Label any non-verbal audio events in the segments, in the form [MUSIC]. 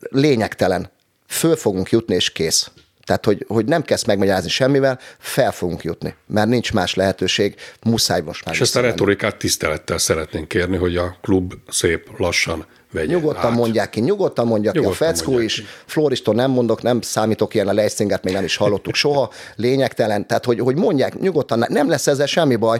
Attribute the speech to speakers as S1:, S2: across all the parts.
S1: lényegtelen. Föl fogunk jutni, és kész. Tehát, hogy, hogy nem kezd megmagyarázni semmivel, fel fogunk jutni, mert nincs más lehetőség, muszáj most már.
S2: És ezt a retorikát tisztelettel szeretnénk kérni, hogy a klub szép lassan vegye
S1: Nyugodtan
S2: át.
S1: mondják ki, nyugodtan mondja ki a
S2: Nyugodtan
S1: feckó
S2: mondják
S1: is. Floristól nem mondok, nem számítok ilyen a Leiszinget, még nem is hallottuk soha. Lényegtelen, tehát hogy, hogy mondják nyugodtan, nem lesz ezzel semmi baj.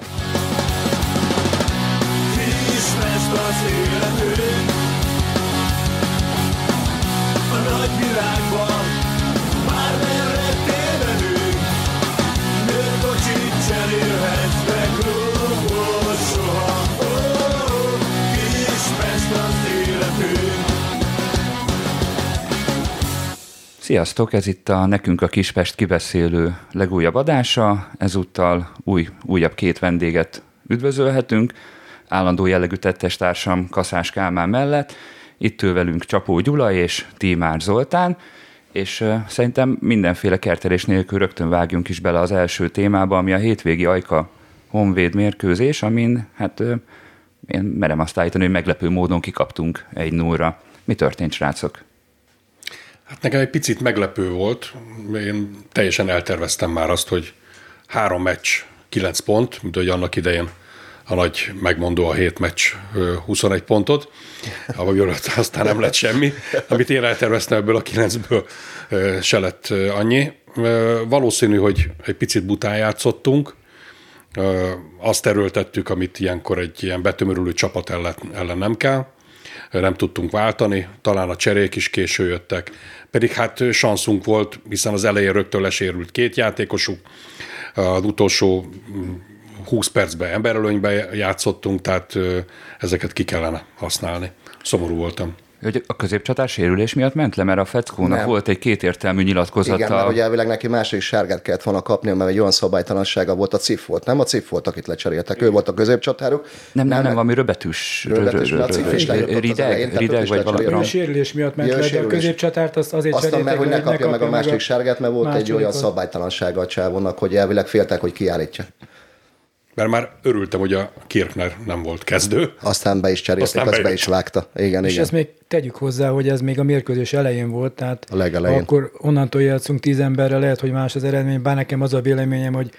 S3: Sziasztok, ez itt a Nekünk a Kispest kibeszélő legújabb adása. Ezúttal új, újabb két vendéget üdvözölhetünk. Állandó jellegű tettestársam Kaszás Kálmán mellett. Itt ül velünk Csapó Gyula és Tímár Zoltán. És szerintem mindenféle kertelés nélkül rögtön vágjunk is bele az első témába, ami a hétvégi Ajka Honvéd mérkőzés, amin hát én merem azt állítani, hogy meglepő módon kikaptunk egy nullra. Mi történt, srácok?
S2: Hát nekem egy picit meglepő volt. Én teljesen elterveztem már azt, hogy három meccs, kilenc pont, mint hogy annak idején a nagy megmondó a hét meccs ö, 21 pontot, amiből aztán nem lett semmi. Amit én elterveztem ebből a kilencből se lett annyi. Valószínű, hogy egy picit bután játszottunk, azt erőltettük, amit ilyenkor egy ilyen betömörülő csapat ellen nem kell. Nem tudtunk váltani, talán a cserék is késő jöttek, pedig hát sanszunk volt, hiszen az elején rögtön lesérült két játékosuk, az utolsó mm, 20 percben emberölönybe játszottunk, tehát ezeket ki kellene használni. Szomorú voltam.
S3: Hogy a középcsatár sérülés miatt ment le, mert a Feckónak
S1: Nem.
S3: volt egy kétértelmű nyilatkozata.
S1: Igen, mert ugye elvileg neki második sárgát kellett volna kapni, mert egy olyan szabálytalansága volt, a CIF volt. Nem a CIF volt, akit lecseréltek, ő volt a középcsatáruk.
S3: nem, nem, nem, valami röbetűs.
S1: Röbetűs,
S3: Rideg, rideg vagy valami.
S4: A sérülés miatt ment le, de a középcsatárt azt azért
S1: Aztán mert, hogy ne kapja meg a második sárgát, mert volt egy olyan szabálytalansága a csávónak, hogy elvileg féltek, hogy kiállítja.
S2: Mert már örültem, hogy a Kirchner nem volt kezdő.
S1: Aztán be is cserélték,
S2: Aztán
S1: azt be is vágta. Igen,
S4: És
S1: igen.
S4: ezt még tegyük hozzá, hogy ez még a mérkőzés elején volt, tehát
S1: A legelején.
S4: akkor onnantól játszunk tíz emberre, lehet, hogy más az eredmény, bár nekem az a véleményem, hogy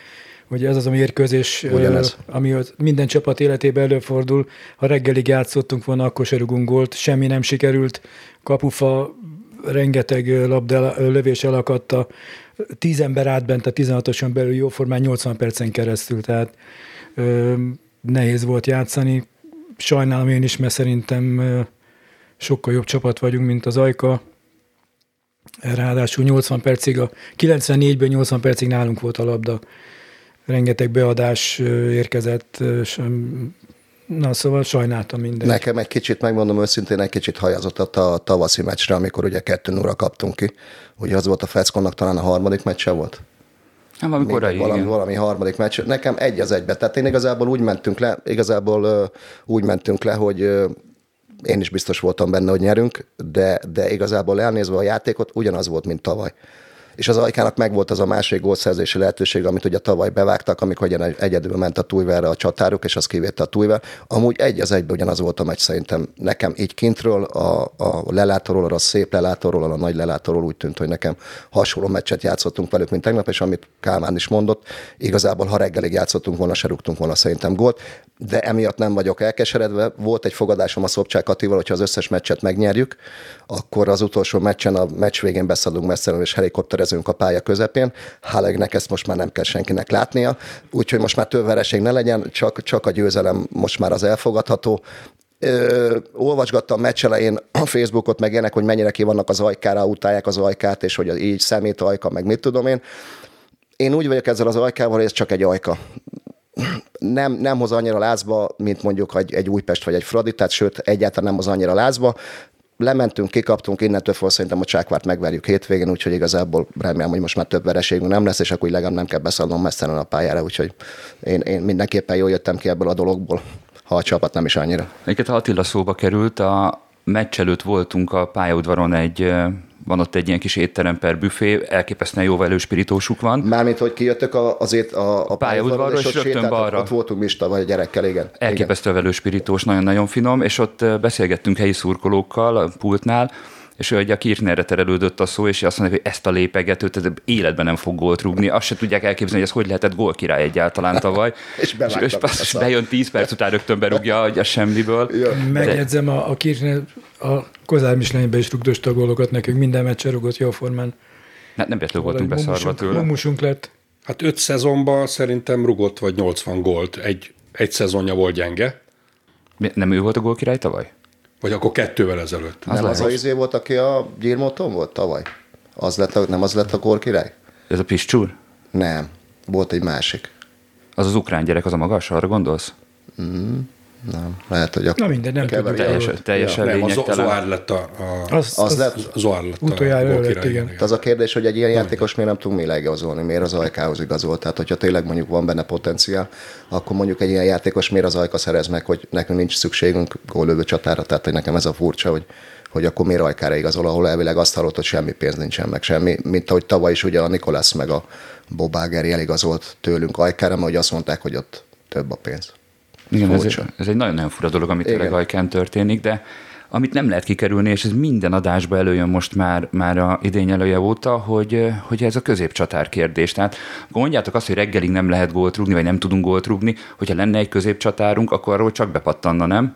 S4: hogy ez az a mérkőzés,
S1: Ugyanez.
S4: ami az minden csapat életében előfordul. Ha reggelig játszottunk volna, akkor se rugunk gólt, semmi nem sikerült. Kapufa rengeteg labda lövés elakadta. Tíz ember átbent a 16-oson belül jóformán 80 percen keresztül, tehát ö, nehéz volt játszani. Sajnálom én is, mert szerintem ö, sokkal jobb csapat vagyunk, mint az Ajka. Ráadásul 80 percig, a 94-ből 80 percig nálunk volt a labda. Rengeteg beadás érkezett, öm, na szóval sajnáltam mindent.
S1: Nekem egy kicsit, megmondom őszintén, egy kicsit hajazott a, tavaszi meccsre, amikor ugye 2 0 kaptunk ki. Ugye az volt a Feckonnak talán a harmadik meccse volt?
S3: Nem, valami korai,
S1: Mindegy, valami,
S3: igen.
S1: valami harmadik meccs. Nekem egy az egybe. Tehát én igazából úgy mentünk le, igazából úgy mentünk le, hogy én is biztos voltam benne, hogy nyerünk, de, de igazából elnézve a játékot ugyanaz volt, mint tavaly. És az Ajkának megvolt az a másik gólszerzési lehetőség, amit ugye tavaly bevágtak, amikor egyen- egyedül ment a Tújverre a csatáruk, és az kivétte a Tújver. Amúgy egy az egybe ugyanaz volt a meccs szerintem. Nekem így kintről, a, a lelátóról, a szép lelátóról, a nagy lelátóról úgy tűnt, hogy nekem hasonló meccset játszottunk velük, mint tegnap, és amit Kálmán is mondott, igazából ha reggelig játszottunk volna, se rúgtunk volna szerintem gólt, de emiatt nem vagyok elkeseredve. Volt egy fogadásom a Szobcsák Katival, hogyha az összes meccset megnyerjük, akkor az utolsó meccsen a meccs végén beszadunk messzelenül, és helikopterezünk a pálya közepén. Hálegnek ezt most már nem kell senkinek látnia, úgyhogy most már több vereség ne legyen, csak, csak a győzelem most már az elfogadható. Ö, olvasgattam meccs elején a Facebookot, meg ilyenek, hogy mennyire ki vannak az ajkára, utálják az ajkát, és hogy így szemét ajka, meg mit tudom én. Én úgy vagyok ezzel az ajkával, hogy ez csak egy ajka nem, nem hoz annyira lázba, mint mondjuk egy, egy Újpest vagy egy Fradi, tehát sőt, egyáltalán nem hoz annyira lázba. Lementünk, kikaptunk, innentől fog szerintem a Csákvárt megverjük hétvégén, úgyhogy igazából remélem, hogy most már több vereségünk nem lesz, és akkor legalább nem kell beszállnom messzelen a pályára, úgyhogy én, én mindenképpen jól jöttem ki ebből a dologból, ha a csapat nem is annyira.
S3: Egyébként ha Attila szóba került, a meccs előtt voltunk a pályaudvaron egy, van ott egy ilyen kis étterem per büfé, elképesztően jó velőspirítósuk van.
S1: Mármint, hogy kijöttök a, azért a, a
S3: pályaudvarról, és
S1: ott
S3: rögtön balra.
S1: Ott voltunk mi is tavaly a gyerekkel, igen.
S3: Elképesztő velőspirítós, nagyon-nagyon finom, és ott beszélgettünk helyi szurkolókkal a pultnál, és hogy a Kirchnerre terelődött a szó, és azt mondják, hogy ezt a lépegetőt ez életben nem fog gólt rúgni. Azt se tudják elképzelni, hogy ez hogy lehetett gól király egyáltalán tavaly. [LAUGHS]
S1: És
S3: és, és, és bejön 10 perc után rögtön berúgja hogy a semmiből. [LAUGHS]
S4: Megjegyzem, a, a Kirchner a Kozár Mislánybe is rugdosta a gólokat nekünk, minden meccsen rugott jóformán.
S3: Ne, nem véletlenül voltunk beszarva tőle.
S4: Mumusunk lett.
S2: Hát öt szezonban szerintem rugott vagy 80 gólt. Egy, egy szezonja volt gyenge,
S3: Nem ő volt a gól király tavaly?
S2: Vagy akkor kettővel ezelőtt.
S1: Nem az a izé volt, aki a gyírmoton volt tavaly? Az lett a, nem az lett a gól király?
S3: Ez a Piscsúr?
S1: Nem. Volt egy másik.
S3: Az az ukrán gyerek, az a magas, arra gondolsz?
S1: Nem. Lehet, hogy akkor
S4: Na mindegy, nem tudjuk.
S3: Teljesen, teljesen
S2: Nem, az
S3: lényegtelen.
S2: Zoár lett a, a
S4: Az,
S1: Az
S4: az,
S1: lett?
S2: Zoár lett
S4: Utoljára
S2: a
S4: lett, igen.
S1: Az a kérdés, hogy egy ilyen játékos miért nem tudunk mi leigazolni, miért az ajkához igazolt. Tehát, hogyha tényleg mondjuk van benne potenciál, akkor mondjuk egy ilyen játékos miért az ajka szerez meg, hogy nekünk nincs szükségünk góllövő csatára. Tehát, hogy nekem ez a furcsa, hogy, hogy akkor miért ajkára igazol, ahol elvileg azt hallott, hogy semmi pénz nincsen, meg semmi. Mint ahogy tavaly is ugye a Nikolász meg a Bobágeri eligazolt tőlünk ajkára, mert hogy azt mondták, hogy ott több a pénz.
S3: Igen, ez, ez egy nagyon-nagyon fura dolog, amit
S1: Igen.
S3: tényleg Ajkán történik, de amit nem lehet kikerülni, és ez minden adásba előjön most már, már a idény elője óta, hogy, hogy ez a középcsatár kérdés. Tehát akkor mondjátok azt, hogy reggelig nem lehet gólt rúgni, vagy nem tudunk gólt rúgni, hogyha lenne egy középcsatárunk, akkor arról csak bepattanna, nem?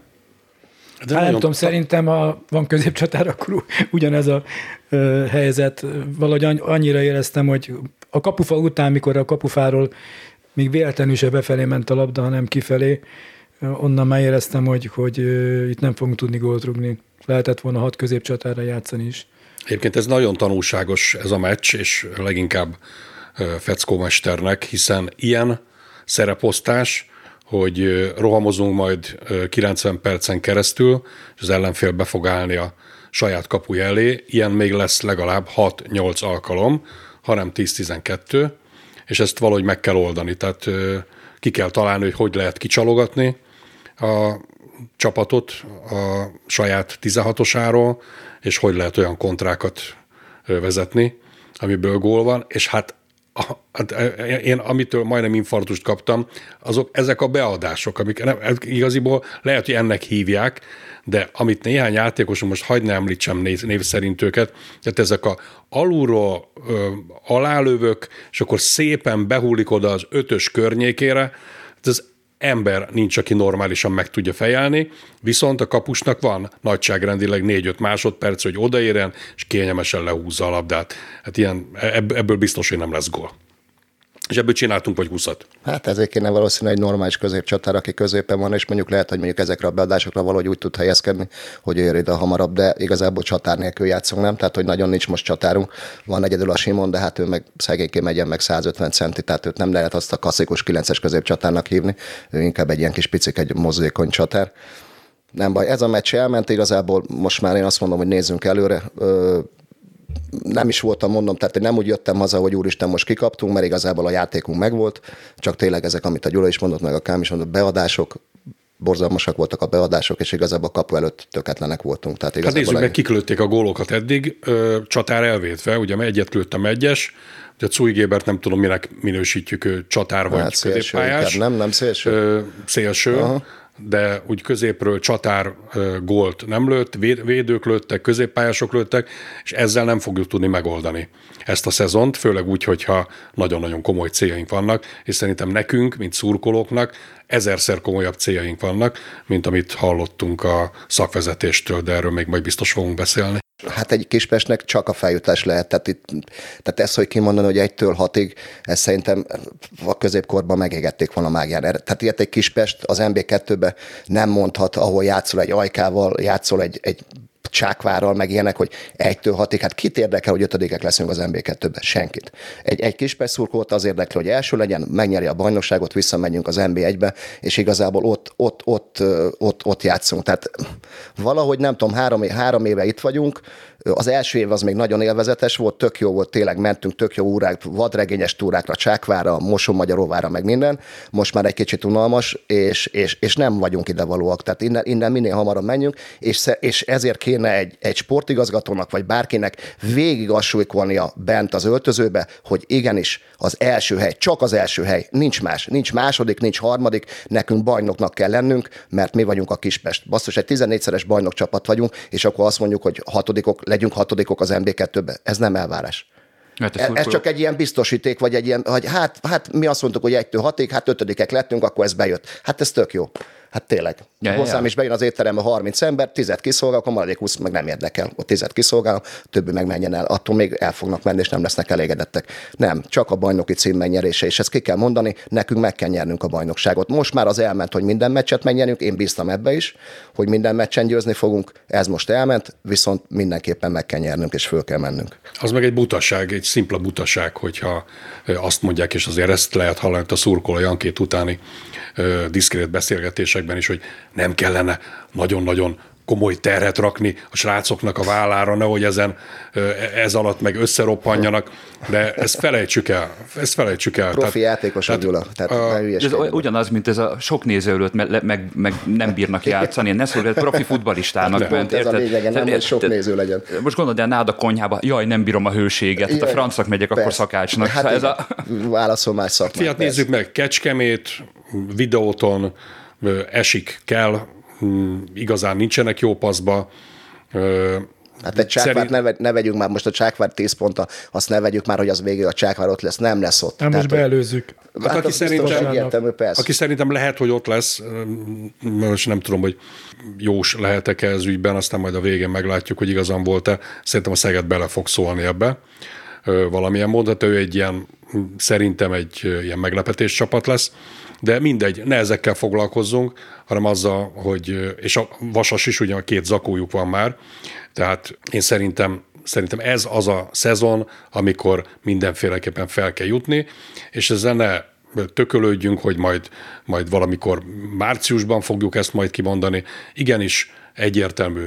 S2: De
S4: Hát nem tudom, szerintem ha van középcsatár, akkor ugyanez a ö, helyzet. Valahogy anny- annyira éreztem, hogy a kapufa után, mikor a kapufáról még véletlenül se befelé ment a labda, hanem kifelé, onnan már éreztem, hogy, hogy itt nem fogunk tudni gólt rugni. Lehetett volna hat középcsatára játszani is.
S2: Egyébként ez nagyon tanulságos ez a meccs, és leginkább Feckó mesternek, hiszen ilyen szereposztás, hogy rohamozunk majd ö, 90 percen keresztül, és az ellenfél be fog állni a saját kapuja elé, ilyen még lesz legalább 6-8 alkalom, hanem 10-12, és ezt valahogy meg kell oldani. Tehát ki kell találni, hogy hogy lehet kicsalogatni a csapatot a saját 16-osáról, és hogy lehet olyan kontrákat vezetni, amiből gól van, és hát, hát e- én amitől majdnem infartust kaptam, azok ezek a beadások, amik nem, igaziból lehet, hogy ennek hívják, de amit néhány játékos, most hagyd ne említsem név, név szerint őket, tehát ezek a alulról ö, alálövök, és akkor szépen behullik oda az ötös környékére, hát ez ember nincs, aki normálisan meg tudja fejelni, viszont a kapusnak van nagyságrendileg 4-5 másodperc, hogy odaérjen, és kényelmesen lehúzza a labdát. Hát ilyen, ebb- ebből biztos, hogy nem lesz gól. És ebből csináltunk vagy 20
S1: Hát ezért kéne valószínűleg egy normális középcsatár, aki középen van, és mondjuk lehet, hogy mondjuk ezekre a beadásokra valahogy úgy tud helyezkedni, hogy jöjjön ide hamarabb, de igazából csatár nélkül játszunk, nem? Tehát, hogy nagyon nincs most csatárunk. Van egyedül a Simon, de hát ő meg szegényként megyen meg 150 centi, tehát őt nem lehet azt a klasszikus 9-es középcsatárnak hívni, ő inkább egy ilyen kis picik, egy mozgékony csatár. Nem baj, ez a meccs elment, igazából most már én azt mondom, hogy nézzünk előre. Nem is voltam, mondom, tehát én nem úgy jöttem haza, hogy úristen, most kikaptunk, mert igazából a játékunk megvolt, csak tényleg ezek, amit a Gyula is mondott, meg a Kám is mondott, beadások, borzalmasak voltak a beadások, és igazából a kapu előtt töketlenek voltunk. Tehát
S2: Hát
S1: igazából
S2: nézzük meg, kik lőtték a gólokat eddig, ö, csatár elvétve, ugye egyet lőttem egyes, ugye Cui Gébert nem tudom, minek minősítjük, ő csatár vagy
S1: Hát szélső
S2: középpályás.
S1: inkább, nem? Nem szélső?
S2: Ö, szélső, Aha. De úgy középről csatár gólt nem lőtt, véd, védők lőttek, középpályások lőttek, és ezzel nem fogjuk tudni megoldani ezt a szezont, főleg úgy, hogyha nagyon-nagyon komoly céljaink vannak, és szerintem nekünk, mint szurkolóknak, ezerszer komolyabb céljaink vannak, mint amit hallottunk a szakvezetéstől, de erről még majd biztos fogunk beszélni.
S1: Hát egy Kispestnek csak a feljutás lehet. Tehát, itt, tehát ez, hogy kimondani, hogy egytől hatig, ez szerintem a középkorban megégették volna mágián. Tehát ilyet egy Kispest az MB2-be nem mondhat, ahol játszol egy ajkával, játszol egy, egy csákvárral, meg ilyenek, hogy egytől hatig, hát kit érdekel, hogy ötödikek leszünk az MB2-ben? Senkit. Egy, egy kis szurkolót az érdekli, hogy első legyen, megnyeri a bajnokságot, visszamegyünk az MB1-be, és igazából ott, ott, ott, ott, ott játszunk. Tehát valahogy nem tudom, három, három éve itt vagyunk, az első év az még nagyon élvezetes volt, tök jó volt, tényleg mentünk tök jó órák, vadregényes túrákra, Csákvára, Mosonmagyaróvára, meg minden. Most már egy kicsit unalmas, és, és, és nem vagyunk ide valóak. Tehát innen, innen minél hamarabb menjünk, és, és ezért kéne egy, egy sportigazgatónak, vagy bárkinek végig assúlykolnia bent az öltözőbe, hogy igenis az első hely, csak az első hely, nincs más, nincs második, nincs harmadik, nekünk bajnoknak kell lennünk, mert mi vagyunk a Kispest. Basszus, egy 14-szeres bajnok csapat vagyunk, és akkor azt mondjuk, hogy hatodikok legyünk hatodikok az MB2-be. Ez nem elvárás.
S3: Hát
S1: Ez, ez
S3: szurkolók-
S1: csak egy ilyen biztosíték, vagy egy ilyen, hogy hát, hát mi azt mondtuk, hogy egytől hatig, hát ötödikek lettünk, akkor ez bejött. Hát ez tök jó. Hát tényleg.
S3: Ja,
S1: Hozzám
S3: ja.
S1: is bejön az étterembe 30 ember, 10 kiszolgál, akkor maradék 20 meg nem érdekel. Ott 10 kiszolgálom, többi meg menjen el. Attól még el fognak menni, és nem lesznek elégedettek. Nem, csak a bajnoki cím megnyerése, és ezt ki kell mondani, nekünk meg kell nyernünk a bajnokságot. Most már az elment, hogy minden meccset megnyerünk, én bíztam ebbe is, hogy minden meccsen győzni fogunk, ez most elment, viszont mindenképpen meg kell nyernünk, és föl kell mennünk.
S2: Az meg egy butaság, egy szimpla butaság, hogyha azt mondják, és azért ezt lehet hallani a szurkoló Jankét utáni ö, diszkrét beszélgetésekben is, hogy nem kellene nagyon-nagyon komoly terhet rakni a srácoknak a vállára, nehogy ezen, ö, ez alatt meg összeroppanjanak, de ezt felejtsük el. Ezt felejtsük el.
S1: Profi játékos a Gyula, tehát ne
S3: Ez ugyanaz, mint ez a sok néző előtt, meg, meg, meg nem bírnak játszani. Ne szólj, profi futballistának
S1: Pont
S3: ment.
S1: ez a
S3: érted?
S1: lényege, nem,
S3: Tehát-
S1: hogy sok
S3: tehát-
S1: néző legyen.
S3: Most gondold el, nád a konyhába, jaj, nem bírom a hőséget, hát a
S1: Jaj,
S3: francnak megyek, akkor
S1: persze.
S3: szakácsnak.
S1: Hát
S3: Hát ez a,
S1: Válaszol más szakmát.
S2: Fiat,
S1: persze.
S2: nézzük meg, Kecskemét, videóton esik kell, mm, igazán nincsenek jó paszba.
S1: Hát egy csákvárt
S2: szerint-
S1: ne, ve- ne vegyünk már, most a csákvár 10 pontra, azt ne vegyük már, hogy az végig a csákvár ott lesz, nem lesz ott.
S4: Nem, most
S1: hogy-
S4: beelőzzük.
S1: Hát,
S2: Hát, aki szerintem-
S1: persze.
S2: Aki szerintem lehet, hogy ott lesz, most nem tudom, hogy jós lehetek-e ez ügyben, aztán majd a végén meglátjuk, hogy igazam volt-e. Szerintem a Szeged bele fog szólni ebbe valamilyen módon, tehát ő egy ilyen, szerintem egy ilyen meglepetés csapat lesz, de mindegy, ne ezekkel foglalkozzunk, hanem azzal, hogy, és a Vasas is, ugye a két zakójuk van már, tehát én szerintem Szerintem ez az a szezon, amikor mindenféleképpen fel kell jutni, és ezzel ne tökölődjünk, hogy majd, majd valamikor márciusban fogjuk ezt majd kimondani. Igenis, egyértelmű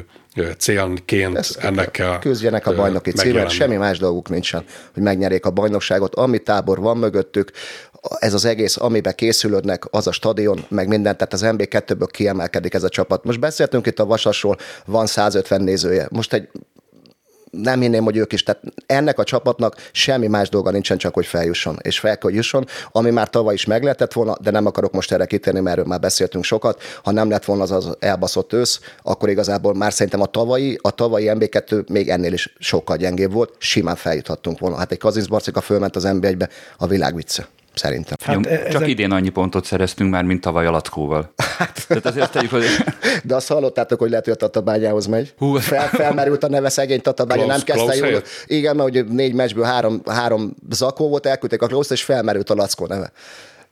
S2: célként
S1: Ezt
S2: ennek kell
S1: Küzdjenek a bajnoki címért, semmi más dolguk nincsen, hogy megnyerjék a bajnokságot. Ami tábor van mögöttük, ez az egész, amiben készülődnek, az a stadion, meg minden, tehát az MB2-ből kiemelkedik ez a csapat. Most beszéltünk itt a Vasasról, van 150 nézője. Most egy nem hinném, hogy ők is. Tehát ennek a csapatnak semmi más dolga nincsen, csak hogy feljusson. És fel kell, hogy jusson, ami már tavaly is meg lehetett volna, de nem akarok most erre kitérni, mert erről már beszéltünk sokat. Ha nem lett volna az az elbaszott ősz, akkor igazából már szerintem a tavalyi, a tavalyi MB2 még ennél is sokkal gyengébb volt, simán feljuthattunk volna. Hát egy Kazinsz Barcika fölment az MB1-be, a világ vicce. Szerintem.
S4: Hát,
S3: Nyom,
S4: e-
S3: csak
S4: ezen-
S3: idén annyi pontot szereztünk már, mint tavaly a Lackóval.
S1: Hát.
S3: Tehát azért tegyük, hogy [LAUGHS]
S1: De azt hallottátok, hogy lehet, hogy a Tatabányához megy.
S3: Hú.
S1: Fel, felmerült a neve szegény Tatabánya, nem kezdte jól.
S2: helyett?
S1: Igen, mert ugye négy meccsből három, három zakó volt, elküldték a Klaus, és felmerült a Lackó neve.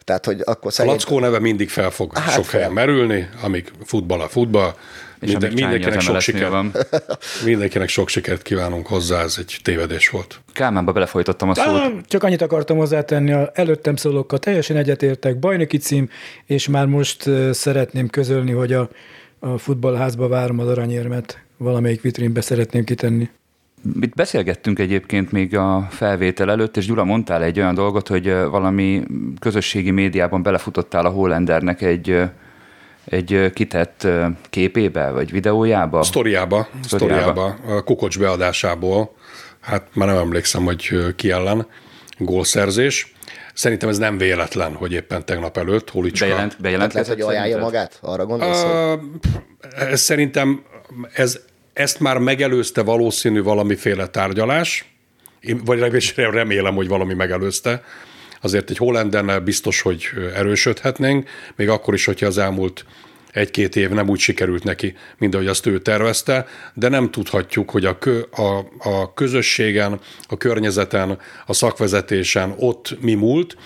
S1: Tehát, hogy akkor
S2: A
S1: szegény...
S2: Lackó neve mindig fel fog
S1: Hát
S2: sok
S1: fel.
S2: helyen merülni, amíg futball a futball.
S3: És
S2: Minden, mindenkinek sok sikert,
S3: van. [LAUGHS]
S2: mindenkinek sok sikert kívánunk hozzá, ez egy tévedés volt.
S3: Kálmánba belefolytottam a szót.
S4: Csak annyit akartam hozzátenni, a előttem szólókkal teljesen egyetértek, bajnoki cím, és már most szeretném közölni, hogy a, a futballházba várom az aranyérmet, valamelyik vitrínbe szeretném kitenni.
S3: Itt beszélgettünk egyébként még a felvétel előtt, és Gyula mondtál egy olyan dolgot, hogy valami közösségi médiában belefutottál a Hollandernek egy, egy kitett képébe, vagy videójába.
S2: Sztoriába,
S3: Sztoriába.
S2: a Kukocs beadásából, hát már nem emlékszem, hogy ki ellen, gólszerzés. Szerintem ez nem véletlen, hogy éppen tegnap előtt Hulicska.
S3: Bejelent,
S1: Hát lehet,
S3: bejelentkezett
S1: hogy ajánlja magát? Arra gondolsz?
S2: Uh, ez szerintem ez, ezt már megelőzte valószínű valamiféle tárgyalás, én, vagy legalábbis remélem, hogy valami megelőzte. Azért egy Hollandernel biztos, hogy erősödhetnénk, még akkor is, hogyha az elmúlt egy-két év nem úgy sikerült neki, mint ahogy azt ő tervezte, de nem tudhatjuk, hogy a, kö, a, a közösségen, a környezeten, a szakvezetésen ott mi múlt,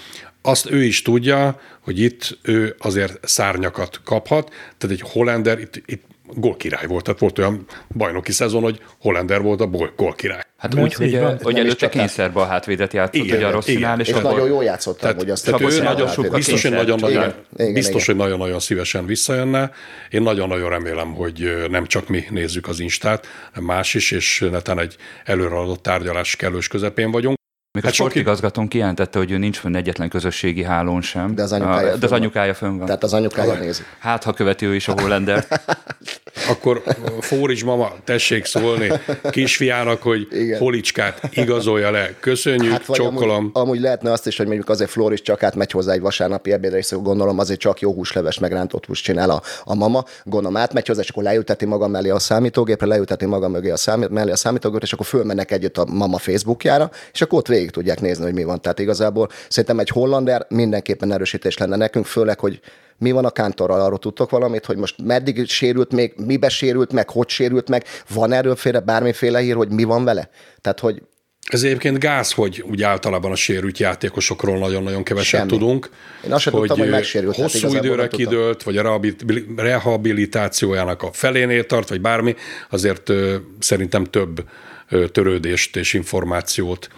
S2: azt ő is tudja, hogy itt ő azért szárnyakat kaphat, tehát egy Hollander itt, itt gólkirály volt, tehát volt olyan bajnoki szezon, hogy Hollander volt a gól- gólkirály.
S3: Hát
S4: Mert
S3: úgy, hogy,
S4: van.
S3: hogy előtte
S1: csatár.
S3: kényszerbe a hátvédet játszott,
S2: Igen,
S3: ugye a Rosszinál,
S2: igen.
S3: és,
S1: és
S3: akkor-
S1: nagyon jól játszottam,
S2: Tehát,
S1: hogy azt
S2: tehát ő
S3: nagyon
S2: nagyon,
S3: sokat
S2: biztos, hogy nagyon, nagyon.
S1: Igen,
S2: biztos,
S1: igen.
S2: hogy nagyon-nagyon szívesen visszajönne. Én nagyon-nagyon remélem, hogy nem csak mi nézzük az Instát, hanem más is, és netán egy előreadott tárgyalás kellős közepén vagyunk.
S3: Még
S2: Hát
S3: a
S2: sok-
S3: sportigazgatón kijelentette, hogy ő nincs fönn egyetlen közösségi hálón sem.
S1: De az anyukája
S3: A-
S1: fönn
S3: de az
S1: van.
S3: anyukája fönn van.
S1: Tehát az anyukája nézi.
S3: Hát, ha követi ő is a Hollander. [LAUGHS]
S2: akkor Fórics mama, tessék szólni kisfiának, hogy
S1: Igen.
S2: Holicskát igazolja le. Köszönjük, hát csokkolom.
S1: Amúgy, amúgy, lehetne azt is, hogy mondjuk azért Floris csak átmegy hozzá egy vasárnapi ebédre, és gondolom azért csak jó húsleves megrántott húst csinál a, a mama. Gondolom átmegy hozzá, és akkor leülteti maga mellé a számítógépre, leülteti maga mögé a számít, mellé a számítógépre, és akkor fölmennek együtt a mama Facebookjára, és akkor ott végig tudják nézni, hogy mi van. Tehát igazából szerintem egy hollander mindenképpen erősítés lenne nekünk, főleg, hogy mi van a kántorral, arról tudtok valamit, hogy most meddig sérült még, mibe sérült meg, hogy sérült meg, van erről félre bármiféle hír, hogy mi van vele? Tehát, hogy
S2: Ez egyébként gáz, hogy úgy általában a sérült játékosokról nagyon-nagyon keveset
S1: Semmi.
S2: tudunk.
S1: Én azt sem tudtam, hogy megsérült, tehát
S2: Hosszú
S1: igazából
S2: időre kidőlt, vagy a rehabil- rehabilitációjának a felénél tart, vagy bármi, azért ö, szerintem több ö, törődést és információt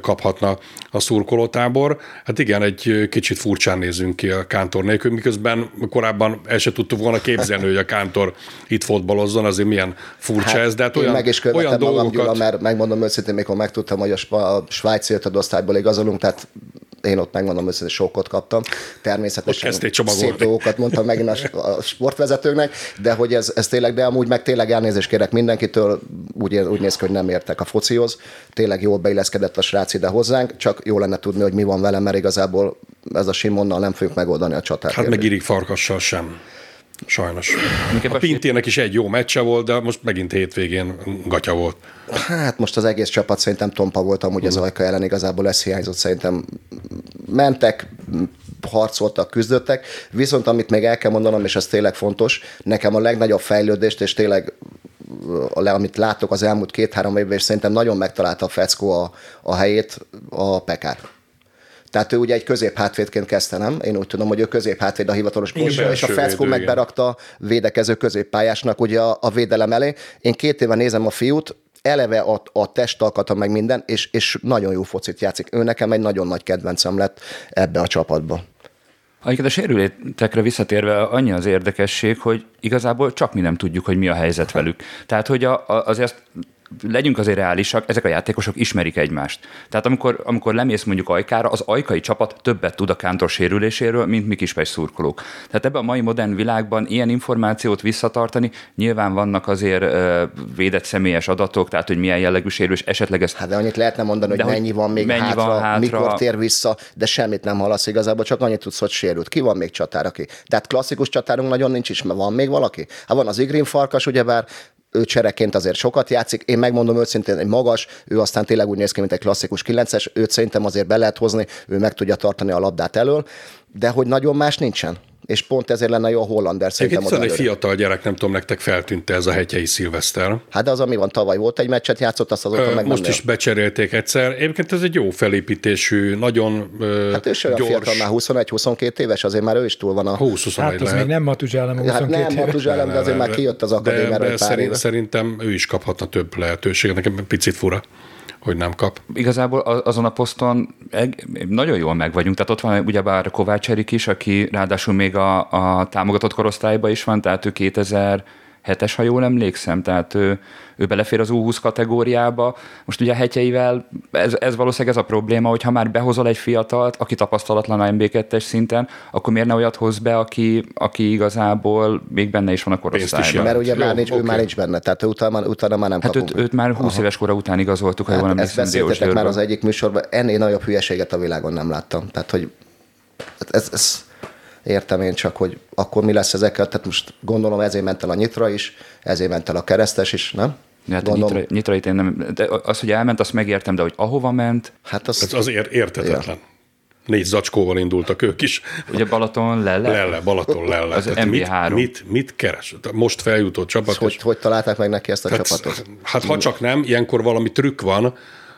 S2: kaphatna a szurkolótábor. Hát igen, egy kicsit furcsán nézünk ki a kántor nélkül, miközben korábban el se tudtuk volna képzelni, hogy a kántor itt fotbalozzon, azért milyen furcsa ez, de hát
S1: én
S2: olyan,
S1: meg is
S2: olyan dolgokat...
S1: Gyula, mert megmondom őszintén, mikor megtudtam, hogy a, a svájci ötödosztályból igazolunk, tehát én ott megmondom őszintén, sokkot kaptam. Természetesen szép dolgokat mondtam megint a, a sportvezetőknek, de hogy ez, ez tényleg, de amúgy meg tényleg elnézést kérek mindenkitől, úgy, úgy néz ki, hogy nem értek a focihoz. Tényleg jól beilleszkedett a srác ide hozzánk, csak jó lenne tudni, hogy mi van velem, mert igazából ez a Simonnal nem fogjuk megoldani a csatát.
S2: Hát meg Irik Farkassal sem. Sajnos. A Pintének is egy jó meccse volt, de most megint hétvégén gatya volt.
S1: Hát most az egész csapat szerintem tompa volt amúgy az Ajka ellen, igazából ez hiányzott, szerintem mentek, harcoltak, küzdöttek, viszont amit még el kell mondanom, és ez tényleg fontos, nekem a legnagyobb fejlődést, és tényleg a le, amit látok az elmúlt két-három évben, és szerintem nagyon megtalálta a Feckó a, a helyét, a Pekár. Tehát ő ugye egy középhátvédként kezdte, nem? Én úgy tudom, hogy ő középhátvéd a hivatalos pozíció, és a Feckó
S2: védő,
S1: meg
S2: igen.
S1: berakta védekező középpályásnak ugye a, a védelem elé. Én két éve nézem a fiút, eleve a, a testalkata meg minden, és, és nagyon jó focit játszik. Ő nekem egy nagyon nagy kedvencem lett ebbe a csapatba.
S3: Egyébként a sérülétekre visszatérve annyi az érdekesség, hogy igazából csak mi nem tudjuk, hogy mi a helyzet velük. Tehát, hogy a, a, azért legyünk azért reálisak, ezek a játékosok ismerik egymást. Tehát amikor, amikor lemész mondjuk Ajkára, az ajkai csapat többet tud a Kántor sérüléséről, mint mi kispest szurkolók. Tehát ebben a mai modern világban ilyen információt visszatartani, nyilván vannak azért ö, védett személyes adatok, tehát hogy milyen jellegű sérülés, esetleg ezt
S1: Hát de annyit lehetne mondani, hogy
S3: hogy
S1: mennyi van még
S3: mennyi
S1: hátra,
S3: van hátra.
S1: mikor tér vissza, de semmit nem hallasz igazából, csak annyit tudsz, hogy sérült. Ki van még csatár, aki? Tehát klasszikus csatárunk nagyon nincs is, mert van még valaki? Hát van az Igrin Farkas, ugyebár ő csereként azért sokat játszik. Én megmondom őszintén, egy magas, ő aztán tényleg úgy néz ki, mint egy klasszikus 9-es, őt szerintem azért be lehet hozni, ő meg tudja tartani a labdát elől, de hogy nagyon más nincsen. És pont ezért lenne jó a Hollander szerintem
S2: Egyébként egy fiatal gyerek, nem tudom, nektek feltűnte ez a hegyei szilveszter.
S1: Hát de az, ami van, tavaly volt egy meccset játszott, azt azóta
S2: Ö,
S1: meg
S2: Most
S1: nem
S2: is becserélték egyszer. Egyébként ez egy jó felépítésű, nagyon ö,
S1: Hát ő se olyan
S2: gyors.
S1: fiatal, már 21-22 éves, azért már ő is túl van a...
S2: 20
S4: Hát az
S2: lehet.
S4: még nem Matuzsálem a
S1: Hát
S4: 22
S1: nem
S4: éves.
S1: Matuzsálem, de azért már kijött az akadémiára
S2: de, de szerint, szerintem ő is kaphatna több lehetőséget. Nekem picit fura, hogy nem kap.
S3: igazából azon a poszton nagyon jól meg vagyunk. Tehát ott van ugyebár Kovács Erik is, aki ráadásul még a, a támogatott korosztályban is van, tehát ő 2007-es, ha jól emlékszem, tehát ő, ő belefér az U20 kategóriába. Most ugye a hetjeivel ez, ez valószínűleg ez a probléma, hogy ha már behozol egy fiatalt, aki tapasztalatlan a MB2-es szinten, akkor miért ne olyat hoz be, aki, aki igazából még benne is van a korosztályban.
S1: Mert ugye
S2: Jó,
S1: már nincs, ő
S2: oké.
S1: már nincs benne, tehát utána, utána már nem
S3: Hát
S1: kapunk.
S3: őt, őt már 20 éves kora után igazoltuk, ha jól
S1: hát ezt
S3: emlékszem,
S1: beszéltetek már az egyik műsorban, ennél nagyobb hülyeséget a világon nem láttam. Tehát, hogy ez, ez értem én csak, hogy akkor mi lesz ezekkel, tehát most gondolom ezért ment el a nyitra is, ezért ment el a keresztes is, nem?
S3: Hát a
S1: Gondolom,
S3: nyitra, nyitrait én nem, de az, hogy elment, azt megértem, de hogy ahova ment,
S1: hát
S2: Ez
S1: az,
S2: az ér, értetetlen. Négy zacskóval indultak ők is.
S3: ugye Balaton lelle,
S2: Lelle, Balaton, Lelle.
S3: Az
S2: Tehát mit,
S3: MB3.
S2: mit, mit keres? Most feljutott csapat.
S1: hogy,
S2: és-
S1: hogy találták meg neki ezt a
S2: Hát,
S1: csapatot?
S2: hát ha csak nem, ilyenkor valami trükk van,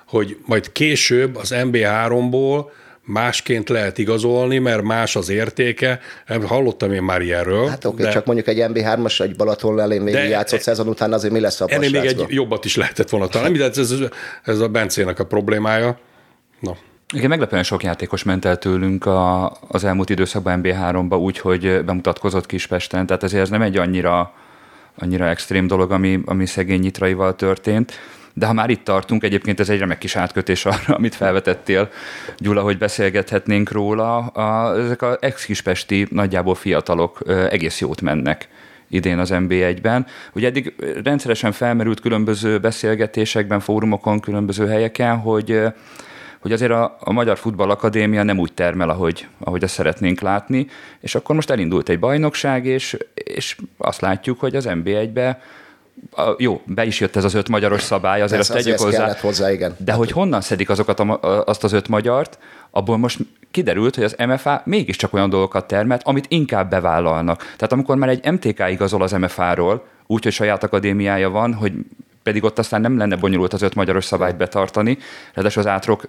S2: hogy majd később az MB3-ból másként lehet igazolni, mert más az értéke. Hallottam én már ilyenről.
S1: Hát oké, okay, csak mondjuk egy MB3-as, egy Balaton elén még
S2: De-
S1: játszott szezon után, azért mi lesz a
S2: ennél még egy jobbat is lehetett volna találni. De ez, ez, ez a Bencének a problémája. No.
S3: Igen, meglepően sok játékos ment el tőlünk a, az elmúlt időszakban MB3-ba úgy, hogy bemutatkozott Kispesten, tehát ezért ez nem egy annyira, annyira extrém dolog, ami, ami szegény nyitraival történt. De ha már itt tartunk, egyébként ez egy remek kis átkötés arra, [LAUGHS] amit felvetettél, Gyula, hogy beszélgethetnénk róla. A, ezek a ex-kispesti, nagyjából fiatalok egész jót mennek. idén az NB1-ben. Ugye eddig rendszeresen felmerült különböző beszélgetésekben, fórumokon, különböző helyeken, hogy hogy azért a, a Magyar Futball Akadémia nem úgy termel, ahogy, ahogy ezt szeretnénk látni, és akkor most elindult egy bajnokság, és, és azt látjuk, hogy az NB1-be a, jó, be is jött ez az öt magyaros szabály, azért
S1: Persze,
S3: azt tegyük hozzá.
S1: hozzá, igen.
S3: De hogy honnan szedik azokat a, azt az öt magyart, abból most kiderült, hogy az MFA mégiscsak olyan dolgokat termelt, amit inkább bevállalnak. Tehát amikor már egy MTK igazol az MFA-ról, úgy, hogy saját akadémiája van, hogy pedig ott aztán nem lenne bonyolult az öt magyaros szabályt betartani, ráadásul az átrok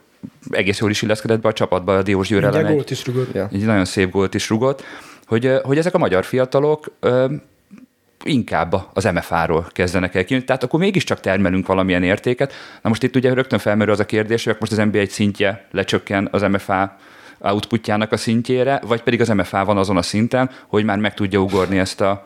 S3: egész jól is illeszkedett be a csapatba, a Diós Győr ellen egy-
S4: gólt is rugott.
S3: Egy nagyon szép gólt is rugott, hogy, hogy ezek a magyar fiatalok inkább az MFA-ról kezdenek el kijönni. Tehát akkor mégiscsak termelünk valamilyen értéket. Na most itt ugye rögtön felmerül az a kérdés, hogy most az NBA egy szintje lecsökken az MFA outputjának a szintjére, vagy pedig az MFA van azon a szinten, hogy már meg tudja ugorni ezt a,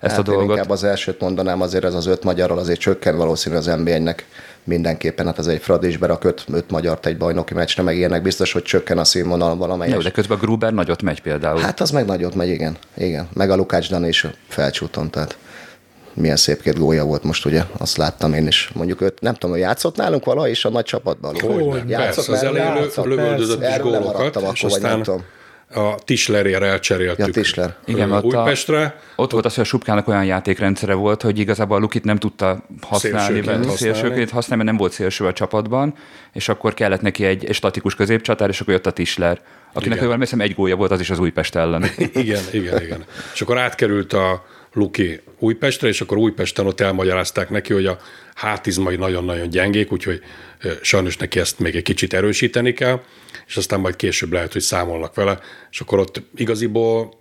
S3: ezt
S1: hát
S3: a dolgot.
S1: inkább az elsőt mondanám, azért ez az öt magyarral azért csökken valószínű az NBA-nek mindenképpen, hát ez egy Fradi is berak öt, magyart egy bajnoki meccsre, meg ilyenek biztos, hogy csökken a színvonal valamelyes.
S3: Jó, de közben a Gruber nagyot megy például.
S1: Hát az meg nagyot megy, igen. igen. Meg a Lukács Dani is felcsúton, tehát milyen szép két gólya volt most, ugye, azt láttam én is. Mondjuk őt, nem tudom, hogy játszott nálunk valaha is a nagy csapatban?
S2: Hogyne,
S1: Játszott
S2: persze, az elején lövöldözött is gólokat, és
S1: akkor, vagy nem
S2: aztán
S1: tudom.
S2: A Tislerért elcseréltük
S1: Ja, Tisler.
S3: Igen, ott a-
S2: Újpestre.
S3: Ott volt az, hogy a Subkának olyan játékrendszere volt, hogy igazából a Lukit nem tudta használni,
S2: Szélsőként
S3: szélsőként,
S2: használni.
S3: szélsőként használni, mert nem volt szélső a csapatban, és akkor kellett neki egy, egy statikus középcsatár, és akkor jött a Tisler, akinek,
S2: Igen.
S3: jól emlékszem, egy gólya volt az is az Újpest ellen. [LAUGHS]
S2: Igen, igen, igen. És akkor átkerült a Luki Újpestre, és akkor Újpesten ott elmagyarázták neki, hogy a hátizmai nagyon-nagyon gyengék, úgyhogy sajnos neki ezt még egy kicsit erősíteni kell, és aztán majd később lehet, hogy számolnak vele, és akkor ott igaziból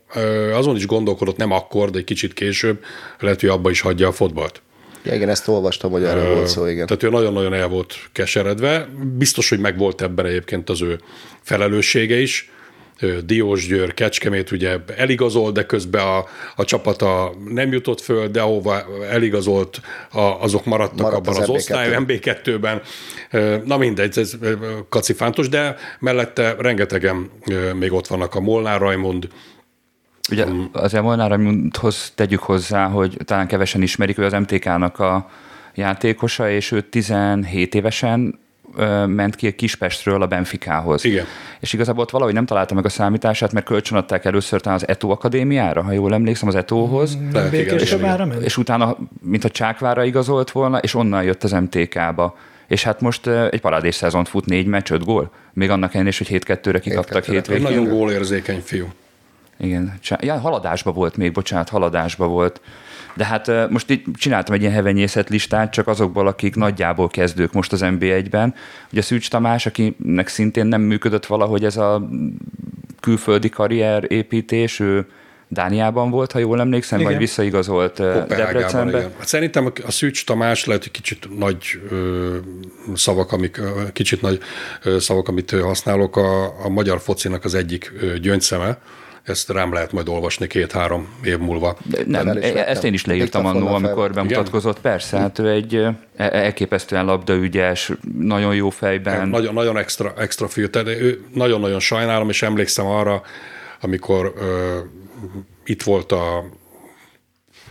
S2: azon is gondolkodott, nem akkor, de egy kicsit később, lehet, hogy abba is hagyja a fotbalt.
S1: Ja, igen, ezt olvastam, hogy erről volt szó, igen.
S2: Tehát ő nagyon-nagyon el volt keseredve. Biztos, hogy megvolt ebben egyébként az ő felelőssége is. Ö, Diós Győr, Kecskemét ugye eligazol, de közben a, a csapata nem jutott föl, de ahova eligazolt, a, azok maradtak
S1: Maradt
S2: abban
S1: az
S2: az, osztály, MB2-ben. Ö, Na mindegy, ez kacifántos, de mellette rengetegen még ott vannak a Molnár Rajmond,
S3: Ugye az Emolnár Raimundhoz tegyük hozzá, hogy talán kevesen ismerik, ő az MTK-nak a játékosa, és ő 17 évesen ment ki a Kispestről a Benficához.
S2: Igen.
S3: És igazából ott valahogy nem találta meg a számítását, mert kölcsönadták először talán az Eto Akadémiára, ha jól emlékszem, az
S2: igen,
S4: Csabára ment?
S3: És utána, mint a Csákvára igazolt volna, és onnan jött az MTK-ba. És hát most egy parádés szezont fut, négy meccs, öt gól. Még annak ellenére is, hogy 7-2-re kikaptak
S1: 7-2-re.
S2: egy
S3: hétvégén.
S2: nagyon gólérzékeny fiú.
S3: Igen, ja, haladásba volt még, bocsánat, haladásba volt. De hát most itt csináltam egy ilyen hevenyészet listát, csak azokból, akik nagyjából kezdők most az NB1-ben. Ugye Szűcs Tamás, akinek szintén nem működött valahogy ez a külföldi karrier építés, ő Dániában volt, ha jól emlékszem,
S4: Igen.
S3: vagy visszaigazolt Debrecenbe.
S2: igen. Hát szerintem a Szűcs Tamás lehet, hogy kicsit nagy ö, szavak, amik, kicsit nagy ö, szavak, amit használok, a, a magyar focinak az egyik gyöngyszeme. Ezt rám lehet majd olvasni két-három év múlva.
S3: Nem, e- ezt én is leírtam annó, amikor bemutatkozott. Persze, hát ő egy ö, e- elképesztően labdaügyes, nagyon jó fejben.
S2: Nagyon, nagyon extra, extra fiú, tehát ő nagyon-nagyon sajnálom, és emlékszem arra, amikor ö, itt volt a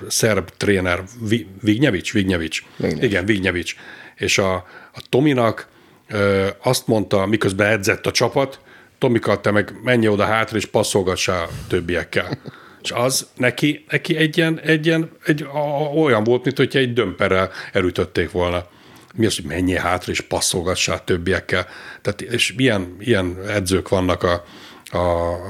S2: szerb tréner Vi- Vignyevics, Vignyevics.
S1: Vignyevics.
S2: Igen, Vignyevics. És a, a Tominak ö, azt mondta, miközben edzett a csapat, Tomika, te meg menj oda hátra, és passzolgassál többiekkel. És az neki, neki egy ilyen, egy ilyen egy, a, olyan volt, mint hogyha egy dömperrel elütötték volna. Mi az, hogy menjél hátra, és passzolgassál többiekkel. Tehát, és ilyen, ilyen edzők vannak a, a,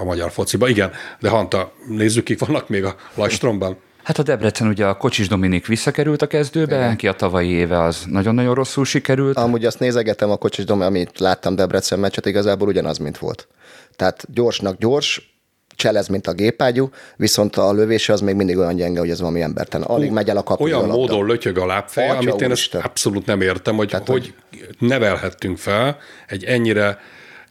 S2: a magyar fociba. Igen, de Hanta, nézzük, kik vannak még a Lajstromban.
S3: Hát a Debrecen ugye a Kocsis Dominik visszakerült a kezdőbe, Igen. ki a tavalyi éve az nagyon-nagyon rosszul sikerült.
S1: Amúgy azt nézegetem a kocsis dom, amit láttam Debrecen meccset, igazából ugyanaz, mint volt. Tehát gyorsnak gyors, cselez, mint a gépágyú, viszont a lövése az még mindig olyan gyenge, hogy ez valami embertelen. Alig megy el a kapu.
S2: Olyan módon lötyög a lábfeje,
S1: Atya
S2: amit én ezt abszolút nem értem, hogy Tehát, hogy nevelhettünk fel egy ennyire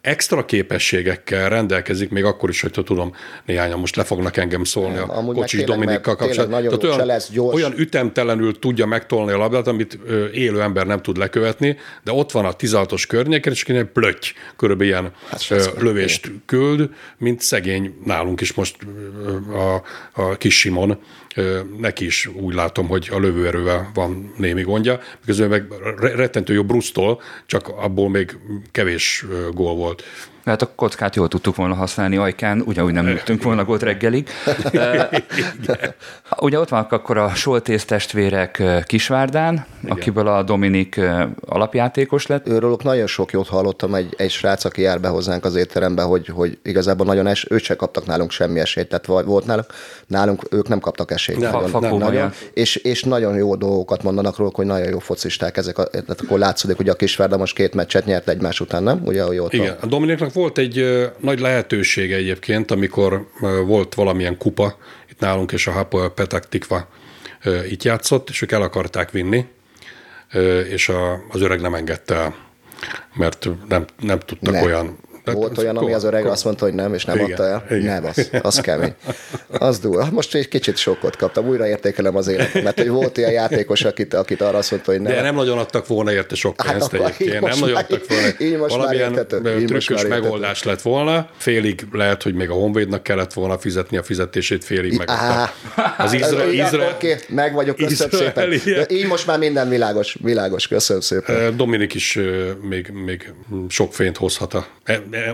S2: extra képességekkel rendelkezik, még akkor is, hogyha tudom, néhányan most le fognak engem szólni
S1: Nem,
S2: a Kocsis Dominikkal kapcsolatban. olyan,
S1: cselesz, gyors.
S2: olyan ütemtelenül tudja megtolni a labdát, amit élő ember nem tud lekövetni, de ott van a 16-os környéken, és egy plöty, körülbelül ilyen
S1: Hát,
S2: lövést küld, mint szegény nálunk is most a, a kis Simon. Neki is úgy látom, hogy a lövőerővel van némi gondja, miközben meg re- rettentő jó brusztol, csak abból még kevés gól volt.
S3: Hát a kockát jól tudtuk volna használni ajkán, ugyanúgy nem lőttünk volna gólt reggelig. [LAUGHS] Ugye ott vannak akkor a Soltész testvérek Kisvárdán, akiből a Dominik alapjátékos lett.
S1: Őróluk nagyon sok jót hallottam, egy, egy srác, aki jár be hozzánk az étterembe, hogy, hogy igazából nagyon es, őt se kaptak nálunk semmi esélyt, tehát volt nálunk, nálunk ők nem kaptak esélyt.
S2: Nem,
S1: nagyon,
S3: Fakó
S1: nagyon, és, és nagyon jó dolgokat mondanak róluk, hogy nagyon jó focisták ezek, a, tehát akkor látszódik, hogy a Kisvárda most két meccset nyert egymás után, nem? Ugye, ott
S2: Igen, a Dominiknak volt egy nagy lehetősége egyébként, amikor volt valamilyen kupa itt nálunk, és a Hapoel Petak Tikva itt játszott, és ők el akarták vinni, és a, az öreg nem engedte el, mert nem, nem tudtak
S1: Ne.
S2: olyan...
S1: Volt olyan, ami az öreg azt mondta, hogy nem, és nem
S2: Igen,
S1: adta el?
S2: igen.
S1: Nem, az, az kemény. Az durva. Most egy kicsit sokkot kaptam, újra értékelem az életet, mert hogy volt olyan játékos, akit, akit arra azt mondta, hogy nem.
S2: De nem nagyon adtak volna érte sok
S1: Hát
S2: pénzt
S1: akkor
S2: egyébként.
S1: így
S2: Nem nagyon
S1: már-
S2: adtak volna.
S1: így most már
S2: Valamilyen
S1: Így most
S2: trükkös
S1: már érthető.
S2: megoldás lett volna. Félig lehet, hogy még a Honvédnak kellett volna fizetni a fizetését, félig meg az Izrael, Izrael,
S1: Oké, meg vagyok, köszönöm szépen. Így most már minden világos, világos, köszönöm szépen.
S2: Dominik is még, még sok fényt hozhat a,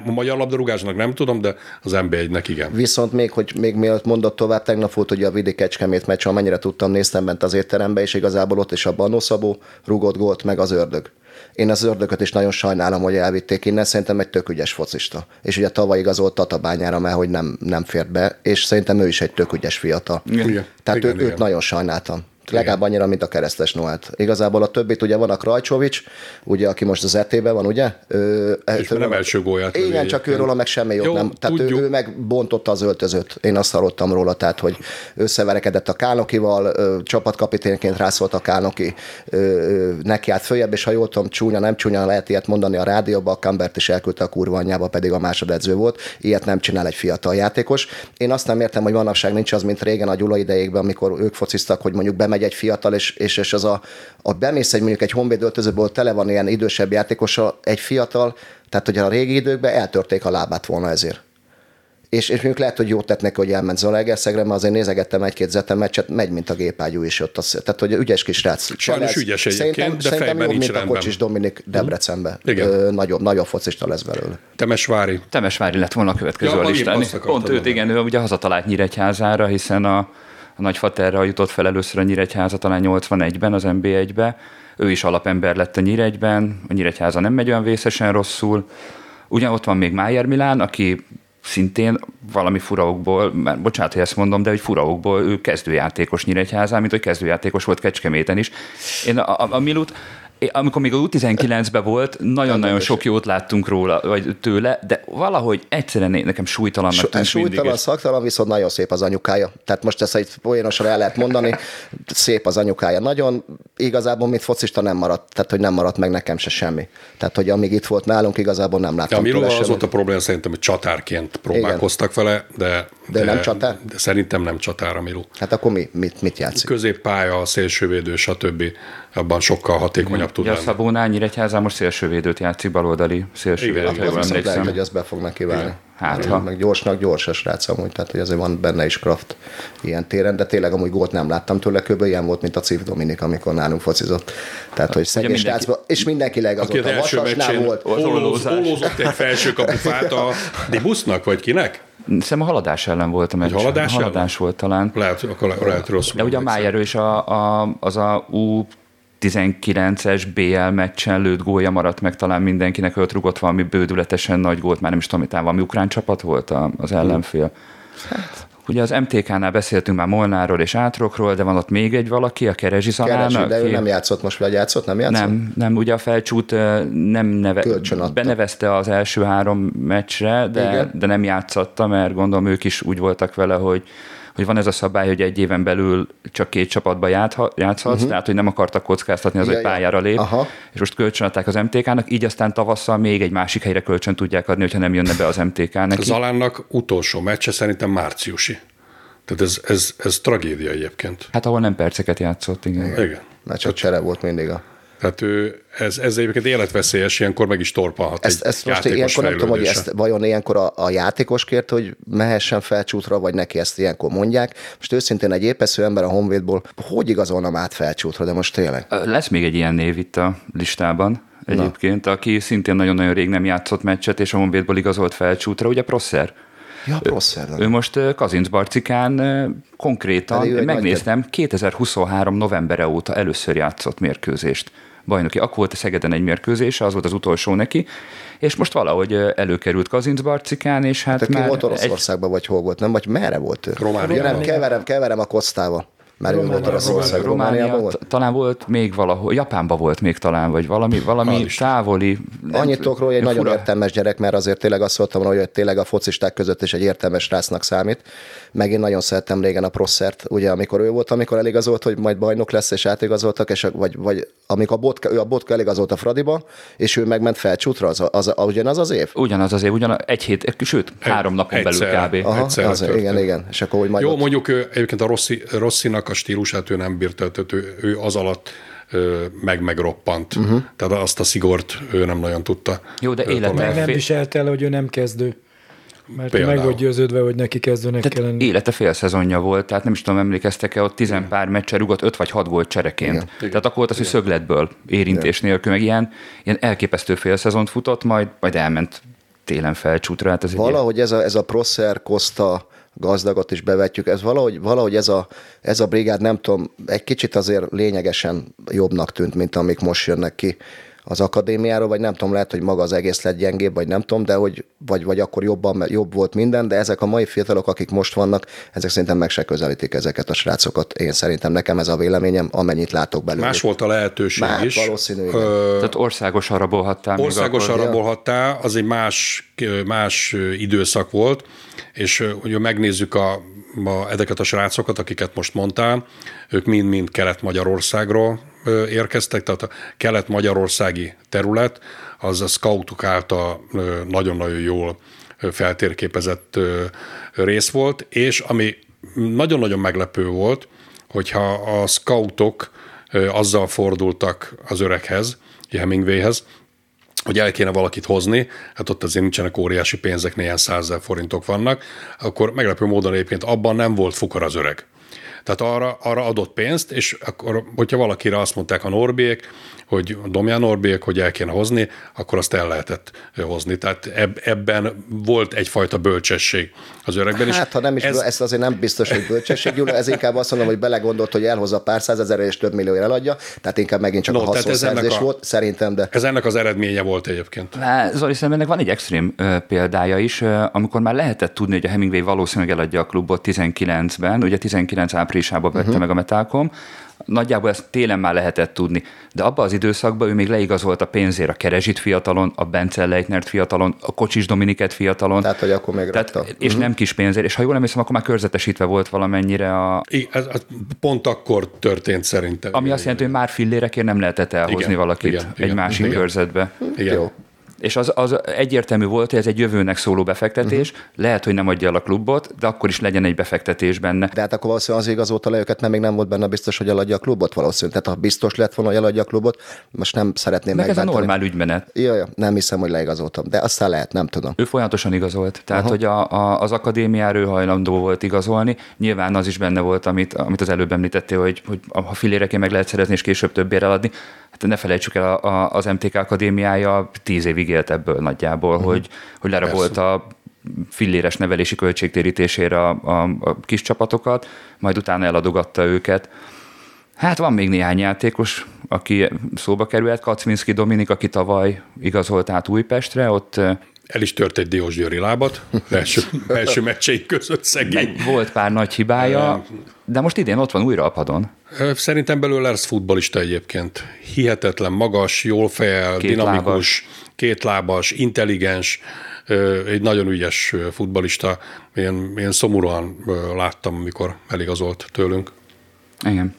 S2: a magyar labdarúgásnak nem tudom, de az NB1-nek igen.
S1: Viszont még, hogy még mielőtt mondott tovább, tegnap volt ugye a Vidi Kecskemét meccs, amennyire tudtam, néztem bent az étterembe, és igazából ott is a Bannó Szabó rugott gólt, meg az ördög. Én az ördögöt is nagyon sajnálom, hogy elvitték innen, szerintem egy tök ügyes focista. És ugye tavaly igazolt Tatabányára, mert hogy nem, nem fért be, és szerintem ő is egy tök ügyes fiatal.
S2: Igen.
S1: Tehát
S2: Igen,
S1: ő,
S2: igen.
S1: őt nagyon sajnáltam. Legalább annyira, mint a keresztes Noát. Igazából a többit ugye van a Krajcsovics, ugye, aki most az ET-ben van, ugye? Ő,
S2: És nem első gólját
S1: Igen, csak őróla meg semmi jót
S2: Jó,
S1: nem. Tehát ő,
S2: tudjuk.
S1: ő meg bontotta az öltözőt. Én azt hallottam róla, tehát, hogy összeverekedett a Kálnokival, ö, csapatkapitényként rászólt a ö, neki állt följebb, és ha jól tudom, csúnya, nem csúnya, lehet ilyet mondani a rádióba, a Kambert is elküldte a kurva anyjába, pedig a másodedző volt. Ilyet nem csinál egy fiatal játékos. Én azt nem értem, hogy manapság nincs az, mint régen a Gyula idejékben, amikor ők fociztak, hogy mondjuk bemegy egy fiatal, és, és, és az a, a bemész egy mondjuk egy honvéd öltözőből tele van ilyen idősebb játékosa, egy fiatal, tehát hogy a régi időkben eltörték a lábát volna ezért. És, és mondjuk lehet, hogy jót tett neki, hogy elment Zalaegerszegre, mert azért nézegettem egy-két zetem meccset, megy, mint a gépágyú is ott. Az, tehát, hogy ügyes kis rác.
S2: Sajnos
S1: Lesz.
S2: ügyes egyébként,
S1: szerintem,
S2: de
S1: szerintem
S2: fejben
S1: jobb,
S2: nincs
S1: mint a
S2: rendben.
S1: Kocsis Dominik Debrecenbe.
S2: Igen.
S1: Ö, nagyobb, nagyobb focista lesz belőle.
S2: Temesvári.
S3: Temesvári lett volna a következő
S2: Ja,
S3: a listán. Pont őt, igen, ő ugye hazatalált Nyíregyházára, hiszen a, a nagyfaterra jutott fel először a Nyíregyháza talán 81-ben, az NB1-be. Ő is alapember lett a Nyíregyben, a Nyíregyháza nem megy olyan vészesen rosszul. Ugyan ott van még Májer Milán, aki szintén valami furaokból, már bocsánat, hogy ezt mondom, de hogy furaokból ő kezdőjátékos Nyíregyházán, mint hogy kezdőjátékos volt Kecskeméten is. Én a, a, a Milut, amikor még a U19-ben volt, nagyon-nagyon sok jót láttunk róla, vagy tőle, de valahogy egyszerűen nekem súlytalannak
S1: Su-
S3: tűnt
S1: súlytalan, szaktalan, viszont nagyon szép az anyukája. Tehát most ezt egy olyanosra el lehet mondani, szép az anyukája. Nagyon igazából, mint focista nem maradt, tehát hogy nem maradt meg nekem se semmi. Tehát, hogy amíg itt volt nálunk, igazából nem
S2: De
S1: láttam
S2: a Miróval
S1: tőle
S2: az volt a probléma szerintem, hogy csatárként próbálkoztak vele, de,
S1: De nem csatár?
S2: De szerintem nem csatár a.
S1: Hát akkor mi, mit, mit játszik?
S2: Középpálya, szélsővédő, stb. Abban sokkal hatékonyabb tud
S3: Ugye a
S2: lenni.
S3: Szabónál Nyíregyházán most szélsővédőt játszik, baloldali szélsővédőt,
S2: Igen,
S3: ha
S2: igen,
S3: jól
S1: Az viszont lehet,
S3: emlékszem.
S1: hogy az be fog neki válni.
S3: Hát, ha.
S1: Meg gyorsnak gyors a srác amúgy, tehát hogy azért van benne is kraft ilyen téren, de tényleg amúgy gólt nem láttam tőle, kb. ilyen volt, mint a Civ Dominik, amikor nálunk focizott. Tehát, hogy szegény
S3: mindenki-
S1: srácba, és mindenki
S2: Aki
S1: legazolt.
S2: az
S1: A
S2: első
S1: Vasasnál
S2: meccsén
S1: volt.
S3: Ollózás.
S2: ólózott egy felső kapufát a [LAUGHS] Dibusznak, vagy kinek?
S3: Szerintem a haladás ellen volt a meccs.
S2: haladás ellen?
S3: haladás volt talán.
S2: Lehet, akkor le- lehet rosszul.
S3: De ugye a
S2: emlékszem.
S3: Májer is a, a, az a U19-es BL meccsen lőtt gólja maradt meg talán mindenkinek, ott rugott valami bődületesen nagy gólt, már nem is tudom, valami ukrán csapat volt az ellenfél. Ugye az MTK-nál beszéltünk már Molnáról és Átrokról, de van ott még egy valaki, a.
S1: Keresi, de ő nem játszott most, vagy játszott, nem játszott?
S3: nem, nem, ugye a felcsút nem neve, benevezte az első három meccsre, de,
S1: Igen.
S3: de nem játszotta, mert gondolom ők is úgy voltak vele, hogy hogy van ez a szabály, hogy egy éven belül csak két csapatba játszhatsz, uh-huh. tehát hogy nem akartak kockáztatni az,
S1: Ja,
S3: hogy
S1: ja.
S3: pályára lép,
S1: Aha.
S3: és most kölcsönadták az MTK-nak, így aztán tavasszal még egy másik helyre kölcsön tudják adni, hogyha nem jönne be az MTK neki.
S2: Zalánnak utolsó meccse szerintem márciusi. Tehát ez, ez, ez tragédia egyébként.
S3: Hát ahol nem perceket játszott, igen.
S2: Igen.
S1: Mert csak csere volt mindig a...
S2: Tehát ő, ez, ez egyébként életveszélyes, ilyenkor meg is torpalhat
S1: Ezt,
S2: egy
S1: ezt most ilyenkor nem tudom, hogy ezt vajon ilyenkor a, a játékos kért, hogy mehessen felcsútra, vagy neki ezt ilyenkor mondják. Most őszintén egy épesző ember a Honvédból, hogy igazolnám át felcsútra, de most tényleg.
S3: Lesz még egy ilyen név itt a listában egyébként, aki szintén nagyon-nagyon rég nem játszott meccset, és a Honvédból igazolt felcsútra, ugye Prosser.
S1: Ja, Prosser.
S3: Ő most ö, Kazincbarcikán konkrétan,
S1: ő
S3: megnéztem, 2023 novembere óta először játszott mérkőzést. Bajnoki. Akkor volt a Szegeden egy mérkőzése, az volt az utolsó neki, és most valahogy előkerült Kazincbarcikán, és hát
S1: Te ki
S3: már
S1: volt
S3: egy,
S1: Oroszországban, vagy hol volt, nem? Vagy merre volt ő? Ja, nem, keverem, keverem a Kosztával. Mert ő volt. Oroszországban. Romániában
S3: Románia,
S1: volt?
S3: talán volt még valahol, Japánban volt még talán, vagy valami, valami távoli.
S1: Annyit tudok róla, hogy egy nagyon
S3: fura.
S1: értelmes gyerek, mert azért tényleg azt szóltam róla, hogy tényleg a focisták között is egy értelmes rásznak számít. Meg én nagyon szerettem régen a Prosszert, ugye amikor ő volt, amikor eligazolt, hogy majd bajnok lesz, és átigazoltak, és a- vagy, vagy amikor a Botka, ő a Botka eligazolt a Fradiba, és ő megment felcsútra, az, az, az, ugyanaz az év?
S3: Ugyanaz azért, ugyan egy hét, sőt, három napon belül
S2: egyszerre.
S3: kb.
S2: Aha. Egyszerre
S1: az, igen,
S2: történt.
S1: igen. És akkor, hogy majd
S2: Jó,
S1: ott,
S2: mondjuk ő, egyébként a Rossi, Rosszinak a stílusát ő nem bírta, tehát ő, ő az alatt meg megroppant.
S1: Mhm.
S2: Uh-huh. Tehát azt a szigort ő nem nagyon tudta.
S3: Jó, de élete-.
S4: Meg nem
S3: fél-
S4: viselte el, hogy ő nem kezdő. Mert
S2: Például.
S4: meg volt győződve, hogy neki kezdőnek kell
S3: Tehát
S4: lenni.
S3: élete fél szezonja volt, tehát nem is tudom, emlékeztek-e, ott tizen pár meccse rugott, öt vagy hat gólt csereként. Igen. Tehát akkor volt az, hogy szögletből, érintés nélkül, meg ilyen, ilyen elképesztő fél szezont futott, majd, majd elment télen felcsútra. Hát ez egy
S1: valahogy ez a, ez a Prosser, Costa, gazdagot is bevetjük, ez valahogy, valahogy ez, a, ez a brigád, nem tudom, egy kicsit azért lényegesen jobbnak tűnt, mint amik most jönnek ki az akadémiáról, vagy nem tudom, lehet, hogy maga az egész lett gyengébb, vagy nem tudom, de hogy, vagy, vagy akkor jobban, mert jobb volt minden, de ezek a mai fiatalok, akik most vannak, ezek szerintem meg se közelítik ezeket a srácokat. Én szerintem nekem ez a véleményem, amennyit látok belőle.
S2: Más volt a lehetőség
S1: Már
S2: is.
S1: valószínű, igen.
S2: Ö,
S3: Tehát országosan rabolhattál
S2: Országosan
S3: akkor.
S2: rabolhattál, az egy más, más időszak volt, és hogy megnézzük a, a, ezeket a srácokat, akiket most mondtál, ők mind-mind Kelet-Magyarországról érkeztek, tehát a kelet-magyarországi terület, az a scoutok által nagyon-nagyon jól feltérképezett rész volt, és ami nagyon-nagyon meglepő volt, hogyha a scoutok azzal fordultak az öreghez, Hemingwayhez, hogy el kéne valakit hozni, hát ott azért nincsenek óriási pénzek, néhány százezer forintok vannak, akkor meglepő módon egyébként abban nem volt fukar az öreg. Tehát arra, arra adott pénzt, és akkor, hogyha valakire azt mondták a Norbiek, hogy Domján Norbiek, hogy el kéne hozni, akkor azt el lehetett hozni. Tehát eb, ebben volt egyfajta bölcsesség az öregben. és
S1: Hát, ha nem is, ez... ezt azért nem biztos, hogy bölcsesség, Gyula, ez inkább azt mondom, hogy belegondolt, hogy elhozza pár százezerre és több millióért eladja, tehát inkább megint csak
S2: No,
S1: a haszonszerzés
S2: a-
S1: volt, szerintem, de
S2: Ez ennek az eredménye volt egyébként.
S3: Lá, Zoli, szerintem ennek van egy extrém ö, példája is, ö, amikor már lehetett tudni, hogy a Hemingway valószínűleg eladja a klubot 19-ben, ugye 19 áprilisában vette uh-huh. meg a Metalcom, nagyjából ezt télen már lehetett tudni, de abban az időszakban ő még leigazolt a pénzért a Kerezsit fiatalon, a Bence Leitnert fiatalon, a Kocsis Dominiket fiatalon.
S1: Tehát, hogy akkor még
S3: Tehát,
S1: rakta.
S3: és nem kis pénzért, és ha jól emlékszem, akkor már körzetesítve volt valamennyire a,
S2: I- Ez, ez pont akkor történt szerintem.
S3: ami azt jelenti, hogy már fillérekért nem lehetett elhozni
S2: Igen,
S3: valakit
S2: igen,
S3: egy
S2: igen,
S3: másik
S2: igen.
S3: körzetbe.
S2: Igen.
S1: Jó.
S3: És az, az egyértelmű volt, hogy ez egy jövőnek szóló befektetés, uh-huh. lehet, hogy nem adja el a klubot, de akkor is legyen egy befektetés benne.
S1: De hát akkor valószínűleg az igazolta le őket, mert még nem volt benne biztos, hogy eladja a klubot valószínűleg. Tehát ha biztos lett volna, hogy eladja a klubot, most nem szeretném
S3: Meg ez a normál ügymenet.
S1: Ja, ja, nem hiszem, hogy leigazoltam, de aztán lehet, nem tudom.
S3: Ő folyamatosan igazolt. Tehát, Aha. hogy a, a, az akadémiára ő hajlandó volt igazolni. Nyilván az is benne volt, amit, amit az előbb említettél, hogy, hogy ha filéreké meg lehet szerezni, és később többére eladni. Ne felejtsük el, a, a, az MTK akadémiája tíz évig élt ebből nagyjából, uh-huh. hogy, hogy lerabolta filléres nevelési költségtérítésére a, a, a kis csapatokat, majd utána eladogatta őket. Hát van még néhány játékos, aki szóba került, Kacminski Dominik, aki tavaly igazolt át Újpestre, ott
S2: El is tört egy Diós Győri lábat, első, első meccseik között szegény.
S3: volt pár nagy hibája, de most idén ott van újra a padon.
S2: Szerintem belőle lesz futbalista egyébként. Hihetetlen magas, jól fejel,
S3: Két
S2: dinamikus, kétlábas, intelligens, egy nagyon ügyes futbalista. Én, én szomorúan láttam, amikor eligazolt tőlünk.
S3: Igen.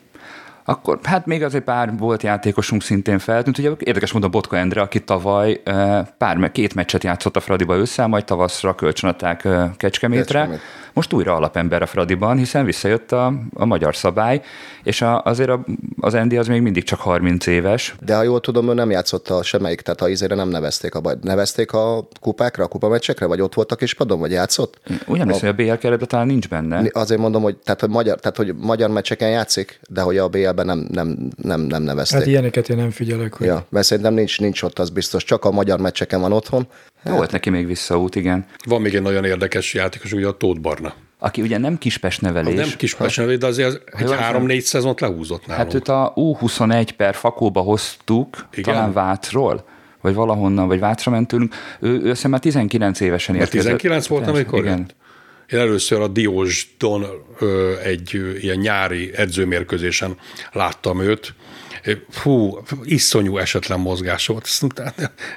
S3: Akkor hát még azért pár volt játékosunk szintén feltűnt. Ugye érdekes módon Botka Endre, aki tavaly pár, két meccset játszott a Fradiba össze, majd tavaszra kölcsönadták Kecskemétre.
S1: Kecskemét.
S3: Most újra alapember a Fradiban, hiszen visszajött a, a magyar szabály, és a, azért a, az Endi az még mindig csak 30 éves.
S1: De ha jól tudom, ő nem játszotta semmelyik, tehát a izére nem nevezték a baj. Nevezték a kupákra, a kupameccsekre, vagy ott volt a kispadon, vagy játszott?
S3: Úgy emlékszem, hogy a BL keretben talán nincs benne.
S1: Azért mondom, hogy, tehát, hogy, magyar, tehát, hogy magyar meccseken játszik, de hogy a BL-ben nem, nem, nem, nem nevezték.
S4: Hát ilyeneket én nem figyelek, hogy
S1: Ja, mert szerintem nincs, nincs ott, az biztos. Csak a magyar meccseken van otthon.
S3: Hát. Volt neki még visszaút, igen.
S2: Van még egy nagyon érdekes játékos, ugye a Tóth Barna.
S3: Aki ugye nem Kispest nevelés.
S2: Nem kispesen, de azért az egy
S3: jól
S2: három-négy szezont lehúzott nálunk.
S3: Hát őt a U21 per Fakóba hoztuk,
S2: Igen?
S3: Talán Vácról, vagy valahonnan, vagy Vácra ment tőlünk. Ő, ő azt már 19 évesen érkezett.
S2: 19 volt, amikor
S3: Igen.
S2: jött? Én először a Diósdon egy ilyen nyári edzőmérkőzésen láttam őt. Fú, iszonyú esetlen mozgás volt.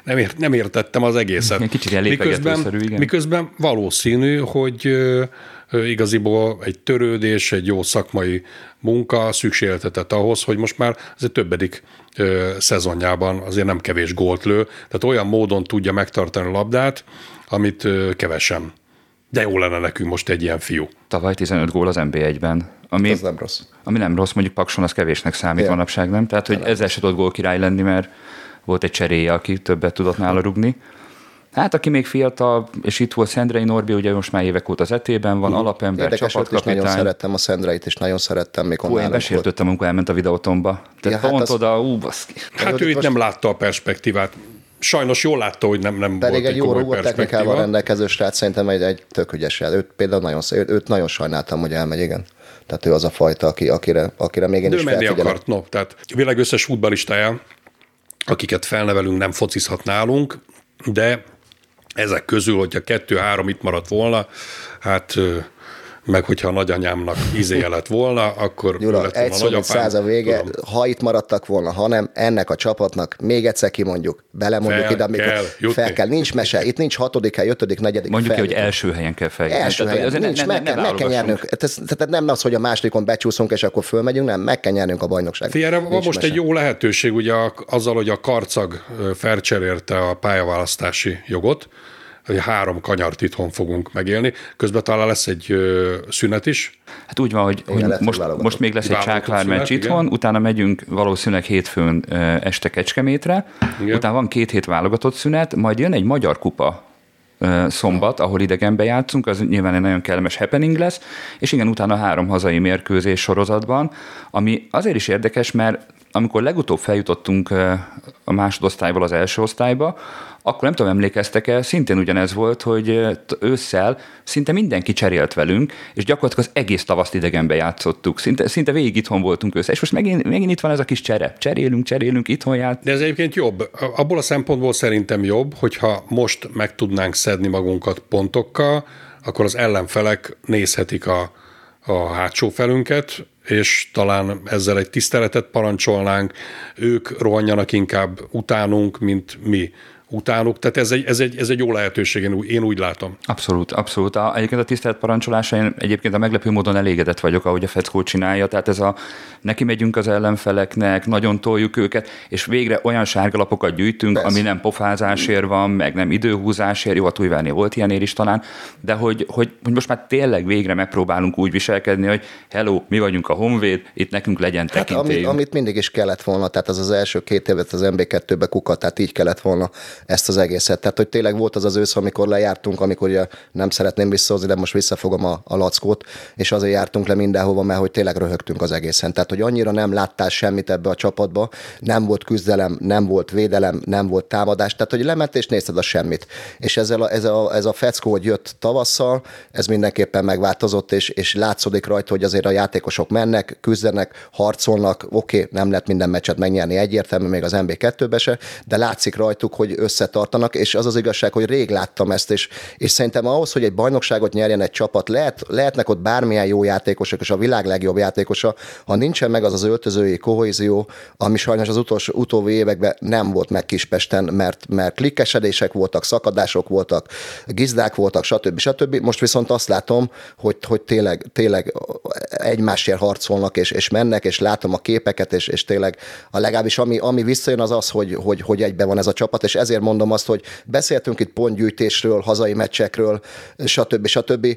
S2: Nem, ért, nem értettem az egészet. [LAUGHS]
S3: Kicsit
S2: miközben,
S3: igen.
S2: miközben valószínű, hogy igaziból egy törődés, egy jó szakmai munka szükségeltetett ahhoz, hogy most már az egy többedik szezonjában azért nem kevés gólt lő, tehát olyan módon tudja megtartani a labdát, amit kevesen. De jó lenne nekünk most egy ilyen fiú.
S3: Tavaly 15 gól az NB1-ben. Ami,
S1: Ez nem rossz.
S3: ami nem rossz, mondjuk Pakson az kevésnek számít
S1: Ja.
S3: manapság, nem? Tehát, hogy ezzel se tudott gól király lenni, mert volt egy cseréje, aki többet tudott nála rugni. Hát, aki még fiatal, és itt volt Szendrei Norbi, ugye most már évek óta az etében van, alapember,
S1: Érdekes volt, és nagyon
S3: csapatkapitány.
S1: szerettem a Szendreit, és nagyon szerettem, mikor
S3: Hú, én besértődtem, amikor elment a videótomba. Tehát
S1: Ja, hát
S3: pont
S1: az-
S3: oda, ú, baszki.
S2: Hát ő itt
S1: most-
S2: nem látta a perspektívát. Sajnos jól látta, hogy nem, nem
S1: Pedig
S2: volt
S1: egy
S2: egy
S1: jó rúgó technikával rendelkező srác, szerintem egy, egy tök ügyes. Őt például nagyon, sz- őt nagyon sajnáltam, hogy elmegy, igen. Tehát ő az a fajta, aki, akire, akire még én
S2: De
S1: is felfigyelek.
S2: akart, no. Tehát a világ összes futballistája, akiket felnevelünk, nem focizhat nálunk, de ezek közül, hogyha kettő-három itt maradt volna, hát meg hogyha a nagyanyámnak izéje lett volna, akkor
S1: Gyula,
S2: lett
S1: egy
S2: volna
S1: szó, mint száz a vége,
S2: Tudom.
S1: ha itt maradtak volna, hanem ennek a csapatnak még egyszer kimondjuk, belemondjuk
S2: Fel
S1: ide, amikor
S2: kell jutni.
S1: fel kell. Nincs mese, itt nincs hatodik hely, ötödik, negyedik.
S3: Mondjuk ki, hogy első helyen kell feljutni.
S1: Első
S3: Tehát,
S1: helyen. Nincs,
S3: ne-
S1: meg,
S3: ne
S1: kell, meg kell nyernünk. Tehát nem az, hogy a másodikon becsúszunk, és akkor fölmegyünk, nem, meg kell nyernünk a bajnokságot.
S2: Figyelj, erre van most
S1: mese.
S2: egy jó lehetőség, ugye azzal, hogy a Karcag felcserélte a pályaválasztási jogot, három kanyart itthon fogunk megélni. Közben talán lesz egy ö, szünet is.
S3: Hát úgy van, hogy, hogy most, most még lesz egy csáklár meccs
S2: igen.
S3: itthon, utána megyünk valószínűleg hétfőn ö, este Kecskemétre,
S2: Igen.
S3: utána van két hét válogatott szünet, majd jön egy magyar kupa ö, szombat, ahol idegenbe játszunk, az nyilván egy nagyon kellemes happening lesz, és igen, utána három hazai mérkőzés sorozatban, ami azért is érdekes, mert amikor legutóbb feljutottunk ö, a másodosztályból az első osztályba, akkor nem tudom, emlékeztek-e, szintén ugyanez volt, hogy t- ősszel szinte mindenki cserélt velünk, és gyakorlatilag az egész tavaszt idegenbe játszottuk. Szinte, szinte végig itthon voltunk össze. És most megint, megint itt van ez a kis csere. Cserélünk, cserélünk, itthon ját.
S2: De ez egyébként jobb. Abból a szempontból szerintem jobb, hogyha most meg tudnánk szedni magunkat pontokkal, akkor az ellenfelek nézhetik a, a hátsó felünket, és talán ezzel egy tiszteletet parancsolnánk, ők rohanjanak inkább utánunk, mint mi utánuk. Tehát ez egy, ez egy, ez egy jó lehetőség, én úgy, én úgy látom.
S3: Abszolút, abszolút. A, egyébként a tisztelt parancsolása, én egyébként a meglepő módon elégedett vagyok, ahogy a Feckó csinálja, tehát ez a neki megyünk az ellenfeleknek, nagyon toljuk őket, és végre olyan sárgalapokat gyűjtünk,
S1: Persze.
S3: ami nem pofázásért van, meg nem időhúzásért, jó, a Tújvárnél volt ilyenér is talán, de hogy, hogy, hogy most már tényleg végre megpróbálunk úgy viselkedni, hogy hello, mi vagyunk a Honvéd, itt nekünk legyen
S1: Hát, amit,
S3: tekintélyünk.
S1: amit mindig is kellett volna, tehát az az első két évet az MB2-be kukat, tehát így kellett volna ezt az egészet. Tehát, hogy tényleg volt az az ősz, amikor lejártunk, amikor ugye nem szeretném visszahozni, de most visszafogom a, a lackót, és azért jártunk le mindenhova, mert hogy tényleg röhögtünk az egészen. Tehát, hogy annyira nem láttál semmit ebbe a csapatba, nem volt küzdelem, nem volt védelem, nem volt támadás, tehát, hogy lement és nézted a semmit. És ezzel a, ez, a, ez a feckó, hogy jött tavasszal, ez mindenképpen megváltozott, és, és látszódik rajta, hogy azért a játékosok mennek, küzdenek, harcolnak, oké, okay, nem lehet minden meccset megnyerni egyértelmű, még az MB2-be se, de látszik rajtuk, hogy összetartanak, és az az igazság, hogy rég láttam ezt, és, és szerintem ahhoz, hogy egy bajnokságot nyerjen egy csapat, lehet, lehetnek ott bármilyen jó játékosok, és a világ legjobb játékosa, ha nincsen meg az az öltözői kohézió, ami sajnos az utolsó, utóbbi években nem volt meg Kispesten, mert, mert klikkesedések voltak, szakadások voltak, gizdák voltak, stb. stb. Most viszont azt látom, hogy, hogy tényleg, tényleg egymásért harcolnak, és, és mennek, és látom a képeket, és, és tényleg a legalábbis ami, ami visszajön az az, hogy, hogy, hogy egybe van ez a csapat, és ezért mondom azt, hogy beszéltünk itt pontgyűjtésről, hazai meccsekről, stb. stb.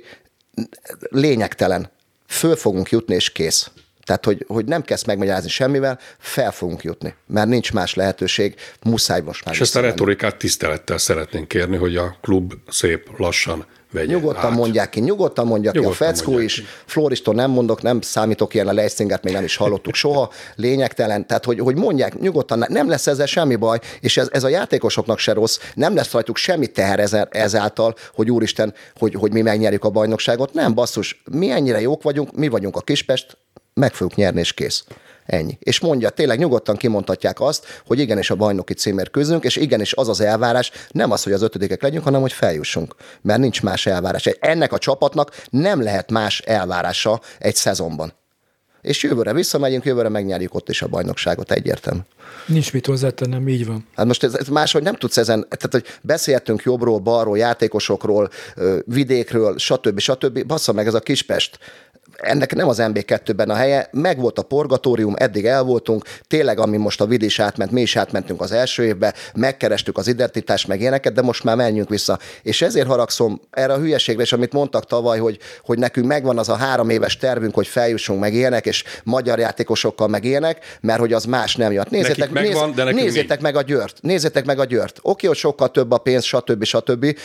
S1: Lényegtelen. Föl fogunk jutni, és kész. Tehát, hogy, hogy nem kezd megmagyarázni semmivel, fel fogunk jutni, mert nincs más lehetőség, muszáj most már.
S2: És ezt a retorikát tisztelettel szeretnénk kérni, hogy a klub szép lassan vegye
S1: Nyugodtan
S2: át.
S1: mondják ki, nyugodtan mondja ki a
S2: Nyugodtan
S1: feckó
S2: mondják
S1: is.
S2: ki.
S1: Floristól nem mondok, nem számítok ilyen a Leiszinget, még nem is hallottuk soha, lényegtelen. Tehát, hogy, hogy mondják nyugodtan, nem lesz ezzel semmi baj, és ez, ez a játékosoknak se rossz, nem lesz rajtuk semmi teher ezer- ezáltal, hogy úristen, hogy, hogy mi megnyerjük a bajnokságot. Nem, basszus, mi ennyire jók vagyunk, mi vagyunk a Kispest, meg fogjuk nyerni, és kész. Ennyi. És mondja, tényleg nyugodtan kimondhatják azt, hogy igenis a bajnoki címért küzdünk, és igenis az az elvárás, nem az, hogy az ötödikek legyünk, hanem hogy feljussunk. Mert nincs más elvárás. Ennek a csapatnak nem lehet más elvárása egy szezonban. És jövőre visszamegyünk, jövőre megnyerjük ott is a bajnokságot, egyértelmű.
S4: Nincs mit hozzátennem, így van.
S1: Hát most ez, ez máshogy nem tudsz ezen, tehát hogy beszéltünk jobbról, balról, játékosokról, vidékről, stb. stb. Bassza meg ez a Kispest. Ennek nem az MB2-ben a helye, meg volt a porgatórium, eddig el voltunk, tényleg, ami most a vid is átment, mi is átmentünk az első évbe, megkerestük az identitást, meg ilyeneket, de most már menjünk vissza. És ezért haragszom erre a hülyeségre, és amit mondtak tavaly, hogy, hogy nekünk megvan az a három éves tervünk, hogy feljussunk meg ilyenek, és magyar játékosokkal meg ilyenek, mert hogy az más nem jött. Nézzétek,
S2: megvan, de
S1: nézzétek meg a Győrt, nézzétek meg a Győrt. Oké, hogy sokkal több a pénz, stb. stb.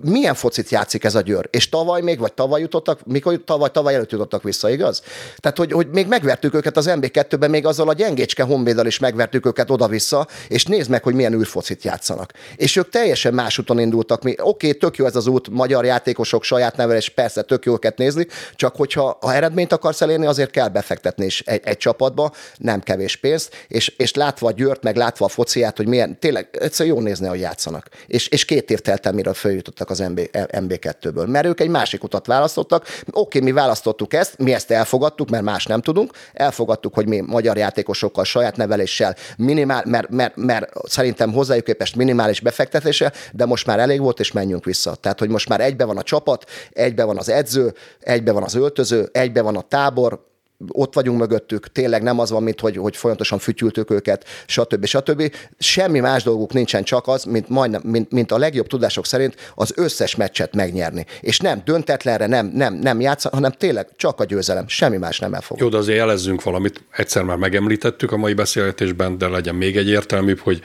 S1: Milyen focit játszik ez a Győr? És tavaly még, vagy tavaly jutottak, mikor tavaly, tavaly előtt jutottak vissza, igaz? Tehát, hogy, hogy még megvertük őket az MB2-ben, még azzal a gyengécske honvéddal is megvertük őket oda-vissza, és nézd meg, hogy milyen űrfocit játszanak. És ők teljesen más úton indultak. Mi, oké, tök jó ez az út, magyar játékosok, saját nevelés, persze tök jó őket nézni, csak hogyha ha eredményt akarsz elérni, azért kell befektetni is egy, egy csapatba, nem kevés pénzt, és, és látva a Győrt, meg látva a fociát, hogy milyen, tényleg egyszerűen jó nézni, hogy játszanak. És, és két év telt el, mire följutottak az MB, MB2-ből. Mert ők egy másik utat választottak. Oké, mi választottuk ezt, mi ezt elfogadtuk, mert más nem tudunk. Elfogadtuk, hogy mi magyar játékosokkal, saját neveléssel, minimál, mert, mert, mert szerintem hozzájuk képest minimális befektetése, de most már elég volt, és menjünk vissza. Tehát, hogy most már egybe van a csapat, egybe van az edző, egybe van az öltöző, egybe van a tábor, ott vagyunk mögöttük, tényleg nem az van, mint hogy, hogy folyamatosan fütyültük őket, stb. stb. Semmi más dolguk nincsen, csak az, mint, majdnem, mint, mint a legjobb tudások szerint az összes meccset megnyerni. És nem döntetlenre, nem, nem, nem játszani, hanem tényleg csak a győzelem, semmi más nem elfog.
S2: Jó, de azért jelezzünk valamit, egyszer már megemlítettük a mai beszélgetésben, de legyen még egy értelműbb, hogy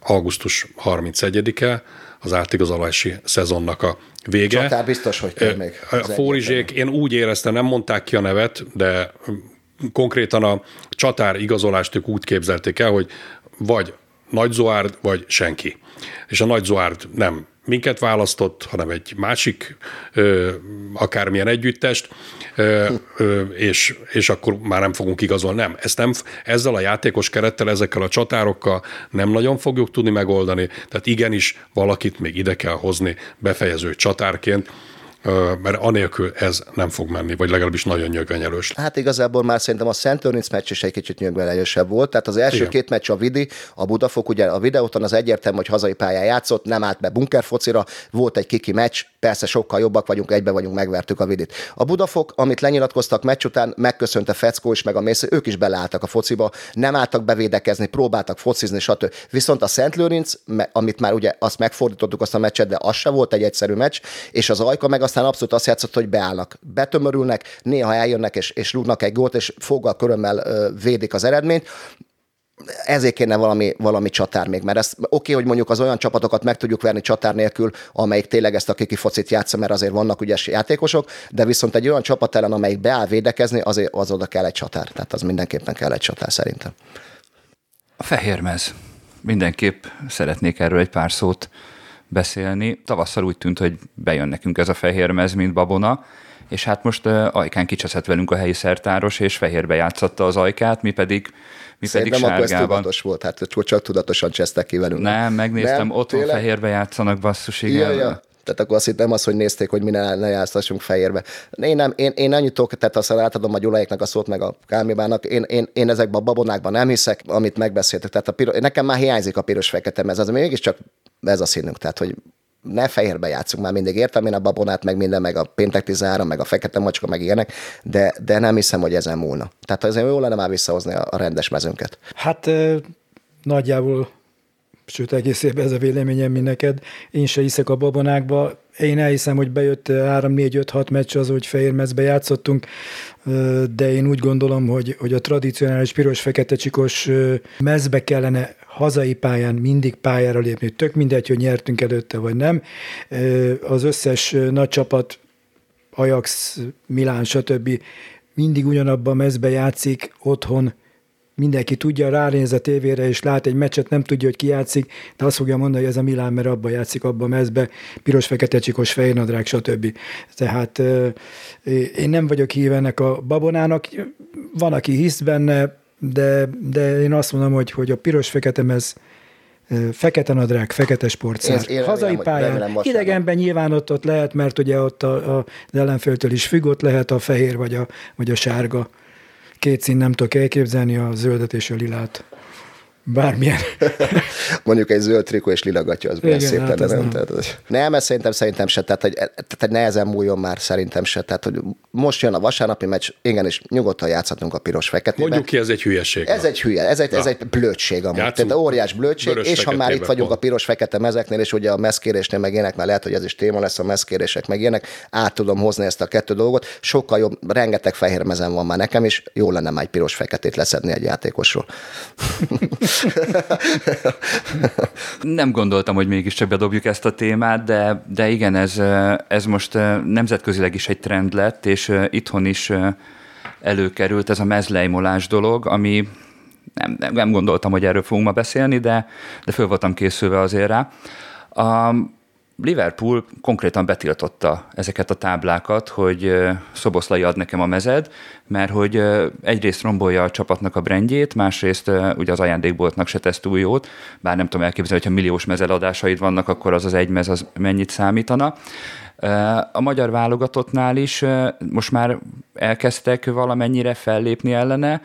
S2: augusztus 31-e az átigazolási szezonnak a vége.
S1: Csatár biztos, hogy kell még.
S2: A Fórizsék, én úgy éreztem, nem mondták ki a nevet, de konkrétan a csatár igazolást ők úgy képzelték el, hogy vagy Nagy Zoárd, vagy senki. És a Nagy Zoárd nem minket választott, hanem egy másik ö, akármilyen együttest, ö, ö, és, és akkor már nem fogunk igazolni. Nem, ezt nem, ezzel a játékos kerettel, ezekkel a csatárokkal nem nagyon fogjuk tudni megoldani, tehát igenis valakit még ide kell hozni befejező csatárként, mert anélkül ez nem fog menni, vagy legalábbis nagyon nyögvenyelős.
S1: Hát igazából már szerintem a Szent Lőrinc meccs is egy kicsit nyögvelejősebb volt. Tehát az első
S2: Igen.
S1: két meccs a Vidi, a Budafok, ugye a videóton az egyértelmű, hogy hazai pályán játszott, nem állt be bunkerfocira, volt egy kiki meccs, persze sokkal jobbak vagyunk, egybe vagyunk, megvertük a Vidit. A Budafok, amit lenyilatkoztak meccs után, megköszönte Feckó is, meg a Mész, ők is beleálltak a fociba, nem álltak bevédekezni, próbáltak focizni, stb. Viszont a Szent Lőrinc, amit már ugye azt megfordítottuk azt a meccset, de az se volt egy egyszerű meccs, és az Ajka meg aztán abszolút azt játszott, hogy beállnak, betömörülnek, néha eljönnek és, és rúgnak egy gólt, és foggal körömmel védik az eredményt ezért kéne valami, valami csatár még, mert ezt oké, okay, hogy mondjuk az olyan csapatokat meg tudjuk verni csatár nélkül, amelyik tényleg ezt a kiki focit játsza, mert azért vannak ügyes játékosok, de viszont egy olyan csapat ellen, amelyik beáll védekezni, azért az oda kell egy csatár. Tehát az mindenképpen kell egy csatár szerintem.
S3: A fehérmez. Mindenképp szeretnék erről egy pár szót beszélni. Tavasszal úgy tűnt, hogy bejön nekünk ez a fehérmez, mint babona, és hát most Ajkán kicseszett velünk a helyi szertáros, és fehérbe játszotta az Ajkát, mi pedig mi pedig
S1: Szerintem akkor ez
S3: sárgában.
S1: tudatos volt, hát csak- tudatosan csesztek ki velünk.
S3: Nem, megnéztem,
S1: Nem,
S3: otthon
S1: tényleg?
S3: fehérbe játszanak, basszus, igen.
S1: Ja, ja. Tehát akkor azt hittem az, hogy nézték, hogy mi ne, ne játszhassunk fehérbe. Én, nem, én, én annyit tudok, tehát aztán átadom a Gyuláéknak a szót, meg a Kálmibának. Én, én, én ezekben a babonákban nem hiszek, amit megbeszéltek. Tehát a piros, nekem már hiányzik a piros-fekete mez, az mégiscsak ez a színünk. Tehát, hogy ne fehérbe játszunk már mindig. Értem én a babonát, meg minden, meg a péntek 13, meg a fekete macska, meg ilyenek, de, de nem hiszem, hogy ezen múlna. Tehát azért jó lenne már visszahozni a, a rendes mezőnket.
S4: Hát nagyjából, sőt egész évben ez a véleményem, mint neked. Én se hiszek a babonákba. Én elhiszem, hogy bejött 3-4-5-6 meccs az, hogy fehér mezbe játszottunk, de én úgy gondolom, hogy, hogy a tradicionális piros-fekete csikos mezbe kellene hazai pályán mindig pályára lépni. Tök mindegy, hogy nyertünk előtte, vagy nem. Az összes nagy csapat Ajax, Milán, stb. mindig ugyanabban a mezbe játszik otthon, mindenki tudja, ránéz a tévére, és lát egy meccset, nem tudja, hogy ki játszik, de azt fogja mondani, hogy ez a Milán, mert abban játszik, abban a mezbe, piros, fekete, csikos, fehérnadrág, stb. Tehát ö, én nem vagyok híve ennek a babonának, van, aki hisz benne, de, de én azt mondom, hogy, hogy a piros-fekete mez ö, fekete nadrág, fekete sportszár.
S1: Én- én remélem,
S4: Hazai
S1: hogy-
S4: pályán,
S1: remélem
S4: idegenben nyilván ott, ott lehet, mert ugye ott a, a, az ellenféltől is függ, ott lehet a fehér vagy a, vagy a sárga. Két szín nem tudok elképzelni, a zöldet és a lilát. Bármilyen. [LAUGHS]
S1: Mondjuk egy zöld trikó és lila gatya, az milyen
S4: Igen,
S1: szép
S4: hát
S1: lenne, nem?
S4: nem.
S1: Tehát, az- nem, ez szerintem, szerintem se, tehát, hogy, tehát hogy nehezen múljon már szerintem se. Tehát, hogy most jön a vasárnapi meccs, igenis nyugodtan játszhatunk a piros feketébe.
S2: Mondjuk ki, ez egy hülyeség.
S1: Ez egy hülye, ez egy, ez egy blödség amúgy.
S2: Játszunk
S1: Tehát óriás blödség, és ha már itt vagyunk a
S2: pont.
S1: piros-fekete mezeknél, és ugye a meszkérésnél meg ilyenek, mert lehet, hogy ez is téma lesz a meszkérések, meg ilyenek, át tudom hozni ezt a kettő dolgot. Sokkal jobb, rengeteg fehér mezen van már nekem is, jó lenne már egy piros-feketét leszedni egy játékosról. [LAUGHS] [LAUGHS]
S3: Nem gondoltam, hogy mégiscsak bedobjuk ezt a témát, de, de igen, ez, ez most eh, nemzetközileg is egy trend lett, és eh, itthon is eh, előkerült ez a mezlejmolás dolog, ami nem, nem, nem gondoltam, hogy erről fogunk ma beszélni, de, de föl voltam készülve azért rá. A Liverpool konkrétan betiltotta ezeket a táblákat, hogy Szoboszlai ad nekem a mezed, mert hogy egyrészt rombolja a csapatnak a brandjét, másrészt ugye az ajándékboltnak se tesz túl jót, bár nem tudom elképzelni, hogyha milliós mezeladásaid vannak, akkor az az egy mez az mennyit számítana. A magyar válogatottnál is most már elkezdtek valamennyire fellépni ellene,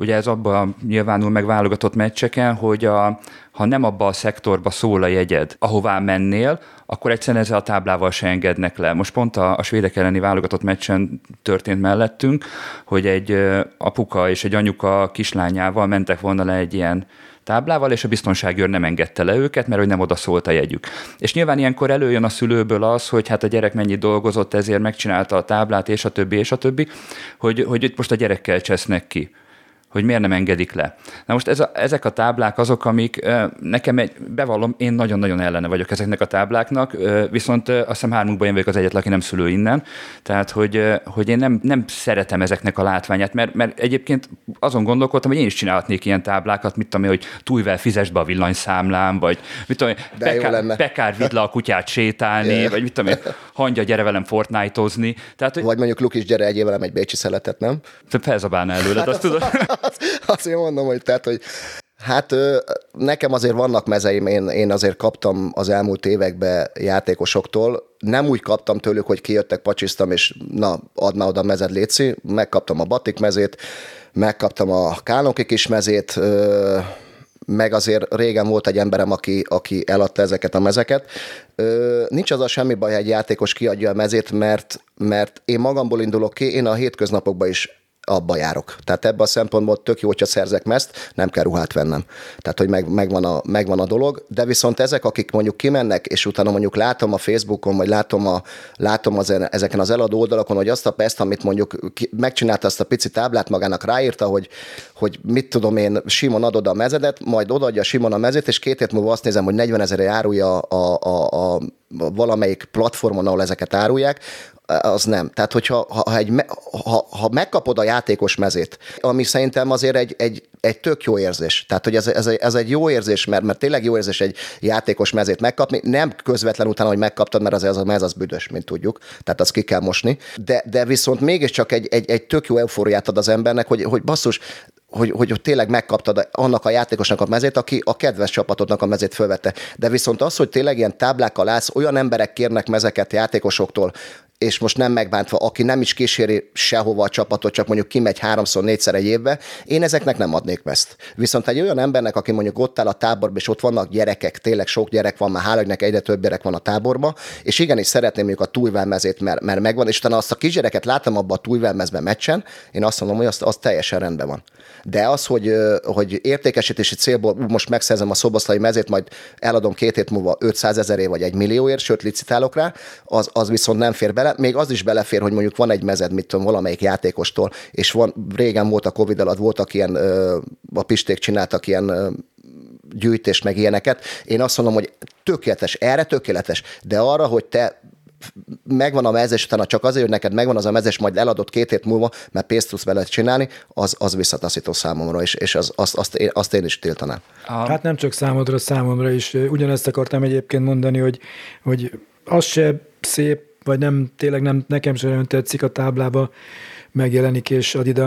S3: Ugye ez abban nyilvánul meg válogatott meccseken, hogy a, ha nem abba a szektorba szól a jegyed, ahová mennél, akkor egyszerűen ezzel a táblával se engednek le. Most pont a, a svédek elleni válogatott meccsen történt mellettünk, hogy egy apuka és egy anyuka kislányával mentek volna le egy ilyen táblával, és a biztonságőr nem engedte le őket, mert hogy nem oda szólt a jegyük. És nyilván ilyenkor előjön a szülőből az, hogy hát a gyerek mennyit dolgozott, ezért megcsinálta a táblát, és a többi, és a többi, hogy, hogy itt most a gyerekkel csesznek ki hogy miért nem engedik le. Na most ez a, ezek a táblák azok, amik nekem egy, bevallom, én nagyon-nagyon ellene vagyok ezeknek a tábláknak, viszont azt hiszem hármunkban én vagyok az egyetlen, aki nem szülő innen, tehát hogy, hogy én nem, nem szeretem ezeknek a látványát, mert, mert egyébként azon gondolkodtam, hogy én is csinálhatnék ilyen táblákat, mit tudom én, hogy túlvel fizesd be a villanyszámlám, vagy mit tudom én, Pekár. Pekár vidd le a kutyát sétálni,
S1: Yeah.
S3: vagy mit tudom én, hangya, gyere velem Fortnite-ozni. Tehát, hogy
S1: Vagy mondjuk Lukis, gyere, egyél velem egy bécsi szeletet, nem?
S3: felzabálna előled, azt tudod.
S1: Azt, azért mondom, hogy tehát, hogy Hát nekem azért vannak mezeim, én, én azért kaptam az elmúlt években játékosoktól, nem úgy kaptam tőlük, hogy kijöttek, pacsisztam, és na, add már oda a mezed léci, megkaptam a Batik mezét, megkaptam a Kálnoki kis mezét, meg azért régen volt egy emberem, aki, aki eladta ezeket a mezeket. Nincs az a semmi baj, ha egy játékos kiadja a mezét, mert, mert én magamból indulok ki, én a hétköznapokban is abba járok. Tehát ebben a szempontból tök jó, hogyha szerzek mezt, nem kell ruhát vennem. Tehát, hogy meg, megvan, a, megvan a dolog, de viszont ezek, akik mondjuk kimennek, és utána mondjuk látom a Facebookon, vagy látom, a, látom az, ezeken az eladó oldalakon, hogy azt a pest, amit mondjuk ki, megcsinálta azt a pici táblát magának, ráírta, hogy, hogy mit tudom én, Simon adod a mezedet, majd odaadja Simon a mezét, és két hét múlva azt nézem, hogy 40 ezerre árulja a, a, a, a valamelyik platformon, ahol ezeket árulják, az nem. Tehát, hogyha ha, egy, ha, ha megkapod a játékos mezét, ami szerintem azért egy, egy, egy tök jó érzés. Tehát, hogy ez, ez, ez egy jó érzés, mert, mert tényleg jó érzés egy játékos mezét megkapni, nem közvetlen utána, hogy megkaptad, mert az, az a mez az büdös, mint tudjuk, tehát azt ki kell mosni, de, de viszont mégiscsak egy, egy, egy tök jó eufóriát ad az embernek, hogy, hogy basszus, hogy hogy tényleg megkaptad annak a játékosnak a mezét, aki a kedves csapatodnak a mezét fölvette. De viszont az, hogy tényleg ilyen táblákkal állsz, olyan emberek kérnek mezeket játékosoktól, és most nem megbántva, aki nem is kíséri sehova a csapatot, csak mondjuk kimegy háromszor, négyszer egy évbe, én ezeknek nem adnék ezt. Viszont egy olyan embernek, aki mondjuk ott áll a táborban, és ott vannak gyerekek, tényleg sok gyerek van, már hála, hogy egyre több gyerek van a táborban, és igenis szeretném mondjuk a túlvel mezét, mert, mert megvan, és utána azt a kisgyereket látom abban a túlvel mezben meccsen, én azt mondom, hogy az, az teljesen rendben van. De az, hogy, hogy értékesítési célból most megszerzem a szoboszlai mezét, majd eladom két hét múlva 500 ezerért vagy egy millióért, sőt licitálok rá, az, az viszont nem fér bele. Még az is belefér, hogy mondjuk van egy mezed, mit tudom, valamelyik játékostól, és van, régen volt a Covid alatt, voltak ilyen, a pisték csináltak ilyen gyűjtés, meg ilyeneket. Én azt mondom, hogy tökéletes, erre tökéletes, de arra, hogy te megvan a mezes, utána csak azért, hogy neked megvan az a mezes, majd eladott két hét múlva, mert pénzt tudsz vele csinálni, az, az visszataszító számomra, és, és az, azt, azt, én, azt én is tiltanám.
S4: Hát nem csak számodra, számomra is. Ugyanezt akartam egyébként mondani, hogy, hogy az se szép, vagy nem, tényleg nem, nekem sem nagyon tetszik a táblába megjelenik és ad ide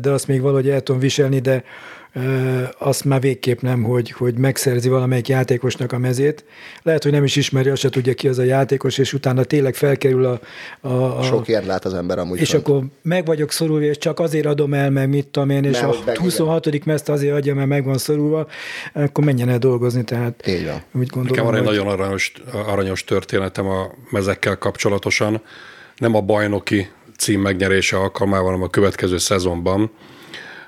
S4: de azt még valahogy el tudom viselni, de azt már végképp nem, hogy, hogy megszerzi valamelyik játékosnak a mezét. Lehet, hogy nem is ismeri, azt se tudja ki az a játékos, és utána tényleg felkerül a, a, a
S1: Sok ilyet lát az ember amúgy.
S4: és
S1: fönt.
S4: akkor meg vagyok szorulva, és csak azért adom el, meg mit tudom én, és
S1: Mert hogy
S4: a
S1: meg-
S4: 26. mezt azért adja, mert meg van szorulva, akkor menjen el dolgozni, tehát
S1: Így van.
S4: úgy gondolom,
S2: Nekem van egy
S4: hogy-
S2: nagyon aranyos, aranyos történetem a mezekkel kapcsolatosan. Nem a bajnoki cím megnyerése alkalmával, hanem a következő szezonban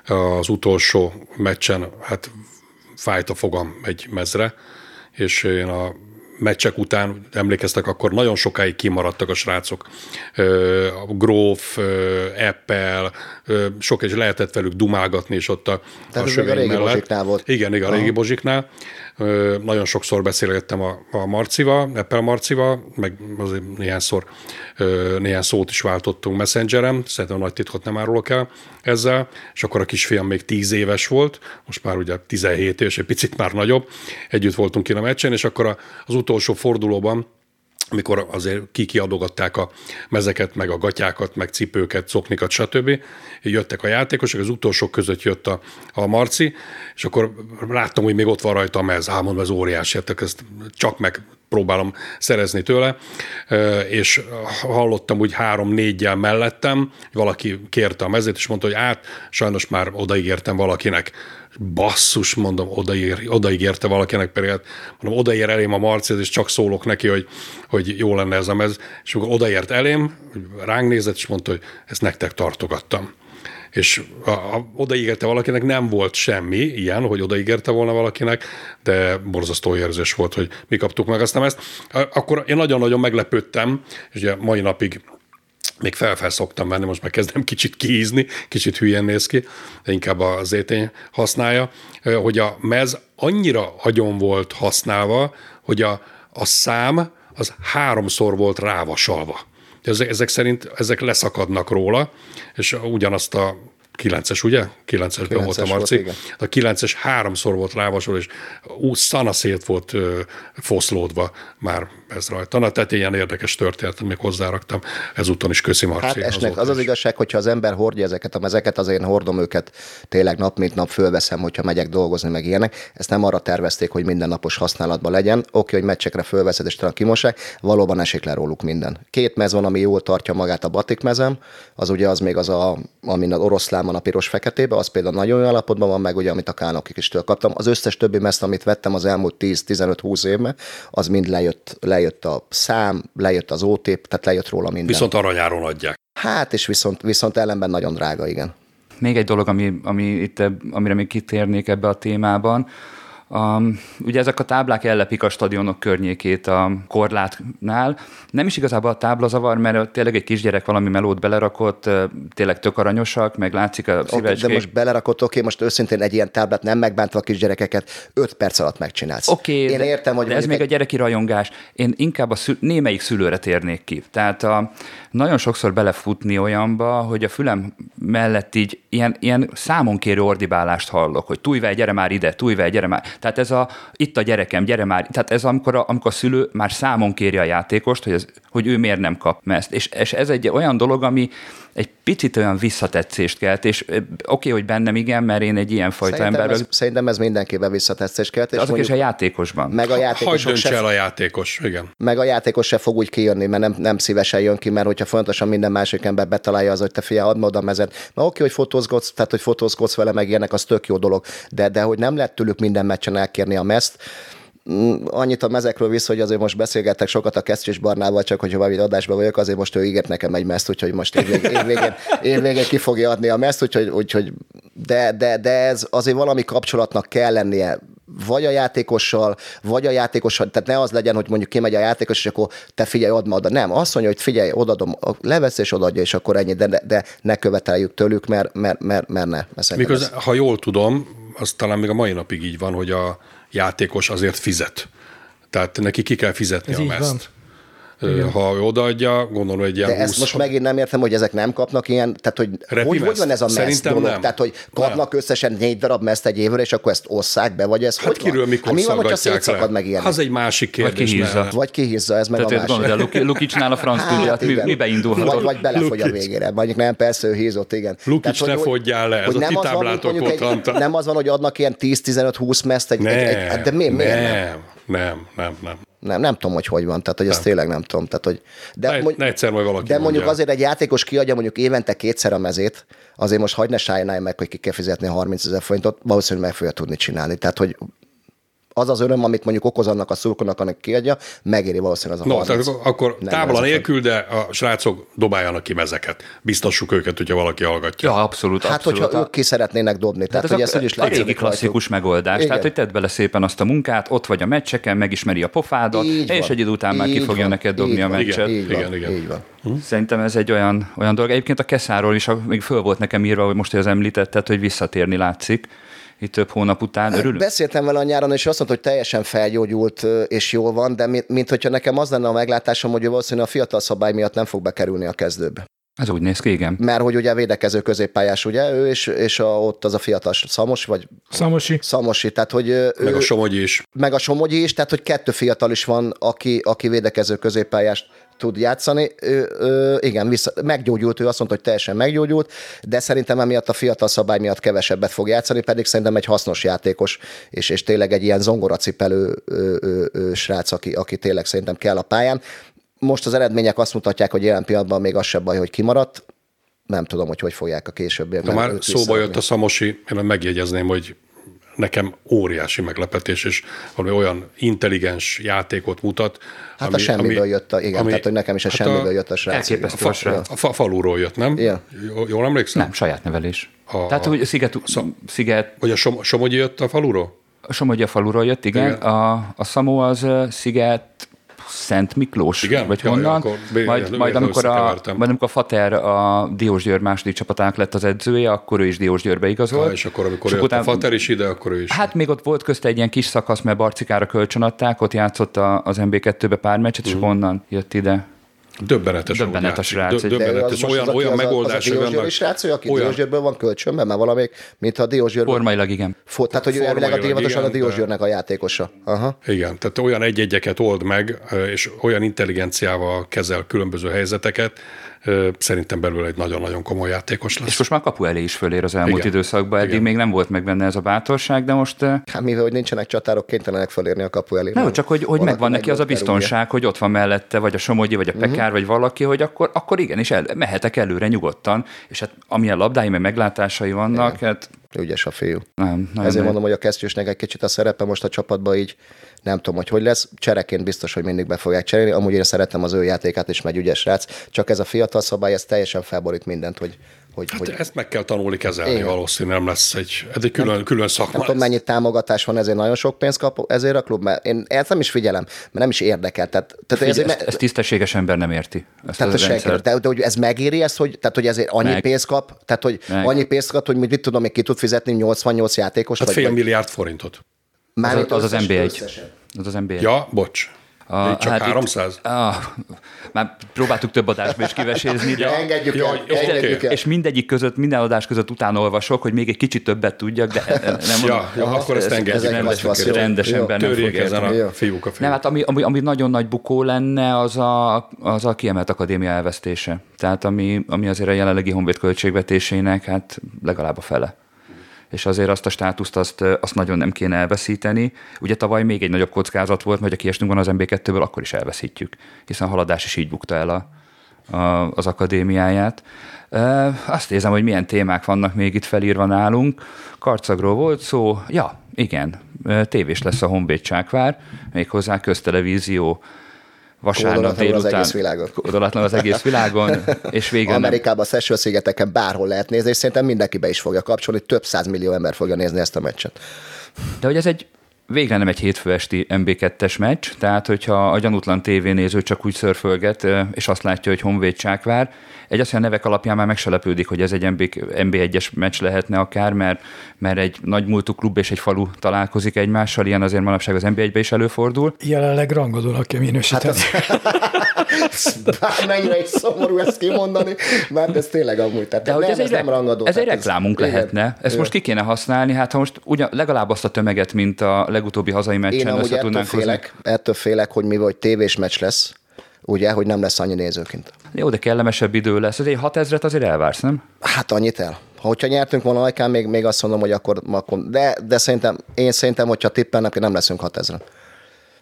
S2: az utolsó meccsen, hát fájt a fogam egy mezre, és én a meccsek után, emlékeztek, akkor nagyon sokáig kimaradtak a srácok. A Gróf, Apple, sok és lehetett velük dumálgatni, és ott a,
S1: Tehát a régi
S2: mellett.
S1: Bozsiknál volt.
S2: Igen, igen, a régi Bozsiknál. Nagyon sokszor beszélgettem a, a Marcival, Apple Marcival, meg azért néhányszor néhány szót is váltottunk Messengeren, szerintem nagy titkot nem árulok el ezzel, és akkor a kisfiam még 10 éves volt, most már ugye 17 éves, egy picit már nagyobb, együtt voltunk ki a meccsen, és akkor az utolsó fordulóban amikor azért kikiadogatták a mezeket, meg a gatyákat, meg cipőket, coknikat, stb. Jöttek a játékosok, az utolsók között jött a, a Marci, és akkor láttam, hogy még ott van rajta a mez, ám mondom, ez óriási, hát ezt csak meg próbálom szerezni tőle, és hallottam úgy három-négyel mellettem, valaki kérte a mezét, és mondta, hogy át, sajnos már odaígértem valakinek. Basszus, mondom, odaír, odaígérte valakinek, pedig hát, mondom, odaér elém a Marci, és csak szólok neki, hogy, hogy jó lenne ez a mez. És amikor odaért elém, ránk nézett, és mondta, hogy ezt nektek tartogattam és a, a, odaígérte valakinek, nem volt semmi ilyen, hogy odaígérte volna valakinek, de borzasztó érzés volt, hogy mi kaptuk meg azt nem ezt. Akkor én nagyon-nagyon meglepődtem, és ugye mai napig még fel szoktam menni, most már kezdem [LAUGHS] kicsit kiízni, kicsit hülyen néz ki, de inkább a zétény használja, hogy a mez annyira agyon volt használva, hogy a, a szám az háromszor volt rávasalva. Ezek, ezek szerint ezek leszakadnak róla, és ugyanazt a 9-es, ugye? 9-esben volt a
S1: 9-es volt,
S2: Marci.
S1: igen.
S2: A 9-es háromszor volt rávasol, és ú, szanaszét volt ö, foszlódva már ez rajta. Na, tehát ilyen érdekes történet, még hozzáraktam. Ezúton is köszi Marci.
S1: Hát esnek, az az
S2: is.
S1: igazság, hogyha az ember hordja ezeket a mezeket, azért én hordom őket tényleg nap mint nap, fölveszem, hogyha megyek dolgozni, meg ilyenek. Ezt nem arra tervezték, hogy mindennapos használatban legyen. Oké, hogy meccsekre fölveszed, és talán kimosák, valóban esik le róluk minden. Két mez van, ami jól tartja magát a batik mezem, az ugye az még az, a, amin az oroszlán van a piros-feketébe, az például nagyon jó állapotban van, meg ugye, amit a kánokik is től kaptam. Az összes többi mezt, amit vettem az elmúlt 10-15-20 évben, az mind lejött, lejött a szám, lejött az ótép, tehát lejött róla minden.
S2: Viszont aranyáron adják.
S1: Hát, és viszont, viszont ellenben nagyon drága, igen.
S3: Még egy dolog, ami, ami itt, amire még kitérnék ebbe a témában, a, ugye ezek a táblák ellepik a stadionok környékét a korlátnál. Nem is igazából a tábla zavar, mert tényleg egy kisgyerek valami melót belerakott, tényleg tök aranyosak, meg látszik a
S1: Okay,
S3: szívecskék.
S1: de most belerakott, oké, okay, most őszintén egy ilyen táblát nem megbántva a kisgyerekeket, 5 perc alatt megcsinálsz.
S3: Oké,
S1: Én
S3: de,
S1: értem, hogy
S3: de ez még
S1: mondjuk
S3: a gyereki rajongás. Én inkább a szül, némelyik szülőre térnék ki. Tehát a, nagyon sokszor belefutni olyanba, hogy a fülem mellett így ilyen, ilyen számonkérő ordibálást hallok, hogy tújvel, gyere már ide, tújvel, gyere már. Tehát ez a, itt a gyerekem, gyere már. Tehát ez amikor a, amikor a szülő már számon kéri a játékost, hogy, ez, hogy ő miért nem kap ezt. És, és ez egy olyan dolog, ami egy picit olyan visszatetszést kelt, és oké, hogy bennem igen, mert én egy ilyen fajta
S1: Szerintem
S3: ember
S1: ez,
S3: vagyok,
S1: szerintem ez mindenképpen visszatetszés kelt, és
S3: azok is a játékosban.
S1: meg a
S2: döntse
S1: se,
S2: el a játékos, igen.
S1: meg a játékos se fog úgy kijönni, mert nem, nem szívesen jön ki, mert hogyha fontosan minden másik ember betalálja az, hogy te fia, add oda a mezet. Na oké, hogy fotózgodsz, tehát hogy fotózgodsz vele, meg ilyenek, az tök jó dolog, de, de hogy nem lehet tőlük minden meccsen elkérni a mezt, annyit a mezekről vissza, hogy azért most beszélgettek sokat a Kesztyűs Barnával, csak hogyha valami adásban vagyok, azért most ő ígért nekem egy meszt, úgyhogy most évvégén, évvégén, évvégén ki fogja adni a meszt, úgyhogy, úgyhogy de, de, de, ez azért valami kapcsolatnak kell lennie vagy a játékossal, vagy a játékossal, tehát ne az legyen, hogy mondjuk kimegy a játékos, és akkor te figyelj, add oda. Nem, azt mondja, hogy figyelj, odadom, levesz és odaadja, és akkor ennyi, de, de ne követeljük tőlük, mert, mert, mert, mert ne.
S2: Miközben, ha jól tudom, az talán még a mai napig így van, hogy a játékos azért fizet. Tehát neki ki kell fizetni
S4: Ez
S2: a mezt.
S4: van.
S2: Ha ő odaadja, gondolom, egy ilyen
S1: De ezt
S2: 20
S1: most megint nem értem, hogy ezek nem kapnak ilyen, tehát hogy
S2: Repi
S1: hogy, hogy van ez a
S2: Szerintem
S1: dolog?
S2: nem.
S1: Tehát, hogy kapnak
S2: Nem.
S1: összesen négy darab meszt egy évre, és akkor ezt osszák be, vagy ez
S2: Hát
S1: hogy
S2: kiről
S1: van?
S2: mikor
S1: hát mi van, hogyha szétszakad meg ilyen?
S2: Az egy másik kérdés.
S3: kihízza.
S2: mert-
S1: Vagy kihízza, ez meg
S3: Tehát
S1: a másik.
S3: Luki- Lukicsnál a franc tudja, hát mi,
S1: igen.
S3: mibe indulhatott.
S1: Vagy, vagy belefogy a végére. Mondjuk nem, persze ő hízott, igen.
S2: Lukic,
S1: hogy-
S2: ne fogyjál le, ez a
S1: nem az van,
S2: volt.
S1: Nem az hogy adnak ilyen 10-15-20 meszt egy,
S2: Nem,
S1: de mi, miért nem?
S2: nem, nem, nem, nem.
S1: Nem, nem tudom, hogy hogy van, tehát hogy ezt tényleg nem tudom. Tehát, hogy, de,
S2: Ne-
S1: mondj-
S2: ne egyszer majd valaki
S1: de mondjuk
S2: mondja.
S1: azért egy játékos kiadja mondjuk évente kétszer a mezét, azért most hagyd ne sájnálj meg, hogy ki kell fizetni 30 ezer forintot, valószínűleg meg fogja tudni csinálni. Tehát, hogy az az öröm, amit mondjuk okoz annak a szurkonak, annak kiadja, megéri valószínűleg az a
S2: No,
S1: 30.
S2: tehát akkor tábla nélkül, de a srácok dobáljanak ki mezeket. Biztassuk őket, hogyha valaki hallgatja.
S3: Ja, abszolút,
S1: Hát,
S3: abszolút.
S1: hogyha ők ki szeretnének dobni. Tehát,
S3: Tehát ez
S1: hogy
S3: a,
S1: ezt úgyis
S3: a régi klasszikus
S1: rajtuk.
S3: megoldás.
S1: Igen.
S3: Tehát, hogy tedd bele szépen azt a munkát, ott vagy a meccseken, megismeri a pofádat,
S1: Így
S3: és
S1: van.
S3: egy idő után már ki fogja
S1: van.
S3: neked dobni
S1: Így
S3: a meccset.
S1: Van.
S2: Igen, igen.
S1: Így van.
S3: Szerintem ez egy olyan, olyan dolog. Egyébként a Keszáról is, még föl volt nekem írva, hogy most, az említetted, hogy visszatérni látszik. Itt több hónap után örülünk.
S1: Beszéltem vele a nyáron, és azt mondta, hogy teljesen felgyógyult és jól van, de mint, mint hogyha nekem az lenne a meglátásom, hogy ő valószínűleg a fiatal szabály miatt nem fog bekerülni a kezdőbe.
S3: Ez úgy néz ki, igen.
S1: Mert hogy ugye védekező középpályás, ugye ő, és, és a, ott az a fiatal Szamos, vagy
S4: Szamosi.
S1: Szamosi, tehát hogy ö,
S2: Meg
S1: ő,
S2: a Somogyi is.
S1: meg a Somogyi is, tehát hogy kettő fiatal is van, aki, aki védekező középpályást tud játszani. Ő, ő, igen, vissza, meggyógyult, ő azt mondta, hogy teljesen meggyógyult, de szerintem emiatt a fiatal szabály miatt kevesebbet fog játszani, pedig szerintem egy hasznos játékos, és, és tényleg egy ilyen zongoracipelő ö, ö, ö, srác, aki, aki tényleg szerintem kell a pályán. Most az eredmények azt mutatják, hogy jelen pillanatban még az se baj, hogy kimaradt. Nem tudom, hogy hogy fogják a későbbiekben.
S2: Már szóba jött a Szamosi, én megjegyezném, hogy nekem óriási meglepetés, és valami olyan intelligens játékot mutat.
S1: Hát a semmiből jött a- igen, tehát, hogy nekem is a semmiből jött a srác.
S2: A,
S3: Elképesztő a srác.
S2: a fa, faluról jött, nem?
S1: Igen.
S2: Jól, jól emlékszem?
S3: Nem, saját nevelés.
S2: A-
S3: Tehát, hogy Sziget, Sziget
S2: Vagy a Som, Somogyi jött a faluról?
S3: a Somogyi a faluról jött, igen.
S2: Igen.
S3: A, a Szamó az Sziget Szent Miklós,
S2: Igen?
S3: vagy honnan.
S2: akkor bé-
S3: majd, majd, amikor a, majd amikor a Fater a Diós Győr második csapatának lett az edzője, akkor ő is Diós Győrbe igazolt.
S2: Ah, és akkor, amikor
S3: És utána-
S2: a Fater is ide, akkor ő is.
S3: Hát még ott volt közte egy ilyen kis szakasz, mert Barcikára kölcsönadták, ott játszott a- az MB2-be pár meccset, és
S2: Mhm.
S3: onnan jött ide.
S2: Döbbenetes, ahogy
S3: Döbbenet a
S2: játszik.
S3: srác,
S1: az
S2: Döbbenetes, olyan,
S1: az,
S2: olyan megoldás,
S1: az a srác, ő, aki
S2: olyan,
S1: Diósgyőrből van kölcsönben, mert valamelyik, mint a Diósgyőrből.
S3: Formailag igen.
S1: Fo- tehát, hogy ő elvileg a divatosság a Diósgyőrnek a játékosa. Aha.
S2: Igen, tehát olyan egy-egyeket old meg, és olyan intelligenciával kezel különböző helyzeteket, szerintem belőle egy nagyon-nagyon komoly játékos lesz.
S3: És most már kapu elé is fölér az elmúlt
S2: Igen.
S3: időszakban. Eddig
S2: Igen.
S3: még nem volt meg benne ez a bátorság, de most
S1: Hát mivel, hogy nincsenek csatárok, kénytelenek felérni a kapu elé.
S3: nem, csak hogy, hogy
S1: Van,
S3: megvan neki az a biztonság, hogy ott van mellette, vagy a Somogyi, vagy a Pekár,
S1: Mhm.
S3: vagy valaki, hogy akkor, akkor igenis el, mehetek előre nyugodtan, és hát amilyen labdái, meg meglátásai vannak, hát
S1: berúgja. Ügyes a fiú.
S3: nem. Nagyon
S1: Ezért
S3: nagy-
S1: mondom, hogy a kesztyűsnek egy kicsit a szerepe most a csapatban így nem tudom, hogy hogy lesz. Csereként biztos, hogy mindig be fogják cserélni. Amúgy én szeretem az ő játékát, és megy ügyes rác. Csak ez a fiatal szabály, ez teljesen felborít mindent, hogy hogy,
S2: Hát
S1: hogy
S2: ezt meg kell tanulni kezelni,
S1: Igen.
S2: valószínűleg nem lesz egy, ez egy külön, külön szakma.
S1: nem tudom,
S2: ez.
S1: mennyi támogatás van, ezért nagyon sok pénzt kap ezért a klub, mert én ezt nem is figyelem, mert nem is érdekel. Tehát, tehát
S3: Figyelj,
S1: ezért,
S3: ezt, ezt tisztességes ember nem érti. Ezt
S1: tehát,
S3: az
S1: hogy senki, de, de, hogy ez megéri ezt, hogy, tehát, hogy ezért annyi
S3: Meg.
S1: pénzt kap, tehát hogy
S3: Meg.
S1: annyi pénzt kap, hogy mit tudom, még ki tud fizetni 88 játékos,
S2: Hát
S1: vagy,
S2: fél
S1: vagy
S2: milliárd forintot.
S1: már
S3: Az,
S1: itt
S3: az az NB1.
S1: összesen.
S3: Az az NB1.
S2: Ja, bocs.
S3: A-
S2: Így csak
S3: hát itt-
S2: 300?
S3: Ah, már próbáltuk több adásba is kivesézni, de...
S1: Ja, engedjük
S2: Jó,
S1: el,
S2: jó,
S1: engedjük
S2: oké.
S1: el.
S3: És mindegyik között, minden adás között utána olvasok, hogy még egy kicsit többet tudjak, de nem mondom.
S2: Ja, akkor ezt engedjük.
S1: ezek
S3: rendes,
S1: vacsvasz, jó.
S3: rendes
S1: Jó.
S3: ember nem
S2: Törjék
S3: fogja
S2: ezen a fiúk a fiúk.
S3: Nem, hát ami, ami, ami nagyon nagy bukó lenne, az a, az a kiemelt akadémia elvesztése. Tehát ami, ami azért a jelenlegi honvéd költségvetésének hát legalább a fele. És azért azt a státuszt azt, azt nagyon nem kéne elveszíteni. Ugye tavaly még egy nagyobb kockázat volt, hogy ha kiestünk van az MB2-ből, akkor is elveszítjük, hiszen a haladás is így bukta el a, a, az akadémiáját. E, azt nézem, hogy milyen témák vannak még itt felírva nálunk. Karcagról volt szó, ja, igen, tévés lesz a Honvéd Csákvár, méghozzá köztelevízió vasárnap
S1: Kódolatlanul az
S3: délután.
S1: egész világon.
S3: Kódolatlanul az egész világon, [LAUGHS] és végül nem.
S1: Amerikában, a Szeső-szigeteken bárhol lehet nézni, és szerintem mindenki be is fogja kapcsolni, több százmillió ember fogja nézni ezt a meccset.
S3: De hogy ez egy végre nem egy hétfő esti MB2-es meccs, tehát hogyha a gyanútlan tévénéző csak úgy szörfölget, és azt látja, hogy Honvéd Csákvár, egy azt, hogy a nevek alapján már meg se lepődik, hogy ez egy MB, MB1-es meccs lehetne akár, mert, mert egy nagy múltú klub és egy falu találkozik egymással, ilyen azért manapság az MB1-be is előfordul.
S4: Jelenleg rangadónak kell minősíteni. [LAUGHS]
S1: Bármennyire egy szomorú ezt kimondani, mert ez tényleg amúgy. Tehát
S3: De hogy
S1: nem,
S3: ez,
S1: ez,
S3: egy,
S1: nem rangadó.
S3: ez egy
S1: tehát
S3: reklámunk
S1: igen.
S3: lehetne. Ezt
S1: Igen.
S3: most ki kéne használni, hát ha most ugyan, legalább azt a tömeget, mint a legutóbbi hazai
S1: Én
S3: meccsen
S1: amúgy
S3: össze tudnánk hozni.
S1: félek, ettől félek, hogy mivel hogy tévés meccs lesz, ugye, hogy nem lesz annyi nézőként.
S3: Jó, de kellemesebb idő lesz. Azért 6000-et azért elvársz, nem?
S1: Hát annyit el. Ha hogyha nyertünk volna ajkán, még, még azt mondom, hogy akkor, akkor de, de szerintem, én szerintem, hogyha tippelnek, nem leszünk 6000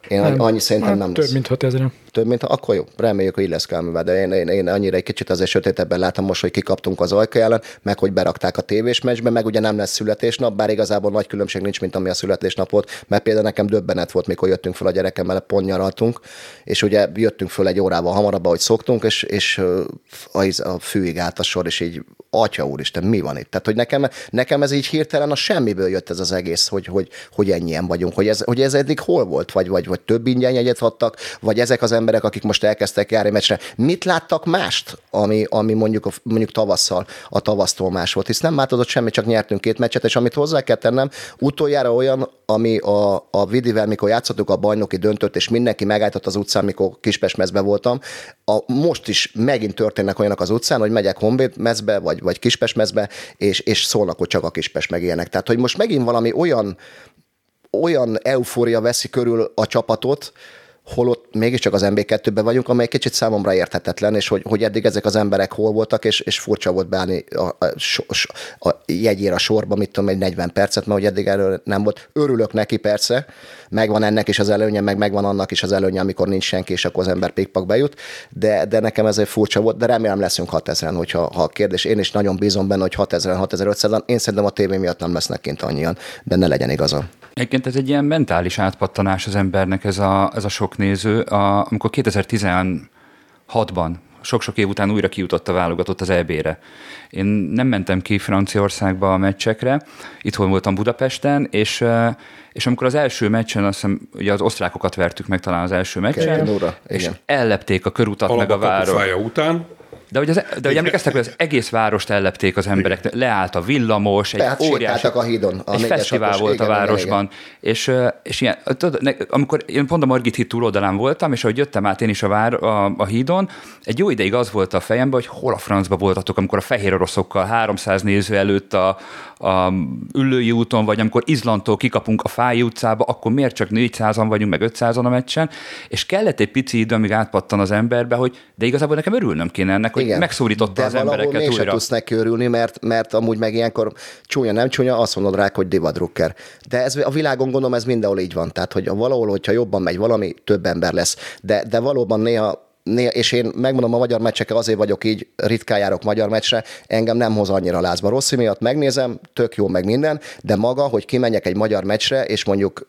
S1: Én nem, annyi szerintem
S4: hát
S1: nem
S4: Több,
S1: lesz.
S4: mint 6000
S1: Több, mint akkor jó. Reméljük, hogy lesz Kálművel, de én, én, én, annyira egy kicsit azért sötétebben látom most, hogy kikaptunk az ajka ellen, meg hogy berakták a tévés meccsbe, meg ugye nem lesz születésnap, bár igazából nagy különbség nincs, mint ami a születésnap volt, mert például nekem döbbenet volt, mikor jöttünk fel a gyerekemmel, pont nyaraltunk, és ugye jöttünk föl egy órával hamarabb, ahogy szoktunk, és, és a, a fűig állt a sor, és így, atya úristen, mi van itt? Tehát, hogy nekem, nekem ez így hirtelen a semmiből jött ez az egész, hogy, hogy, hogy ennyien vagyunk, hogy ez, hogy ez eddig hol volt, vagy, vagy, vagy több ingyen jegyet adtak, vagy ezek az emberek, akik most elkezdtek járni meccsre, mit láttak mást, ami, ami mondjuk, mondjuk tavasszal, a tavasztól más volt, hisz nem változott semmi, csak nyertünk két meccset, és amit hozzá kell tennem, utoljára olyan, ami a, a Vidivel, mikor játszottuk a bajnoki döntött, és mindenki megállított az utcán, mikor Kispestmezbe voltam, a, most is megint történnek olyanok az utcán, hogy megyek Honvéd mezbe, vagy, vagy Kispestmezbe, és, és szólnak, hogy csak a Kispest meg ilyenek. Tehát, hogy most megint valami olyan, olyan eufória veszi körül a csapatot, holott mégiscsak az MB2-ben vagyunk, amely kicsit számomra érthetetlen, és hogy, hogy eddig ezek az emberek hol voltak, és, és furcsa volt beállni a, a, so- a jegyére a sorba, mit tudom, egy 40 percet, mert hogy eddig erről nem volt. Örülök neki persze, megvan ennek is az előnye, meg megvan annak is az előnye, amikor nincs senki, és akkor az ember pikpak bejut, de, de nekem ez egy furcsa volt, de remélem leszünk 6000-en, hogyha ha a kérdés, én is nagyon bízom benne, hogy 6000-en, 6500-en, én szerintem a tévé miatt nem lesznek kint annyian, de ne legyen igazam.
S3: Egyébként ez egy ilyen mentális átpattanás az embernek, ez a, ez a sok néző. A, amikor 2016-ban, sok-sok év után újra kijutott a válogatott az EB-re. Én nem mentem ki Franciaországba a meccsekre, itthon voltam Budapesten, és, és amikor az első meccsen, azt hiszem, ugye az osztrákokat vertük meg talán az első meccsen, és ellepték a körutat meg a város.
S2: után.
S3: De hogy, az, de hogy emlékeztek, hogy az egész várost ellepték az emberek, leállt a villamos, egy
S1: Tehát
S3: óriási...
S1: a hídon, a
S3: egy fesztivál
S1: hatos,
S3: volt
S1: igen,
S3: a
S1: igen,
S3: városban, és, ö, és ilyen, tudod, ne, amikor én pont a Margit híd túloldalán voltam, és ahogy jöttem át én is a, vár, a, a hídon, egy jó ideig az volt a fejemben, hogy hol a francba voltatok, amikor a fehér oroszokkal 300 néző előtt a, a Üllői úton, vagy amikor Izlandtól kikapunk a Fáj utcába, akkor miért csak 400-an vagyunk, meg 500-an a meccsen, és kellett egy pici idő, amíg átpattan az emberbe, hogy de igazából nekem örülnöm kéne ennek, hogy megszólította
S1: de
S3: az
S1: valahol
S3: embereket
S1: mégsem
S3: újra.
S1: tudsz neki örülni, mert, mert amúgy meg ilyenkor csúnya, nem csúnya, azt mondod rá, hogy divadrukker. De ez a világon gondolom ez mindenhol így van. Tehát, hogy valahol, hogyha jobban megy valami, több ember lesz. De, de valóban néha és én megmondom, a magyar meccsekkel azért vagyok így, ritkán járok magyar meccsre, engem nem hoz annyira lázba. Rossi miatt megnézem, tök jó meg minden, de maga, hogy kimenjek egy magyar meccsre, és mondjuk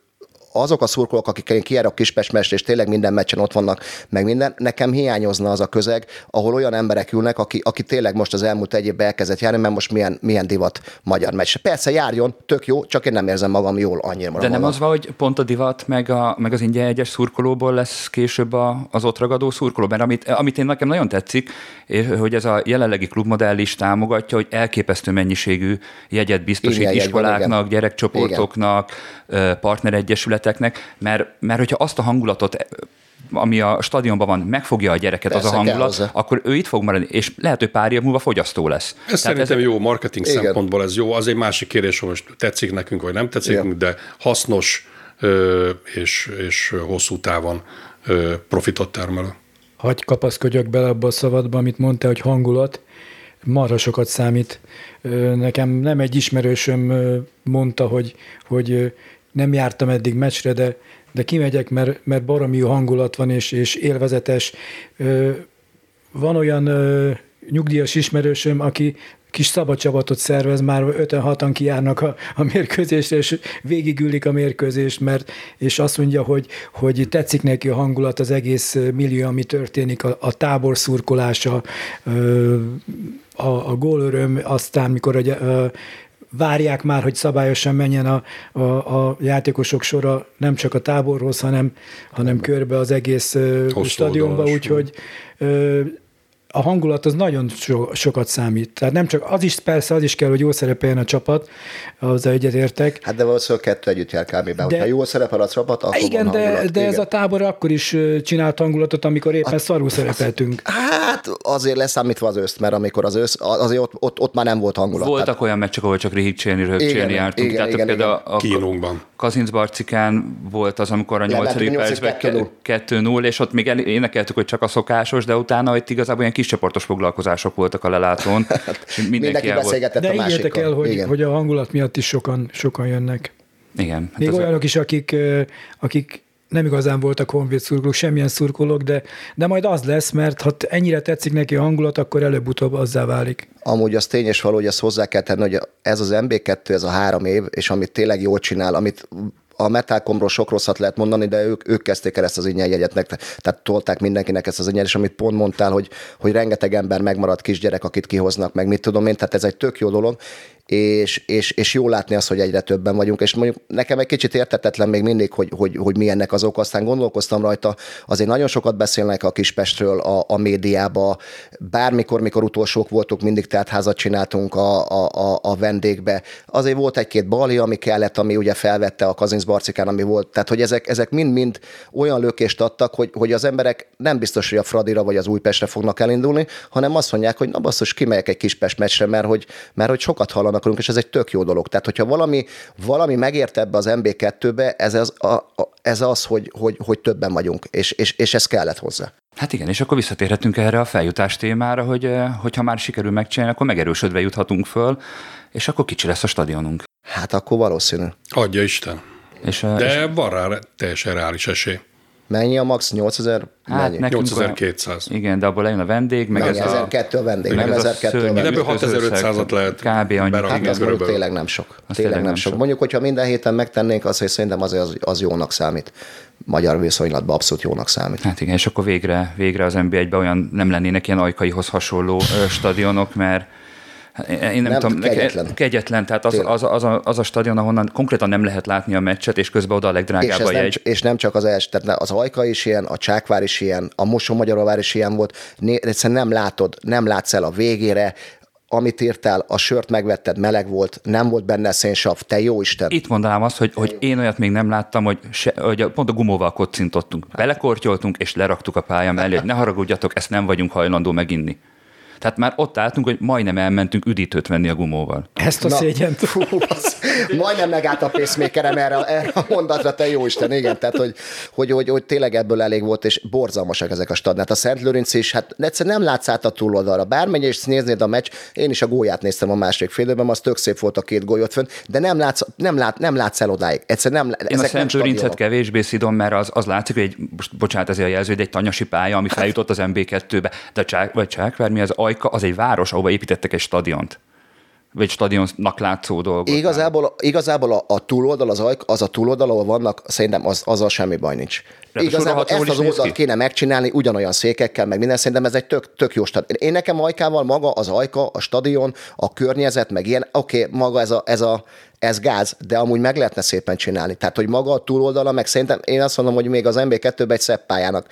S1: azok a szurkolók, akik én kijárok Kispest és tényleg minden meccsen ott vannak, meg minden, nekem hiányozna az a közeg, ahol olyan emberek ülnek, aki, aki tényleg most az elmúlt egy évben elkezdett járni, mert most milyen, milyen divat magyar meccs. Persze járjon, tök jó, csak én nem érzem magam jól annyira.
S3: De nem
S1: magam.
S3: az van, hogy pont a divat, meg, a, meg az ingyen egyes szurkolóból lesz később a, az ott ragadó szurkoló, mert amit, amit én nekem nagyon tetszik, és hogy ez a jelenlegi klubmodell is támogatja, hogy elképesztő mennyiségű jegyet biztosít
S1: van,
S3: iskoláknak,
S1: igen.
S3: gyerekcsoportoknak, ö, partneregyesületeknek, mert, mert hogyha azt a hangulatot ami a stadionban van, megfogja a gyereket
S1: Persze,
S3: az a hangulat,
S1: hozzá.
S3: akkor ő itt fog maradni, és lehet, hogy pár év múlva fogyasztó lesz.
S2: Ez szerintem jó, marketing
S1: Igen.
S2: szempontból ez jó. Az egy másik kérdés, hogy most tetszik nekünk, vagy nem tetszik
S1: Igen.
S2: de hasznos ö, és, és hosszú távon ö, profitot termelő.
S4: Hagy kapaszkodjak bele abba a szavadba, amit mondta, hogy hangulat, marha sokat számít. Nekem nem egy ismerősöm mondta, hogy, hogy nem jártam eddig meccsre, de, de kimegyek, mert, mert baromi jó hangulat van, és, és élvezetes. Van olyan nyugdíjas ismerősöm, aki kis szabadcsapatot szervez, már 5-6-an kijárnak a, a mérkőzésre, és végigülik a mérkőzést, mert, és azt mondja, hogy, hogy tetszik neki a hangulat, az egész millió, ami történik, a, a tábor szurkolása, a, a gólöröm, aztán mikor a, ö, várják már, hogy szabályosan menjen a, a, a játékosok sora nem csak a táborhoz, hanem, hanem körbe az egész
S2: Hosszú
S4: stadionba, úgyhogy a hangulat az nagyon so, sokat számít. Tehát nem csak az is, persze az is kell, hogy jól szerepeljen a csapat, az egyetértek.
S1: Hát de valószínűleg kettő együtt jár kb. De... Hogyha jól szerepel a csapat, akkor
S4: Igen,
S1: van
S4: de,
S1: hangulat.
S4: de ez
S1: Igen.
S4: a tábor akkor is csinált hangulatot, amikor éppen szarul szerepeltünk.
S1: Hát azért leszámítva az őszt, mert amikor az ősz, azért ott, ott, ott már nem volt hangulat.
S3: Voltak
S1: Tehát,
S3: olyan meccsek, ahol csak rihigcsélni, röhögcsélni
S1: Igen,
S3: jártunk.
S1: igen,
S3: Tehát
S1: igen,
S3: például a, a
S2: Kínunkban.
S3: Kazincbarcikán volt az, amikor a
S1: Lementünk
S3: 8.
S1: nyolcadik
S3: percben
S1: 2-0.
S3: 2-0, és ott még el- énekeltük, hogy csak a szokásos, de utána itt igazából ilyen kis csoportos foglalkozások voltak a lelátón. [LAUGHS] és
S1: mindenki
S3: mindenki el volt.
S1: beszélgetett
S4: De
S1: a másikkal.
S4: el, hogy,
S1: Igen.
S4: hogy a hangulat miatt is sokan, sokan jönnek.
S3: Igen. Hát
S4: Még
S3: ez a-
S4: olyanok is, akik, akik nem igazán voltak honvéd szurkolók, semmilyen szurkolók, de, de majd az lesz, mert ha ennyire tetszik neki a hangulat, akkor előbb-utóbb azzá válik.
S1: Amúgy az tény és való, hogy azt hozzá kell tenni, hogy ez az MB2, ez a három év, és amit tényleg jól csinál, amit a Metalcomról sok rosszat lehet mondani, de ők, ők kezdték el ezt az ingyen jegyet, meg, tehát tolták mindenkinek ezt az ingyen, és amit pont mondtál, hogy, hogy rengeteg ember megmaradt kisgyerek, akit kihoznak, meg mit tudom én, tehát ez egy tök jó dolog, és, és, és jó látni azt, hogy egyre többen vagyunk, és mondjuk nekem egy kicsit értetetlen még mindig, hogy, hogy, hogy mi ennek az oka, aztán gondolkoztam rajta, azért nagyon sokat beszélnek a Kispestről a, a médiába, bármikor, mikor utolsók voltunk, mindig tehát házat csináltunk a, a, a, a vendégbe. Azért volt egy-két bali, ami kellett, ami ugye felvette a Kazinc Barcikán, ami volt. Tehát, hogy ezek, ezek mind-mind olyan lökést adtak, hogy, hogy az emberek nem biztos, hogy a Fradira vagy az Újpestre fognak elindulni, hanem azt mondják, hogy na basszus, kimegyek egy Kispest meccsre, mert hogy, mert hogy sokat hallanak rólunk, és ez egy tök jó dolog. Tehát, hogyha valami, valami megért ebbe az MB2-be, ez az, a, a, ez az hogy, hogy, hogy többen vagyunk, és, és, és ez kellett hozzá.
S3: Hát igen, és akkor visszatérhetünk erre a feljutás témára, hogy eh, hogyha már sikerül megcsinálni, akkor megerősödve juthatunk föl, és akkor kicsi lesz a stadionunk.
S1: Hát akkor valószínű.
S2: Adja Isten.
S3: És, eh, és
S2: De van rá teljesen reális esély.
S1: Mennyi a max? 8000?
S3: hát
S1: Mennyi?
S3: nekünk
S2: 8200.
S3: Olyan, igen, de abból lejön a vendég, meg
S1: Mennyi?
S3: ez a,
S1: 1002 a vendég,
S3: meg
S1: nem
S3: ez a
S1: 1002 a
S3: szörnyű
S1: vendég.
S2: Ebből
S3: ütközőszeg,
S2: 6500-at lehet
S3: Kb. annyi.
S2: berakni.
S1: Hát az mondjuk tényleg nem sok.
S3: Az
S1: tényleg nem sok. Mondjuk, hogyha minden héten megtennénk, azt hogy szerintem azért az, az jónak számít. Magyar viszonylatban abszolút jónak számít.
S3: Hát igen, és akkor végre, végre az NB1-ben olyan nem lennének ilyen ajkaihoz hasonló stadionok, mert én nem,
S1: Nem,
S3: nem tudom,
S1: kegyetlen.
S3: kegyetlen. tehát az, az, az, a, az a stadion, ahonnan konkrétan nem lehet látni a meccset, és közben oda a
S1: És,
S3: legdrágább
S1: ez
S3: a
S1: nem,
S3: jegy.
S1: és nem csak az els, tehát az Ajka is ilyen, a Csákvár is ilyen, a Mosonmagyaróvár is ilyen volt, Né, egyszerűen nem látod, nem látsz el a végére, amit írtál, a sört megvetted, meleg volt, nem volt benne szénsav, te jó Isten.
S3: Itt mondanám azt, hogy, hogy én olyat még nem láttam, hogy, se, hogy pont a gumóval kocintottunk. Belekortyoltunk, és leraktuk a pálya mellé, hogy ne haragudjatok, ezt nem vagyunk hajlandó meginni. Tehát már ott álltunk, hogy majdnem elmentünk üdítőt venni a gumóval.
S4: Ezt a
S1: Na,
S4: szégyent.
S1: Fú, majdnem megállt a pacemakerem erre, erre a mondatra, te jó Isten, igen, tehát hogy, hogy, hogy, hogy tényleg ebből elég volt, és borzalmasak ezek a stadnát. A Szent Lőrinc is, hát egyszerűen nem látsz át a túloldalra. Bármennyi is néznéd a meccs, én is a gólyát néztem a második fél időben, az tök szép volt a két gólyot fönn, de nem látsz, nem lát, nem látsz el odáig. Egyszerűen nem,
S3: Én
S1: ezek
S3: a Szent Lőrincet kevésbé szidom, mert az, az látszik, hogy egy, bocsánat, ezért a jelző, hogy egy tanyasi pálya, ami feljutott az MB2-be, de Csák, vagy Csákvár, mi az Ajka, az egy város, ahova építettek egy stadiont. vagy stadionnak látszó dolgot.
S1: Igazából, igazából a, a túloldal, az, ajk, az a túloldal, ahol vannak, szerintem az, azzal semmi baj nincs.
S3: Ráadásul
S1: Igazából
S3: rohadt jól
S1: ezt az oldalt kéne megcsinálni, ugyanolyan székekkel, meg minden, szerintem ez egy tök, tök jó stadion. Én nekem ajkával maga az ajka, a stadion, a környezet, meg ilyen, oké, okay, maga ez a, ez a ez gáz, de amúgy meg lehetne szépen csinálni. Tehát, hogy maga a túloldala, meg szerintem én azt mondom, hogy még az MB2-ben egy szebb pályának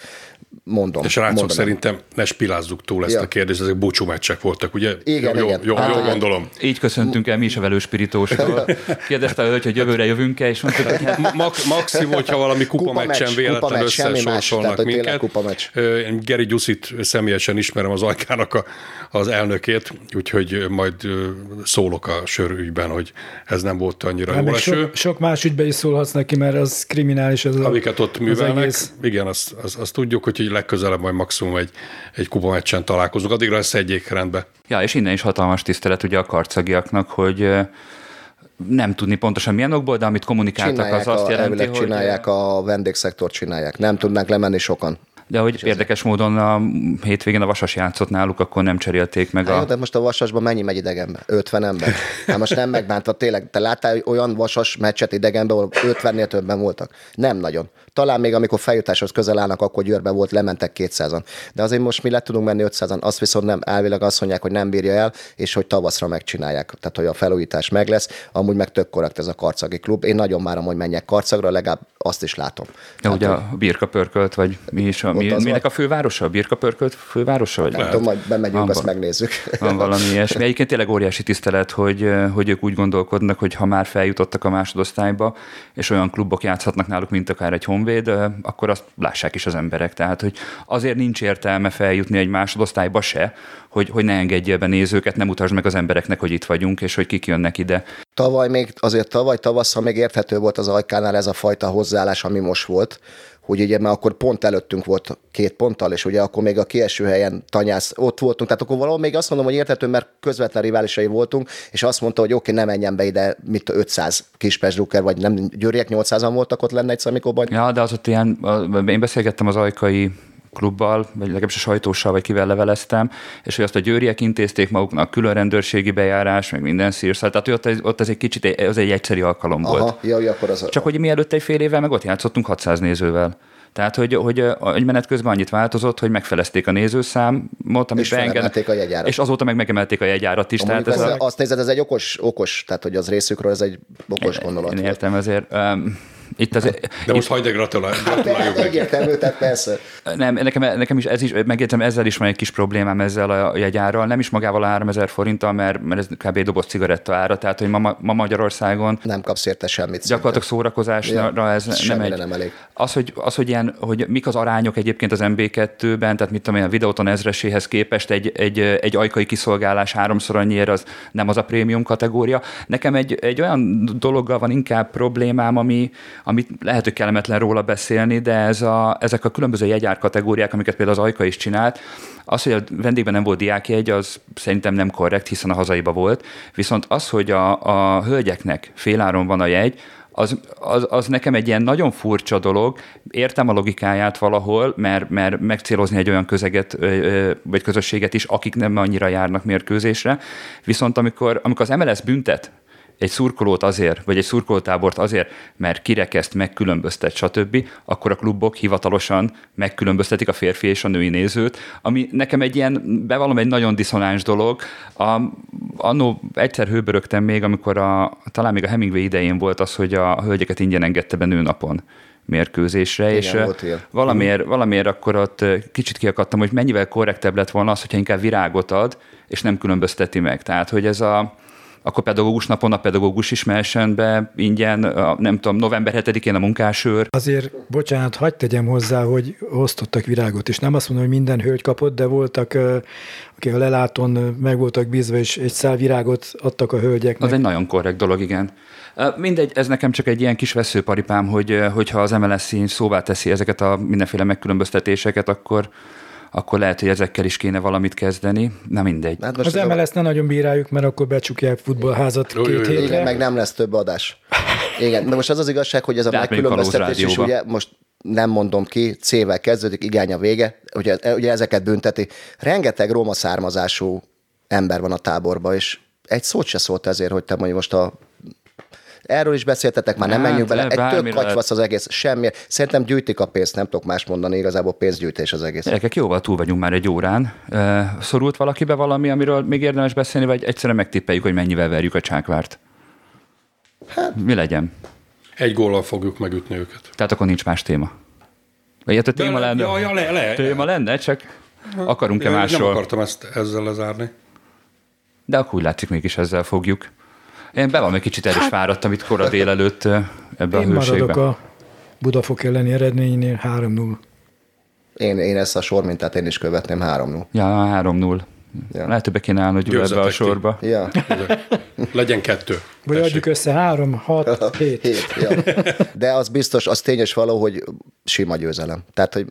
S1: mondom.
S2: És rácok szerintem ne spillázzuk túl ezt
S1: Ja.
S2: a kérdést, ezek búcsú meccsek voltak, ugye?
S1: Igen,
S2: jó,
S1: igen.
S2: Jó,
S1: Hát,
S2: jó,
S1: igen.
S2: gondolom.
S3: Így köszöntünk el mi is a velőspirítóstól. [LAUGHS] Kérdezte a hölgy, hogy jövőre jövünk-e, és mondtuk, hogy hát
S2: Ma- Max, maximum, hogyha valami kupa,
S1: Kupa
S2: meccsen
S1: meccs,
S2: véletlen összesorsolnak
S1: hogy
S2: minket.
S1: kupa meccs.
S2: Én Geri Gyuszit személyesen ismerem az Ajkának a, az elnökét, úgyhogy majd szólok a sörügyben, hogy ez nem volt annyira
S4: Hát
S2: jó
S4: még
S2: eső.
S4: sok, sok más ügybe is szólhatsz neki, mert az kriminális. Ez a,
S2: amiket ott
S4: az
S2: művelnek.
S4: egész.
S2: Igen, azt, azt, azt tudjuk, hogy legközelebb majd maximum egy, egy kupa meccsen találkozunk. Addigra ezt szedjék rendbe.
S3: Ja, és innen is hatalmas tisztelet ugye a karcagiaknak, hogy nem tudni pontosan milyen okból, de amit kommunikáltak,
S1: Csinálják,
S3: az azt
S1: a,
S3: jelenti, hogy...
S1: csinálják, a vendégszektor csinálják. Nem tudnak lemenni sokan.
S3: De hogy érdekes módon a hétvégén a Vasas játszott náluk, akkor nem cserélték meg
S1: Hát jó,
S3: a...
S1: de most a vasasban mennyi megy idegenbe? 50 ember. Hát most nem megbántva, tényleg. Te láttál olyan vasas meccset idegenbe, ahol 50-nél többen voltak? Nem nagyon. Talán még amikor feljutáshoz közel állnak, akkor Győrbe volt, lementek 200-an. De azért most mi le tudunk menni 500-an, azt viszont nem, elvileg azt mondják, hogy nem bírja el, és hogy tavaszra megcsinálják. Tehát, hogy a felújítás meg lesz. Amúgy meg tök korrekt ez a karcagi klub. Én nagyon várom, hogy menjek karcagra, legalább azt is látom.
S3: Ja, ugye a Birka Pörkölt, vagy mi is, a, mi,
S1: Ott az
S3: minek
S1: van.
S3: a fővárosa? A Birka Pörkölt fővárosa? Vagy?
S1: Nem tudom, majd bemegyünk,
S3: Van
S1: azt megnézzük.
S3: Van valami ilyesmi. Egyébként tényleg óriási tisztelet, hogy, hogy ők úgy gondolkodnak, hogy ha már feljutottak a másodosztályba, és olyan klubok játszhatnak náluk, mint akár egy Honvéd, akkor azt lássák is az emberek. Tehát, hogy azért nincs értelme feljutni egy másodosztályba se, hogy, hogy ne engedje be nézőket, nem utasd meg az embereknek, hogy itt vagyunk, és hogy kik jönnek ide.
S1: Tavaly még, azért tavaly tavasszal még érthető volt az ajkánál ez a fajta hozzáállás, ami most volt, hogy ugye mert akkor pont előttünk volt két ponttal, és ugye akkor még a kieső helyen tanyász, ott voltunk, tehát akkor valahol még azt mondom, hogy érthető, mert közvetlen riválisai voltunk, és azt mondta, hogy oké, okay, ne menjen be ide, mit 500 kispes drukker, vagy nem, győriek 800-an voltak ott lenne egy szemikóban.
S3: Ja, de az ott ilyen, én beszélgettem az ajkai klubbal, vagy legalábbis a sajtóssal, vagy kivel leveleztem, és hogy azt a győriek intézték maguknak, külön rendőrségi bejárás, meg minden szírszal, tehát hogy ott, ott ez egy kicsit, az egy egyszeri alkalom volt.
S1: Aha, jó, jó, akkor az
S3: Csak hogy mi előtt egy fél évvel meg ott játszottunk 600 nézővel. Tehát, hogy, hogy a- egy menet közben annyit változott, hogy megfelezték a nézőszámot, amit
S1: És felemelték a jegyárat.
S3: És azóta meg megemelték a jegyárat is. Tehát
S1: Mondjuk
S3: ez
S1: ez
S3: a,
S1: azt nézed, ez egy okos, okos, tehát hogy az részükről ez egy okos gondolat.
S3: én
S1: volt.
S3: értem, ezért um, itt az,
S2: De most hagyd gratulálj, neki.
S1: Egyértelmű, tehát persze.
S3: Nem, nekem, nekem is ez is, megjegyzem, ezzel is van egy kis problémám ezzel a jegyárral, nem is magával a 3000 forinttal, mert, mert ez kb. doboz cigaretta ára, tehát hogy ma, ma Magyarországon
S1: Nem kapsz érte semmit.
S3: gyakorlatilag szórakozásra
S1: Ja,
S3: ez nem egy...
S1: nem elég.
S3: Az, hogy, az, hogy, ilyen, hogy mik az arányok egyébként az MB2-ben, tehát mit tudom én, a videóton ezreséhez képest egy, egy, egy ajkai kiszolgálás háromszor annyiért, az nem az a prémium kategória. Nekem egy, egy olyan dologgal van inkább problémám, ami, amit lehet, hogy kellemetlen róla beszélni, de ez a, ezek a különböző jegyár kategóriák, amiket például az Ajka is csinált, az, hogy a vendégben nem volt diákjegy, az szerintem nem korrekt, hiszen a hazaiba volt. Viszont az, hogy a, a hölgyeknek féláron van a jegy, az, az, az nekem egy ilyen nagyon furcsa dolog. Értem a logikáját valahol, mert, mert megcélozni egy olyan közeget vagy közösséget is, akik nem annyira járnak mérkőzésre. Viszont amikor, amikor az MLS büntet egy szurkolót azért, vagy egy szurkolótábort azért, mert kirekeszt, megkülönböztet, stb., akkor a klubok hivatalosan megkülönböztetik a férfi és a női nézőt, ami nekem egy ilyen, bevallom, egy nagyon diszonáns dolog. A, annó egyszer hőbörögtem még, amikor a, talán még a Hemingway idején volt az, hogy a hölgyeket ingyen engedte be nőnapon mérkőzésre,
S1: Igen,
S3: és
S1: volt ilyen.
S3: valamiért, valamiért akkor ott kicsit kiakadtam, hogy mennyivel korrektebb lett volna az, hogyha inkább virágot ad, és nem különbözteti meg. Tehát, hogy ez a, akkor pedagógus napon a pedagógus is mehessen be ingyen, a, nem tudom, november 7-én a munkásőr.
S4: Azért, bocsánat, hagyd tegyem hozzá, hogy osztottak virágot, és nem azt mondom, hogy minden hölgy kapott, de voltak, akik a lelátón ö, meg voltak bízva, és egy szál virágot adtak a hölgyeknek.
S3: Az egy nagyon korrekt dolog, igen. Mindegy, ez nekem csak egy ilyen kis veszőparipám, hogy hogyha az MLS szín szóvá teszi ezeket a mindenféle megkülönböztetéseket, akkor, akkor lehet, hogy ezekkel is kéne valamit kezdeni. Na mindegy.
S1: Hát
S4: Az
S1: ez a-
S4: MLS ne nagyon bíráljuk, mert akkor becsukják futballházat
S2: Jó,
S4: két
S2: jó.
S4: hétre.
S1: Igen, meg nem lesz több adás. Igen, de most az az igazság, hogy ez a
S3: hát
S1: megkülönböztetés is ugye most nem mondom ki, C-vel kezdődik, igány a vége, ugye, ugye ezeket bünteti. Rengeteg roma származású ember van a táborban, és egy szót se szólt ezért, hogy te mondjuk most a Erről is beszéltetek, már nem
S3: Hát,
S1: menjünk bele. Egy tök katyvasz az egész, semmi. Szerintem gyűjtik a pénzt, nem tudok más mondani, igazából pénzgyűjtés az egész.
S3: Gyerekek, jóval túl vagyunk már egy órán. Szorult valakibe valami, amiről még érdemes beszélni, vagy egyszerűen megtippeljük, hogy mennyivel verjük a csákvárt? Hát, Mi legyen?
S2: Egy góllal fogjuk megütni őket.
S3: Tehát akkor nincs más téma. Vagy ilyet a téma
S2: De-
S3: lenne?
S2: Ja, ja, le, le.
S3: Téma lenne, csak akarunk-e
S2: Nem
S3: másról?
S2: akartam ezt ezzel lezárni.
S3: De akkor úgy látszik, mégis ezzel fogjuk. Én be egy kicsit el is fáradtam itt kora délelőtt ebbe
S4: Én
S3: a hőségbe.
S4: maradok a Budafok elleni eredménynél 3-0.
S1: Én, én ezt a sormintát én is követném 3
S3: Ja, 3-0.
S1: Ja.
S3: Lehet, hogy be kéne állnod Gyula ebbe a sorba.
S1: Ja,
S2: Legyen kettő.
S4: Vagy
S2: Tessék.
S4: adjuk össze 3, 6, 7.
S1: hét, ja. De az biztos, az tényes való, hogy sima győzelem. Tehát, hogy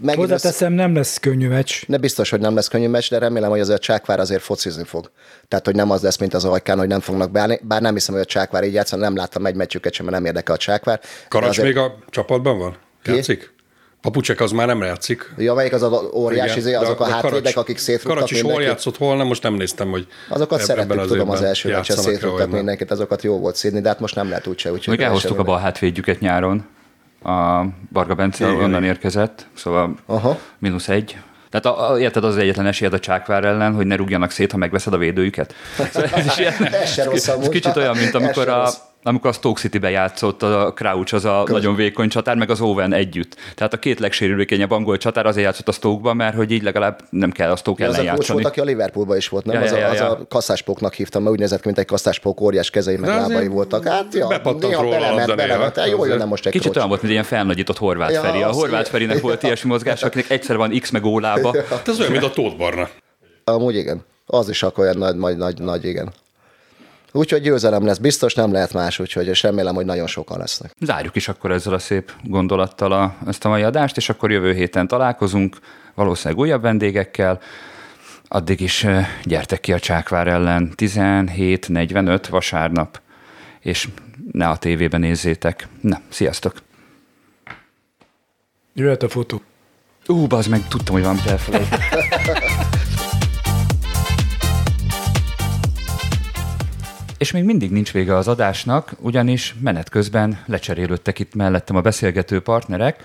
S1: megint lesz,
S4: Hozzáteszem, nem lesz könnyű meccs.
S1: ne biztos, hogy nem lesz könnyű meccs, de remélem, hogy azért a Csákvár azért focizni fog. Tehát, hogy nem az lesz, mint az Ajkán, hogy nem fognak beállni. Bár nem hiszem, hogy a Csákvár így játszan, nem láttam egy meccsüket sem, mert nem érdekel a Csákvár.
S2: Karacs
S1: azért-
S2: még a csapatban van? Játszik? Papucsek az már nem játszik.
S1: Ja, melyik az a óriási, izé,
S2: de-
S1: azok a
S2: de
S1: hátvédek,
S2: Karacs-
S1: akik szétrúgtak
S2: Karacs is hol játszott, hol nem, most nem néztem, hogy
S1: Azokat
S2: eb-
S1: szerettük, tudom, az első meccsen szétrúgtak mindenkit, azokat jó volt szídni, de hát most nem lehet úgyse. úgyhogy
S3: Még elhoztuk a bal hátvédjüket nyáron. A Barga Bence
S2: Igen,
S3: onnan érkezett, szóval
S1: Aha.
S3: mínusz egy. Tehát a, a, érted, az egyetlen esélyed a Csákvár ellen, hogy ne rúgjanak szét, ha megveszed a védőjüket. [LAUGHS] Szóval ez, is ilyen,
S1: Ez
S3: ez kicsit olyan, mint amikor a. amikor a Stoke City-be játszott a Crouch, az a nagyon vékony csatár, meg az Owen együtt. Tehát a két legsérülékenyebb angol csatár azért játszott a Stoke-ban, mert hogy így legalább nem kell a Stoke
S1: Ja, az
S3: ellen
S1: a coach
S3: játszani.
S1: volt, aki a Liverpoolban is volt, nem?
S3: Ja,
S1: az,
S3: ja, ja,
S1: a, az
S3: ja.
S1: a kasszáspóknak hívtam, mert úgy nézett ki, mint egy kasszáspók, óriás kezei, meg lábai voltak. Hát, ja, néha
S2: a
S1: belement. Hát, Jól
S2: Azért.
S1: jönne most egy
S3: Kicsit
S1: coach.
S3: olyan volt, mint ilyen felnagyított Horváth
S1: Ja,
S3: Feri. A
S1: az igen.
S3: Ferinek volt ilyesmi mozgás, akinek egyszer van X meg O lába. [LAUGHS]
S2: Hát ez olyan, mint a Tóth Barna.
S1: Amúgy igen. Az is akkor olyan nagy, nagy, nagy, nagy igen. Úgyhogy győzelem lesz, biztos nem lehet más, úgyhogy és remélem, hogy nagyon sokan lesznek.
S3: Zárjuk is akkor ezzel a szép gondolattal a, ezt a mai adást, és akkor jövő héten találkozunk, valószínűleg újabb vendégekkel. Addig is gyertek ki a Csákvár ellen 17.45 vasárnap, és ne a tévében nézzétek. Na, sziasztok!
S4: Jöhet a fotó.
S3: Ú, bazd meg, tudtam, hogy valamit elfelejtettem. [LAUGHS] És még mindig nincs vége az adásnak, ugyanis menet közben lecserélődtek itt mellettem a beszélgető partnerek.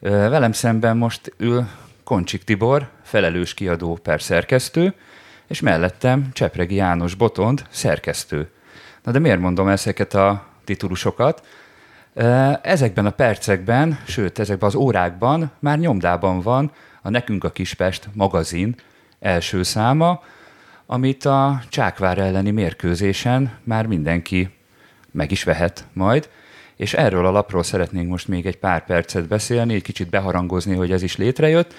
S3: Velem szemben most ül Koncsik Tibor, felelős kiadó per szerkesztő, és mellettem Csepregi János Botond, szerkesztő. Na de miért mondom ezeket a titulusokat? Ezekben a percekben, sőt, ezekben az órákban már nyomdában van a Nekünk a Kispest magazin első száma, amit a Csákvár elleni mérkőzésen már mindenki meg is vehet majd, és erről a lapról szeretnénk most még egy pár percet beszélni, egy kicsit beharangozni, hogy ez is létrejött.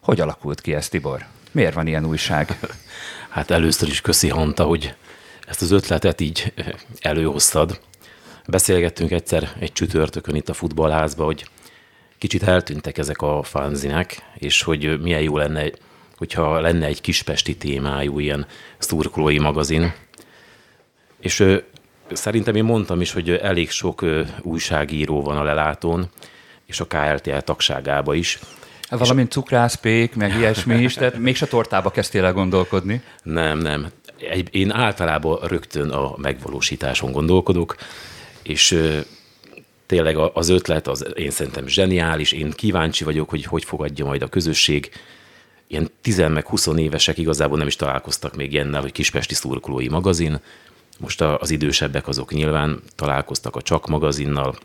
S3: Hogy alakult ki ez, Tibor? Miért van ilyen újság? [LAUGHS]
S5: Hát először is köszi, Hanta, hogy ezt az ötletet így előhoztad. Beszélgettünk egyszer egy csütörtökön itt a futballházba, hogy kicsit eltűntek ezek a fanzinek, és hogy milyen jó lenne, hogyha lenne egy kispesti témájú ilyen szurkolói magazin. És ö, szerintem én mondtam is, hogy elég sok ö, újságíró van a lelátón, és a KLTL tagságába is.
S3: Valamint cukrászpék, meg ilyesmi is, tehát [LAUGHS] mégse tortába kezdtél el gondolkodni.
S5: Nem, nem. Egy- Én általában rögtön a megvalósításon gondolkodok, és ö, tényleg az ötlet az én szerintem zseniális, én kíváncsi vagyok, hogy hogy fogadja majd a közösség. Ilyen 10 meg 20 évesek igazából nem is találkoztak még ilyennel, hogy Kispesti szurkolói magazin. Most az idősebbek azok nyilván találkoztak a Csak magazinnal,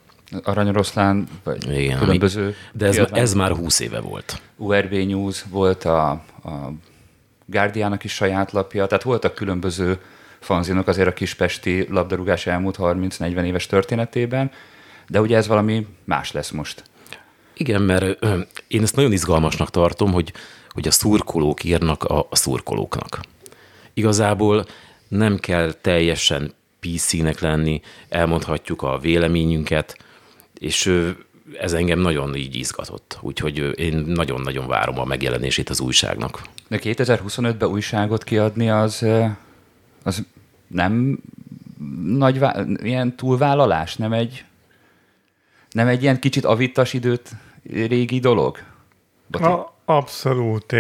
S3: Aranyoroszlán, vagy
S5: Igen,
S3: különböző
S5: ami- de ez,
S3: kiadvány.
S5: ez már 20 éve volt.
S3: URB News, volt a, a Guardianak is saját lapja, tehát voltak különböző fanzinok azért a kispesti labdarúgás elmúlt 30-40 éves történetében, de ugye ez valami más lesz most.
S5: Igen, mert én ezt nagyon izgalmasnak tartom, hogy, hogy a szurkolók írnak a, szurkolóknak. Igazából nem kell teljesen PC-nek lenni, elmondhatjuk a véleményünket, és ez engem nagyon így izgatott. Úgyhogy én nagyon-nagyon várom a megjelenését az újságnak.
S3: De 2025-ben újságot kiadni az, az nem nagy ilyen túlvállalás, nem egy, nem egy ilyen kicsit avittas időt régi dolog? Boti?
S4: A,
S6: abszolút,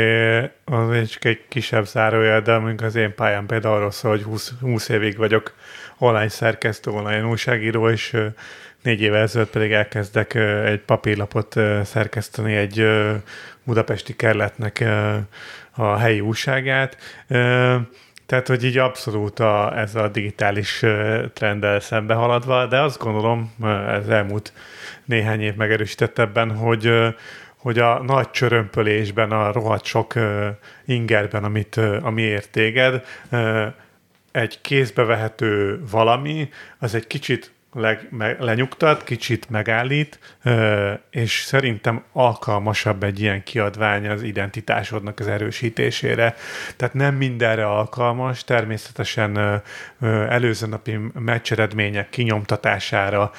S6: az egy egy kisebb zárójel, de mondjuk az én pályám például arról szól, hogy 20, 20 évig vagyok online szerkesztő, online újságíró, és négy éve ezelőtt pedig elkezdek egy papírlapot szerkeszteni egy budapesti kerületnek ö, a helyi újságát. Tehát, hogy így abszolút a, ez a digitális trenddel szembe haladva, de azt gondolom, ez elmúlt néhány év megerősített ebben, hogy hogy a nagy csörömpölésben, a rohadt sok ö, ingerben, amit, ö, ami ért téged, ö, egy kézbe vehető valami, az egy kicsit leg, me, lenyugtat, kicsit megállít, és szerintem alkalmasabb egy ilyen kiadvány az identitásodnak az erősítésére. Tehát nem mindenre alkalmas, természetesen előző napi meccseredmények kinyomtatására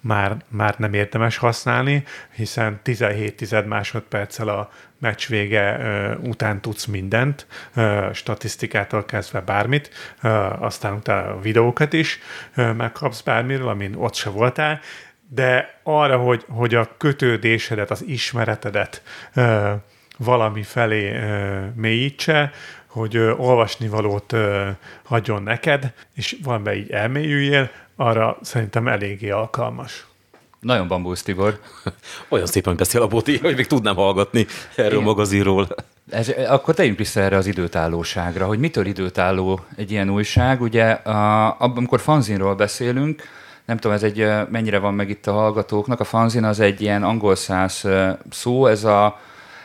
S6: már, már nem érdemes használni, hiszen 17 tized másodperccel a meccs vége ö, után tudsz mindent, ö, statisztikától kezdve bármit, ö, aztán utána a videókat is ö, megkapsz bármiről, amin ott se voltál, de arra, hogy, hogy a kötődésedet, az ismeretedet ö, valami felé ö, mélyítse, hogy ö, olvasnivalót ö, hagyjon neked, és valamiben így elmélyüljél, arra szerintem eléggé alkalmas.
S3: Nagyon bambusz, Tibor. [LAUGHS]
S5: Olyan szépen beszél a Boti, hogy még tudnám hallgatni erről a magazinról.
S3: Ez, akkor tegyünk vissza erre az időtállóságra, hogy mitől időtálló egy ilyen újság. Ugye, a, amikor fanzinról beszélünk, nem tudom, ez egy, mennyire van meg itt a hallgatóknak, a fanzin az egy ilyen angol száz szó, ez a,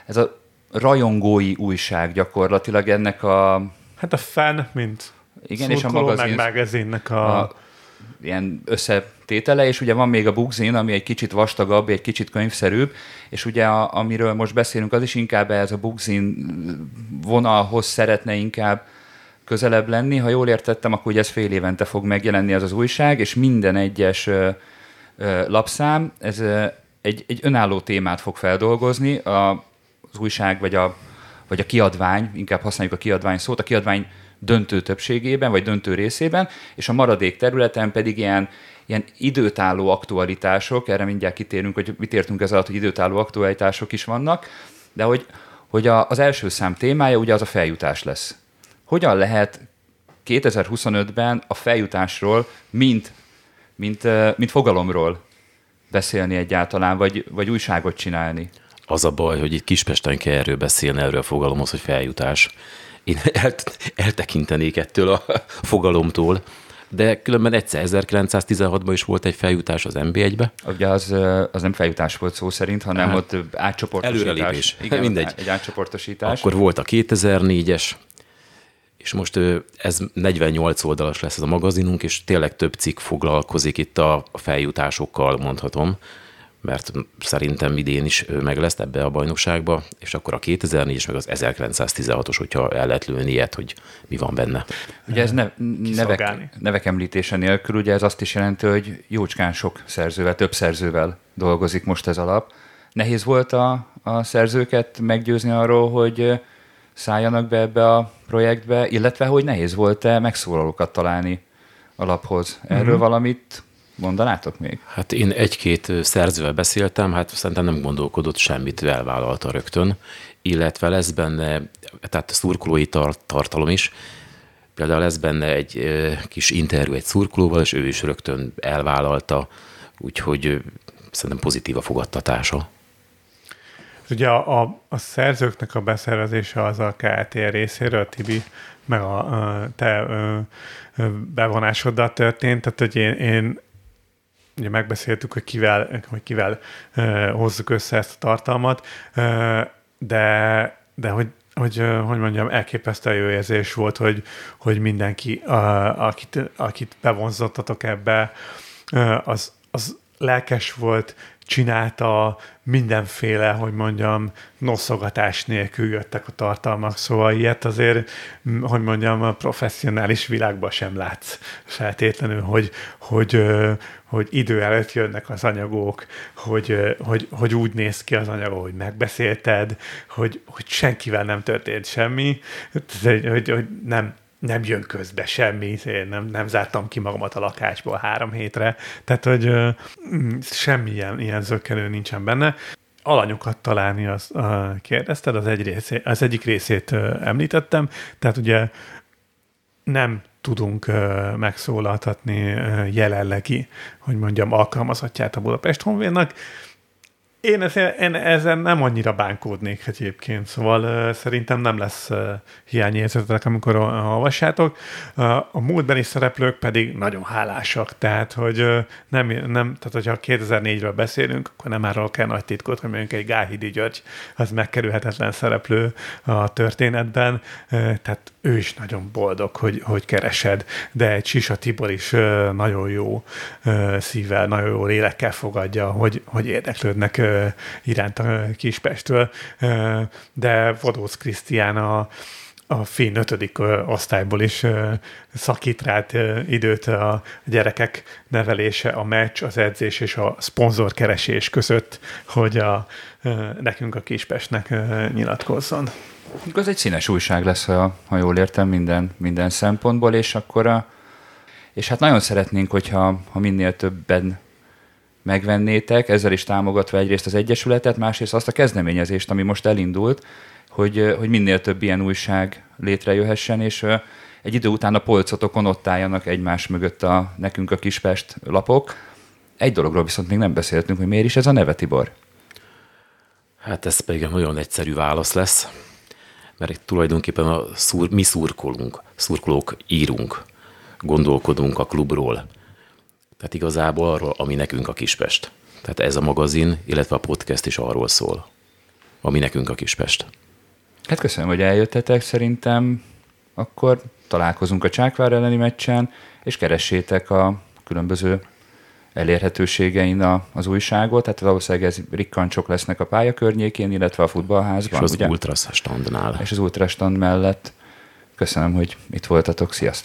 S3: ez a rajongói újság gyakorlatilag ennek a...
S6: Hát a fan, mint
S3: Igen, és a magazin,
S6: meg magazinnek a,
S3: a ilyen összetétele, és ugye van még a Bugzin, ami egy kicsit vastagabb, egy kicsit könyvszerűbb, és ugye a, amiről most beszélünk, az is inkább ez a Bugzin vonalhoz szeretne inkább közelebb lenni. Ha jól értettem, akkor ugye ez fél évente fog megjelenni az az újság, és minden egyes ö, ö, lapszám, ez ö, egy, egy önálló témát fog feldolgozni, a, az újság vagy a, vagy a kiadvány, inkább használjuk a kiadvány szót, a kiadvány döntő többségében, vagy döntő részében, és a maradék területen pedig ilyen, ilyen időtálló aktualitások, erre mindjárt kitérünk, hogy mit értünk ez alatt, hogy időtálló aktualitások is vannak, de hogy, hogy a, az első szám témája ugye az a feljutás lesz. Hogyan lehet 2025-ben a feljutásról, mint, mint, mint fogalomról beszélni egyáltalán, vagy, vagy újságot csinálni?
S5: Az a baj, hogy itt Kispesten kell erről beszélni, erről a fogalomhoz, hogy feljutás. Én el, eltekintenék ettől a fogalomtól, de különben egyszer 1916-ban is volt egy feljutás az NB1-be.
S3: Ugye az, az nem feljutás volt szó szerint, hanem
S5: Hát,
S3: ott átcsoportosítás.
S5: előrelépés.
S3: Igen,
S5: Mindegy.
S3: Egy átcsoportosítás.
S5: Akkor volt a 2004-es, és most ez 48 oldalas lesz ez a magazinunk, és tényleg több cikk foglalkozik itt a feljutásokkal, mondhatom, mert szerintem idén is meg lesz ebbe a bajnokságba, és akkor a 2004-es, meg az 1916-os, hogyha el lehet lőni ilyet, hogy mi van benne.
S3: Ugye ez ne, nevek, nevek említése nélkül, ugye ez azt is jelenti, hogy jócskán sok szerzővel, több szerzővel dolgozik most ez alap. Nehéz volt a, a szerzőket meggyőzni arról, hogy szálljanak be ebbe a projektbe, illetve hogy nehéz volt-e megszólalókat találni a laphoz. Erről
S6: Mhm.
S3: uh-huh. valamit mondanátok még?
S5: Hát én egy-két szerzővel beszéltem, hát szerintem nem gondolkodott semmit, elvállalta rögtön, illetve lesz benne, tehát szurkolói tar- tartalom is, például lesz benne egy kis interjú egy szurkolóval, és ő is rögtön elvállalta, úgyhogy szerintem pozitív a fogadtatása.
S6: Ugye a, a, a szerzőknek a beszervezése az a KLTR részéről, a Tibi, meg a, a te ö, ö, bevonásoddal történt, tehát hogy én, én ugye megbeszéltük, hogy kivel, hogy kivel hozzuk össze ezt a tartalmat, de, de hogy hogy, hogy mondjam, elképesztő jó érzés volt, hogy, hogy mindenki, a, akit, akit bevonzottatok ebbe, az, az lelkes volt, csinálta mindenféle, hogy mondjam, noszogatás nélkül jöttek a tartalmak, szóval ilyet azért, hogy mondjam, a professzionális világban sem látsz feltétlenül, hogy, hogy, hogy idő előtt jönnek az anyagok, hogy, hogy, hogy úgy néz ki az anyag, hogy megbeszélted, hogy, hogy senkivel nem történt semmi, hogy, hogy, hogy nem, nem jön közbe semmi, én nem, nem zártam ki magamat a lakásból három hétre, tehát hogy ö, mm, semmi ilyen, zökkenő nincsen benne. alanyokat találni, azt uh, kérdezted, az, egy részé, az egyik részét említettem, tehát ugye nem tudunk uh, megszólaltatni jelenlegi, hogy mondjam, alkalmazottját a Budapest Honvédnak, én, ezen nem annyira bánkódnék egyébként, szóval szerintem nem lesz uh, hiányérzetek, amikor olvassátok. Uh, a múltbeli szereplők pedig nagyon hálásak, tehát hogy nem, nem, tehát hogyha 2004-ről beszélünk, akkor nem árulok el nagy titkot, hogy mondjuk egy Gáhidi György, az megkerülhetetlen szereplő a történetben, tehát ő is nagyon boldog, hogy, hogy keresed, de egy Sisa Tibor is nagyon jó szívvel, nagyon jó lélekkel fogadja, hogy, hogy érdeklődnek iránt a Kispestről, de Vodósz Krisztián a, a finn ötödik osztályból is szakít rá időt a gyerekek nevelése, a meccs, az edzés és a szponzorkeresés között, hogy a, nekünk a Kispestnek nyilatkozzon.
S3: Ez egy színes újság lesz, ha, ha jól értem, minden, minden szempontból, és akkor a, és hát nagyon szeretnénk, hogyha ha minél többen megvennétek, ezzel is támogatva egyrészt az Egyesületet, másrészt azt a kezdeményezést, ami most elindult, hogy, hogy minél több ilyen újság létrejöhessen, és egy idő után a polcotokon ott álljanak egymás mögött a nekünk a Kispest lapok. Egy dologról viszont még nem beszéltünk, hogy miért is ez a neve, Tibor?
S5: Hát ez pedig egy nagyon egyszerű válasz lesz, mert tulajdonképpen a szúr, mi szurkolunk, szurkolók írunk, gondolkodunk a klubról, tehát igazából arról, ami nekünk a Kispest. Tehát ez a magazin, illetve a podcast is arról szól, ami nekünk a Kispest.
S3: Hát köszönöm, hogy eljöttetek, szerintem akkor találkozunk a Csákvár elleni meccsen, és keressétek a különböző elérhetőségein a, az újságot, tehát valószínűleg ez rikkancsok lesznek a pálya környékén, illetve a futballházban.
S5: És az
S3: ugye?
S5: Ultras standnál.
S3: És az ultrastand mellett. Köszönöm, hogy itt voltatok. Sziasztok!